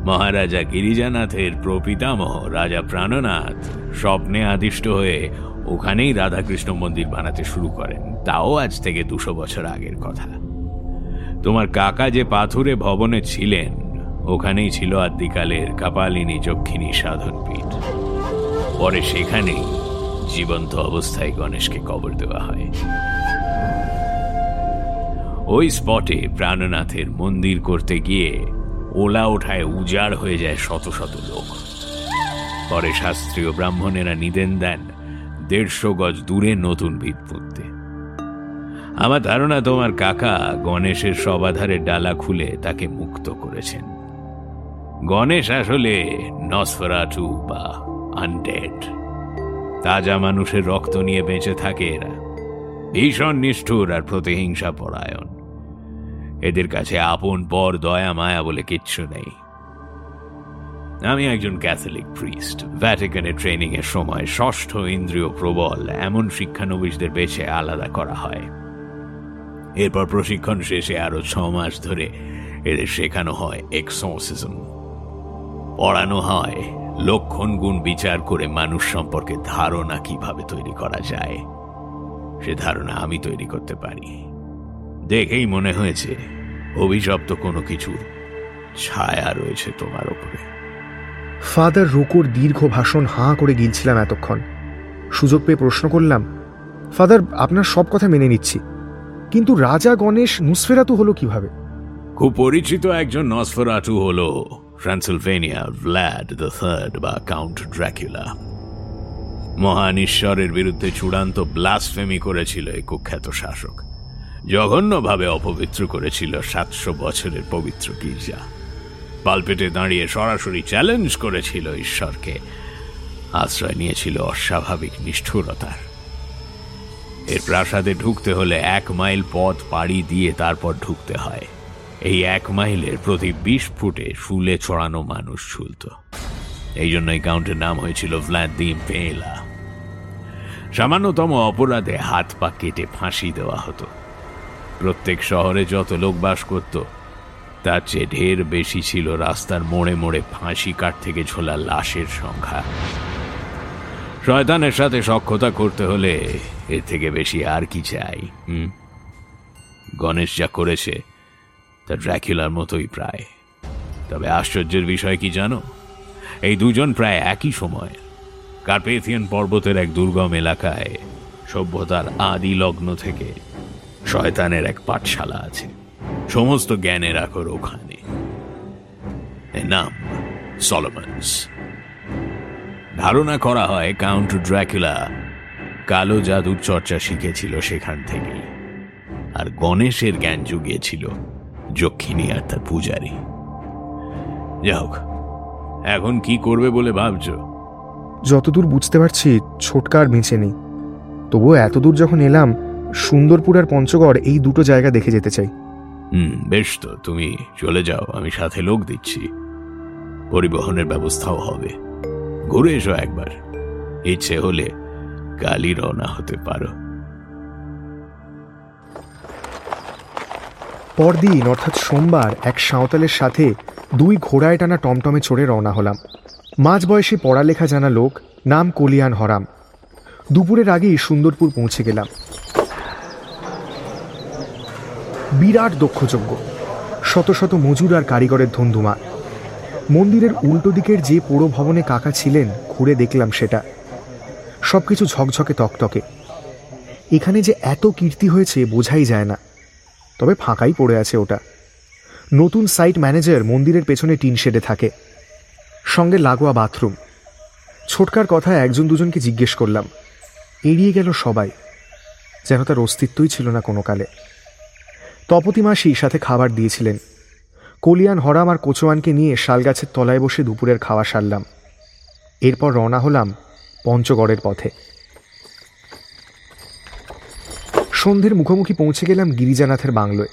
মহারাজা গিরিজানাথের প্রপিতামহ রাজা প্রাণনাথ স্বপ্নে আদিষ্ট হয়ে ওখানেই রাধাকৃষ্ণ মন্দির বানাতে শুরু করেন। তাও আজ থেকে দুশো বছর আগের কথা। তোমার কাকা যে পাথুরে ভবনে ছিলেন, ওখানেই ছিল আদ্যিকালের কাপালিনী যক্ষিণী সাধনপীঠ। পরে সেখানেই জীবন্ত অবস্থায় গণেশকে কবর দেওয়া হয়। ওই স্পটে প্রাণনাথের মন্দির করতে গিয়ে ওলা ওঠায় উজাড় হয়ে যায় শত শত লোক। পরে শাস্ত্রীয় ব্রাহ্মণেরা নিদেন দেন দেড়শো গজ দূরে নতুন ভিত পুঁততে। আমার ধারণা তোমার কাকা গণেশের সবাধারের ডালা খুলে তাকে মুক্ত করেছেন। গণেশ আসলে নসফরাটু বা আনডেড। তাজা মানুষের রক্ত নিয়ে বেঁচে থাকে এরা। ভীষণ নিষ্ঠুর আর প্রতিহিংসা পরায়ণ এদের কাছে আপন পর দয়া, মায়া বলে কিচ্ছু নেই। আমি একজন ক্যাথলিক প্রিস্ট ভ্যাটিকানের ট্রেনিং এর সময় ষষ্ঠ ইন্দ্রিয় প্রবল, এমন শিক্ষানবিশদের বেছে আলাদা করা হয়। এরপর প্রশিক্ষণ শেষে আরও ছ মাস ধরে এদের শেখানো হয় এক্সোসিজম। পড়ানো হয় লক্ষণ গুণ বিচার করে মানুষ সম্পর্কে ধারণা কীভাবে তৈরি করা যায়, সে ধারণা আমি তৈরি করতে পারি। দেখেই মনে হয়েছে অভিশপ্ত কোনো কিছুর ছায়া রয়েছে তোমার উপরে। ফাদার রুকুর দীর্ঘ ভাষণ হাঁ করে গিলছিলাম এতক্ষণ। সুযোগ পেয়ে প্রশ্ন করলাম ফাদার আপনার সব কথা মেনে নিচ্ছি কিন্তু রাজা গণেশ নুসফেরাতু হলো কীভাবে? খুব পরিচিত একজন নসফরাটু হল ট্রান্সিলভেনিয়া ভ্ল্যাড দ্য থার্ড বা কাউন্ট ড্র্যাকুলা। মহান ঈশ্বরের বিরুদ্ধে চূড়ান্ত ব্লাসফেমি করেছিল এই কুখ্যাত শাসক। জঘন্যভাবে অপবিত্র করেছিল সাতশো বছরের পবিত্র গির্জা। পালপেটে দাঁড়িয়ে সরাসরি চ্যালেঞ্জ করেছিল ঈশ্বরকে। আশ্রয় নিয়েছিল অস্বাভাবিক নিষ্ঠুরতার। এর প্রাসাদে ঢুকতে হলে এক মাইল পথ পাড়ি দিয়ে তারপর ঢুকতে হয়। এই এক মাইলের প্রতি বিশ ফুটে শুলে ছড়ানো মানুষ ঝুলত। এই জন্য এই কাউন্টের নাম হয়েছিল ভ্লাদিম পেলা। সামান্যতম অপরাধে হাত পা কেটে ফাঁসি দেওয়া হতো। প্রত্যেক শহরে যত লোক বাস করত, তার চেয়ে ঢের বেশি ছিল রাস্তার মোড়ে মোড়ে ফাঁসি কাঠ থেকে ঝোলা লাশের সংখ্যা। শয়তানের সাথে সক্ষতা করতে হলে এর থেকে বেশি আর কি চাই, হুম? গণেশ যা করেছে, তা ড্র্যাকুলার মতোই প্রায়। তবে আশ্চর্যের বিষয় কি জানো? এই দুজন প্রায় একই সময় কার্পেথিয়ান পর্বতের এক দুর্গম এলাকায় সভ্যতার আদি লগ্ন থেকে শয়তানের এক পাঠশালা আছে। সমস্ত জ্ঞানের আকর ওখানে। নাম ধারণা করা হয় কাউন্ট ড্র্যাকুলা কালো জাদুর চর্চা শিখেছিল সেখান থেকেই আর গণেশের জ্ঞান জুগিয়েছিল যক্ষিণী আর তার পূজারী। যাই এখন কি করবে বলে ভাবছ? যতদূর বুঝতে পারছি, ছোটকার বেঁচে নেই। তবুও এতদূর যখন এলাম সুন্দরপুর আর পঞ্চগড় এই দুটো জায়গা দেখে যেতে চাই। হুম বেশ তো তুমি চলে যাও আমি সাথে লোক দিচ্ছি। পরিবহনের ব্যবস্থাও হবে। ঘুরে এসো একবার। ইচ্ছে হলে কালই রওনা হতে পারো। পরদিন অর্থাৎ সোমবার এক সাঁওতালের সাথে দুই ঘোড়ায় টানা টমটমে চড়ে রওনা হলাম। মাঝ বয়সে পড়ালেখা জানা লোক নাম কলিয়ান হরাম। দুপুরের আগেই সুন্দরপুর পৌঁছে গেলাম। বিরাট দক্ষযজ্ঞ। শত শত মজুর আর কারিগরের ধুমধুমা মন্দিরের উল্টো দিকের যে পোড়ো ভবনে কাকা ছিলেন, ঘুরে দেখলাম সেটা। সবকিছু ঝকঝকে তকতকে। এখানে যে এত কীর্তি হয়েছে, বোঝাই যায় না। তবে ফাঁকাই পড়ে আছে ওটা। নতুন সাইট ম্যানেজার মন্দিরের পেছনে টিন শেডে থাকে। সঙ্গে লাগোয়া বাথরুম। ছোটকার কথা একজন দুজনকে জিজ্ঞেস করলাম। এড়িয়ে গেল সবাই। যেন তার অস্তিত্বই ছিল না কোনো কালে। তপতি মাসি সাথে খাবার দিয়েছিলেন। কলিয়ান হরাম আর কোচোয়ানকে নিয়ে শালগাছের তলায় বসে দুপুরের খাওয়া সারলাম। এরপর রওনা হলাম পঞ্চগড়ের পথে। সন্ধ্যের মুখোমুখি পৌঁছে গেলাম গিরিজানাথের বাংলোয়।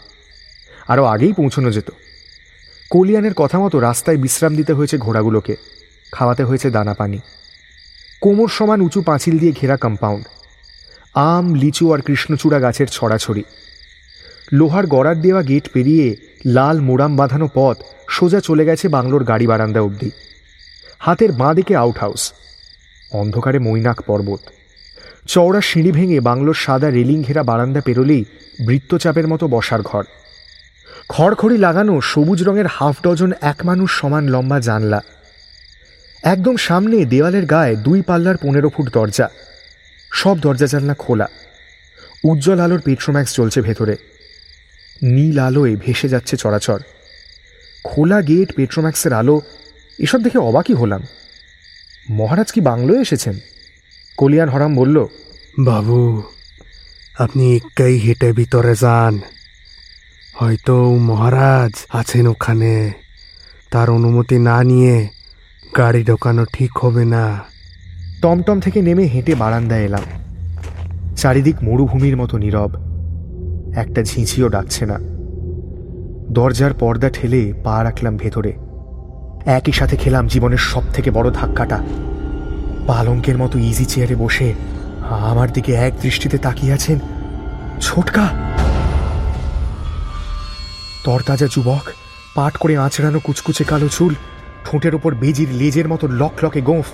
আরও আগেই পৌঁছানো যেত। কলিয়ানের কথা মতো রাস্তায় বিশ্রাম দিতে হয়েছে ঘোড়াগুলোকে। খাওয়াতে হয়েছে দানা পানি। কোমর সমান উঁচু পাঁচিল দিয়ে ঘেরা কম্পাউন্ড। আম, লিচু আর কৃষ্ণচূড়া গাছের ছড়াছড়ি। লোহার গড়ার দেওয়া গেট পেরিয়ে লাল মোড়াম বাঁধানো পথ সোজা চলে গেছে বাংলোর গাড়ি বারান্দা অবধি। হাতের বাঁ দিকে আউট হাউস অন্ধকারে মৈনাক পর্বত। চওড়া সিঁড়ি ভেঙে বাংলোর সাদা রেলিং ঘেরা বারান্দা পেরোলেই বৃত্তচাপের মতো বসার ঘর। খড়খড়ি লাগানো সবুজ রঙের হাফ ডজন এক মানুষ সমান লম্বা জানলা। একদম সামনে দেওয়ালের গায়ে দুই পাল্লার পনেরো ফুট দরজা। সব দরজা জানলা খোলা। উজ্জ্বল আলোর পেট্রোম্যাক্স চলছে ভেতরে। নীল আলোয় ভেসে যাচ্ছে চরাচর। খোলা গেট পেট্রোম্যাক্সের আলো এসব দেখে অবাকই হলাম। মহারাজ কি বাংলোয় এসেছেন? কলিয়ান হরাম বলল বাবু আপনি একাই হেঁটে ভিতরে যান। হয়তো মহারাজ আছেন ওখানে। তার অনুমতি না নিয়ে গাড়ি ঢোকানো ঠিক হবে না। টমটম থেকে নেমে হেঁটে বারান্দায় এলাম। চারিদিক মরুভূমির মতো নীরব। একটা ঝিঁঝিও ডাকছে না। দরজার পর্দা ঠেলে পা রাখলাম ভেতরে। একই সাথে খেলাম জীবনের সব থেকে বড় ধাক্কাটা। পালঙ্কের মতো ইজি চেয়ারে বসে আমার দিকে এক দৃষ্টিতে তাকিয়ে আছেন ছোটকা। তরতাজা যুবক পাট করে আঁচড়ানো কুচকুচে কালো চুল, ঠোঁটের ওপর বেজির লেজের মতো লক লকে গোঁফ,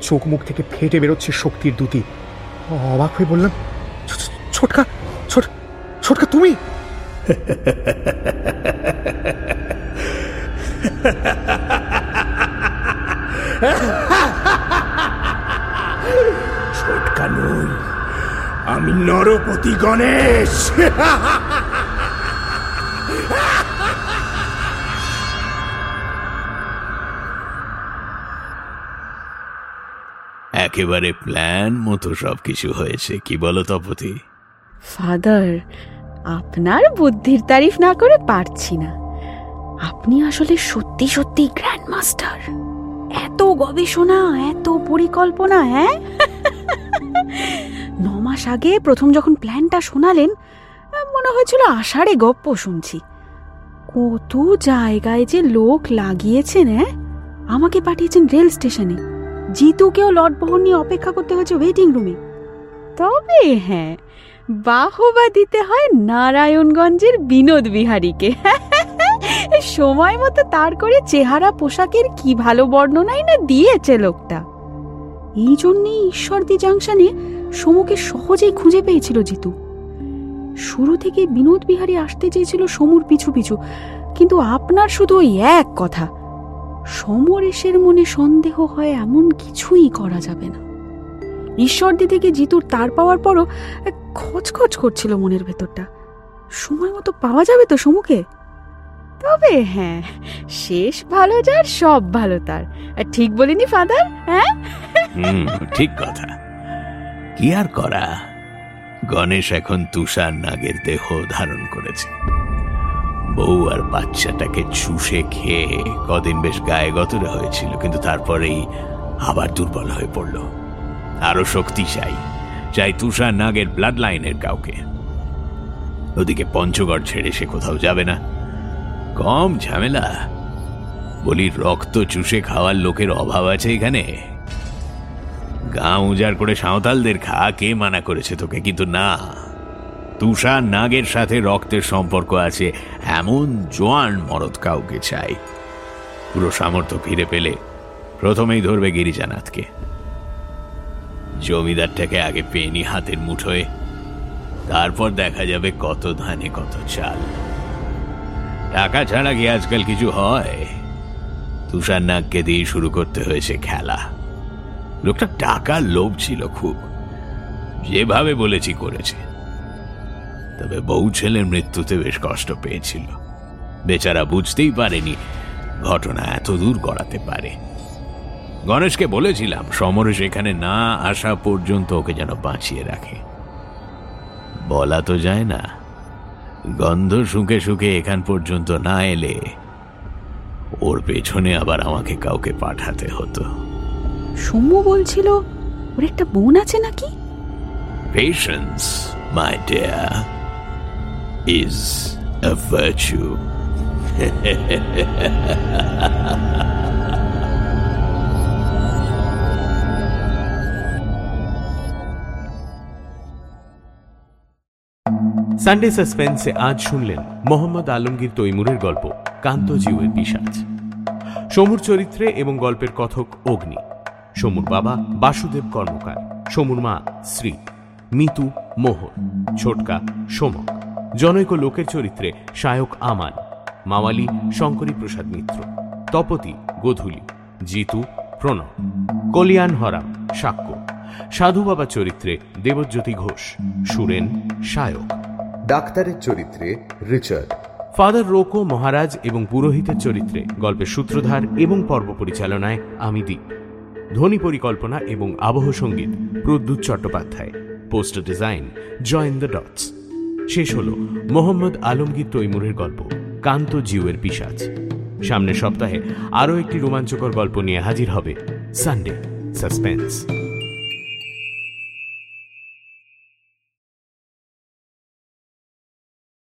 চোখ মুখ থেকে ফেটে বেরোচ্ছে শক্তির দুটি। অবাক হয়ে বললাম "ছো- ছোটকা, ছোট ছোটকা তুমি? ছোটকা নই আমি নরপতি গণেশ। একেবারে প্ল্যান মতো সবকিছু হয়েছে কি বলো তপতি? ফাদার আপনার বুদ্ধির তারিফ না করে পারছি না। আপনি আসলে সত্যি সত্যি গ্র্যান্ড মাস্টার এত গবেষণা, এত পরিকল্পনা হ্যাঁ? ন মাস আগে প্রথম যখন প্ল্যানটা শোনালেন, মনে হয়েছিল আষাঢ়ে গপ্প শুনছি। কত জায়গায় যে লোক লাগিয়েছেন হ্যাঁ? আমাকে পাঠিয়েছেন রেল স্টেশনে। জিতুকেও লটবহন নিয়ে অপেক্ষা করতে হয়েছে ওয়েটিং রুমে তবে হ্যাঁ বাহবা দিতে হয় নারায়ণগঞ্জের বিনোদ বিহারীকে। সময় মতো তার করে চেহারা পোশাকের কি ভালো বর্ণনাই না দিয়েছে লোকটা। এই জন্যেই ঈশ্বরদী জাংশনে সমুকে সহজেই খুঁজে পেয়েছিল জিতু। শুরু থেকে বিনোদ বিহারী আসতে চেয়েছিল সমুর পিছু পিছু, কিন্তু আপনার শুধু ওই এক কথা, সমরেশের মনে সন্দেহ হয় এমন কিছুই করা যাবে না। ঈশ্বরদী থেকে জিতুর তার পাওয়ার পরও খচখচ করছিল মনের ভেতরটা। সময় মতো পাওয়া যাবে তো সমুকে? তবে হ্যাঁ শেষ ভালো যার, সব ভালো তার। আর ঠিক বলিনি ফাদার হ্যাঁ? ঠিক কথা। কি আর করা? গণেশ এখন তুষার নাগের দেহ ধারণ করেছে। বউ আর বাচ্চাটাকে চুষে খেয়ে কদিন বেশ গায়ে গতরে হয়েছিল, কিন্তু তারপরেই আবার দুর্বল হয়ে পড়ল। আরও শক্তি চাই চাই তুষার নাগের ব্লাড লাইনের কাউকে। ওদিকে পঞ্চগড় ছেড়ে সে কোথাও যাবে না। কম ঝামেলা। বলি, রক্ত চুষে খাওয়ার লোকের অভাব আছে এখানে। গা উজাড় করে সাঁওতালদের খা, কে মানা করেছে তোকে? কিন্তু না। তুষার নাগের সাথে রক্তের সম্পর্ক আছে, এমন জোয়ান মরদ কাউকে চাই। পুরো সামর্থ্য ফিরে পেলে প্রথমেই ধরবে গিরিজানাথকে। জমিদারটাকে আগে পেনি হাতের মুঠোয় তারপর দেখা যাবে কত ধানে কত চাল। টাকা ছাড়া কি আজকাল কিছু হয়? তুষার নাগকে দিয়ে শুরু করতে হয়েছে খেলা। লোকটা টাকার লোভ ছিল খুব। যেভাবে বলেছি করেছে। তবে বউ ছেলের মৃত্যুতে বেশ কষ্ট পেয়েছিল। বেচারা বুঝতেই পারেনি, ঘটনা এত দূর গড়াতে পারে। গণেশকে বলেছিলাম সমরেশ এখানে না আসা পর্যন্ত ওকে যেন বাঁচিয়ে রাখে। বলা তো যায় না গন্ধ শুকে শুকে এখান পর্যন্ত না এলে ওর পেছনে আবার আমাকে কাউকে পাঠাতে হতো। সৌম্য বলছিল ওর একটা বোন আছে নাকি? Patience my dear is a virtue. Sunday সাসপেন্সে আজ শুনলেন মোহাম্মদ আলমগীর তৈমুরের গল্প কান্তজিউয়ের পিসাজ সমুর চরিত্রে এবং গল্পের কথক অগ্নি। সমুর বাবা বাসুদেব কর্মকার। সমুর মা শ্রী। মিতু মোহন ছোটকা সোমক। জনৈক লোকের চরিত্রে শায়ক আমান। মাওয়ালি শঙ্করী প্রসাদ মিত্র। তপতি গোধূলি। জিতু প্রণব। কলিয়ান হরাম সাক্ষ্য। সাধু বাবা চরিত্রে দেবজ্যোতি ঘোষ। সুরেন শায়ক। ডাক্তারের চরিত্রে রিচার্ড। ফাদার রোকো মহারাজ এবং পুরোহিতের চরিত্রে গল্পের সূত্রধার এবং পর্ব পরিচালনায় আমি দীপ। ধ্বনি পরিকল্পনা এবং আবহ সংগীত Pradyut Chattopadhyay. Poster design Join the Dots. শেষ হল মোহাম্মদ আলমগীর তৈমুরের গল্প, কান্ত জিউয়ের পিসাজ সামনের সপ্তাহে আরও একটি রোমাঞ্চকর গল্প নিয়ে হাজির হবে সানডে, সাসপেন্স।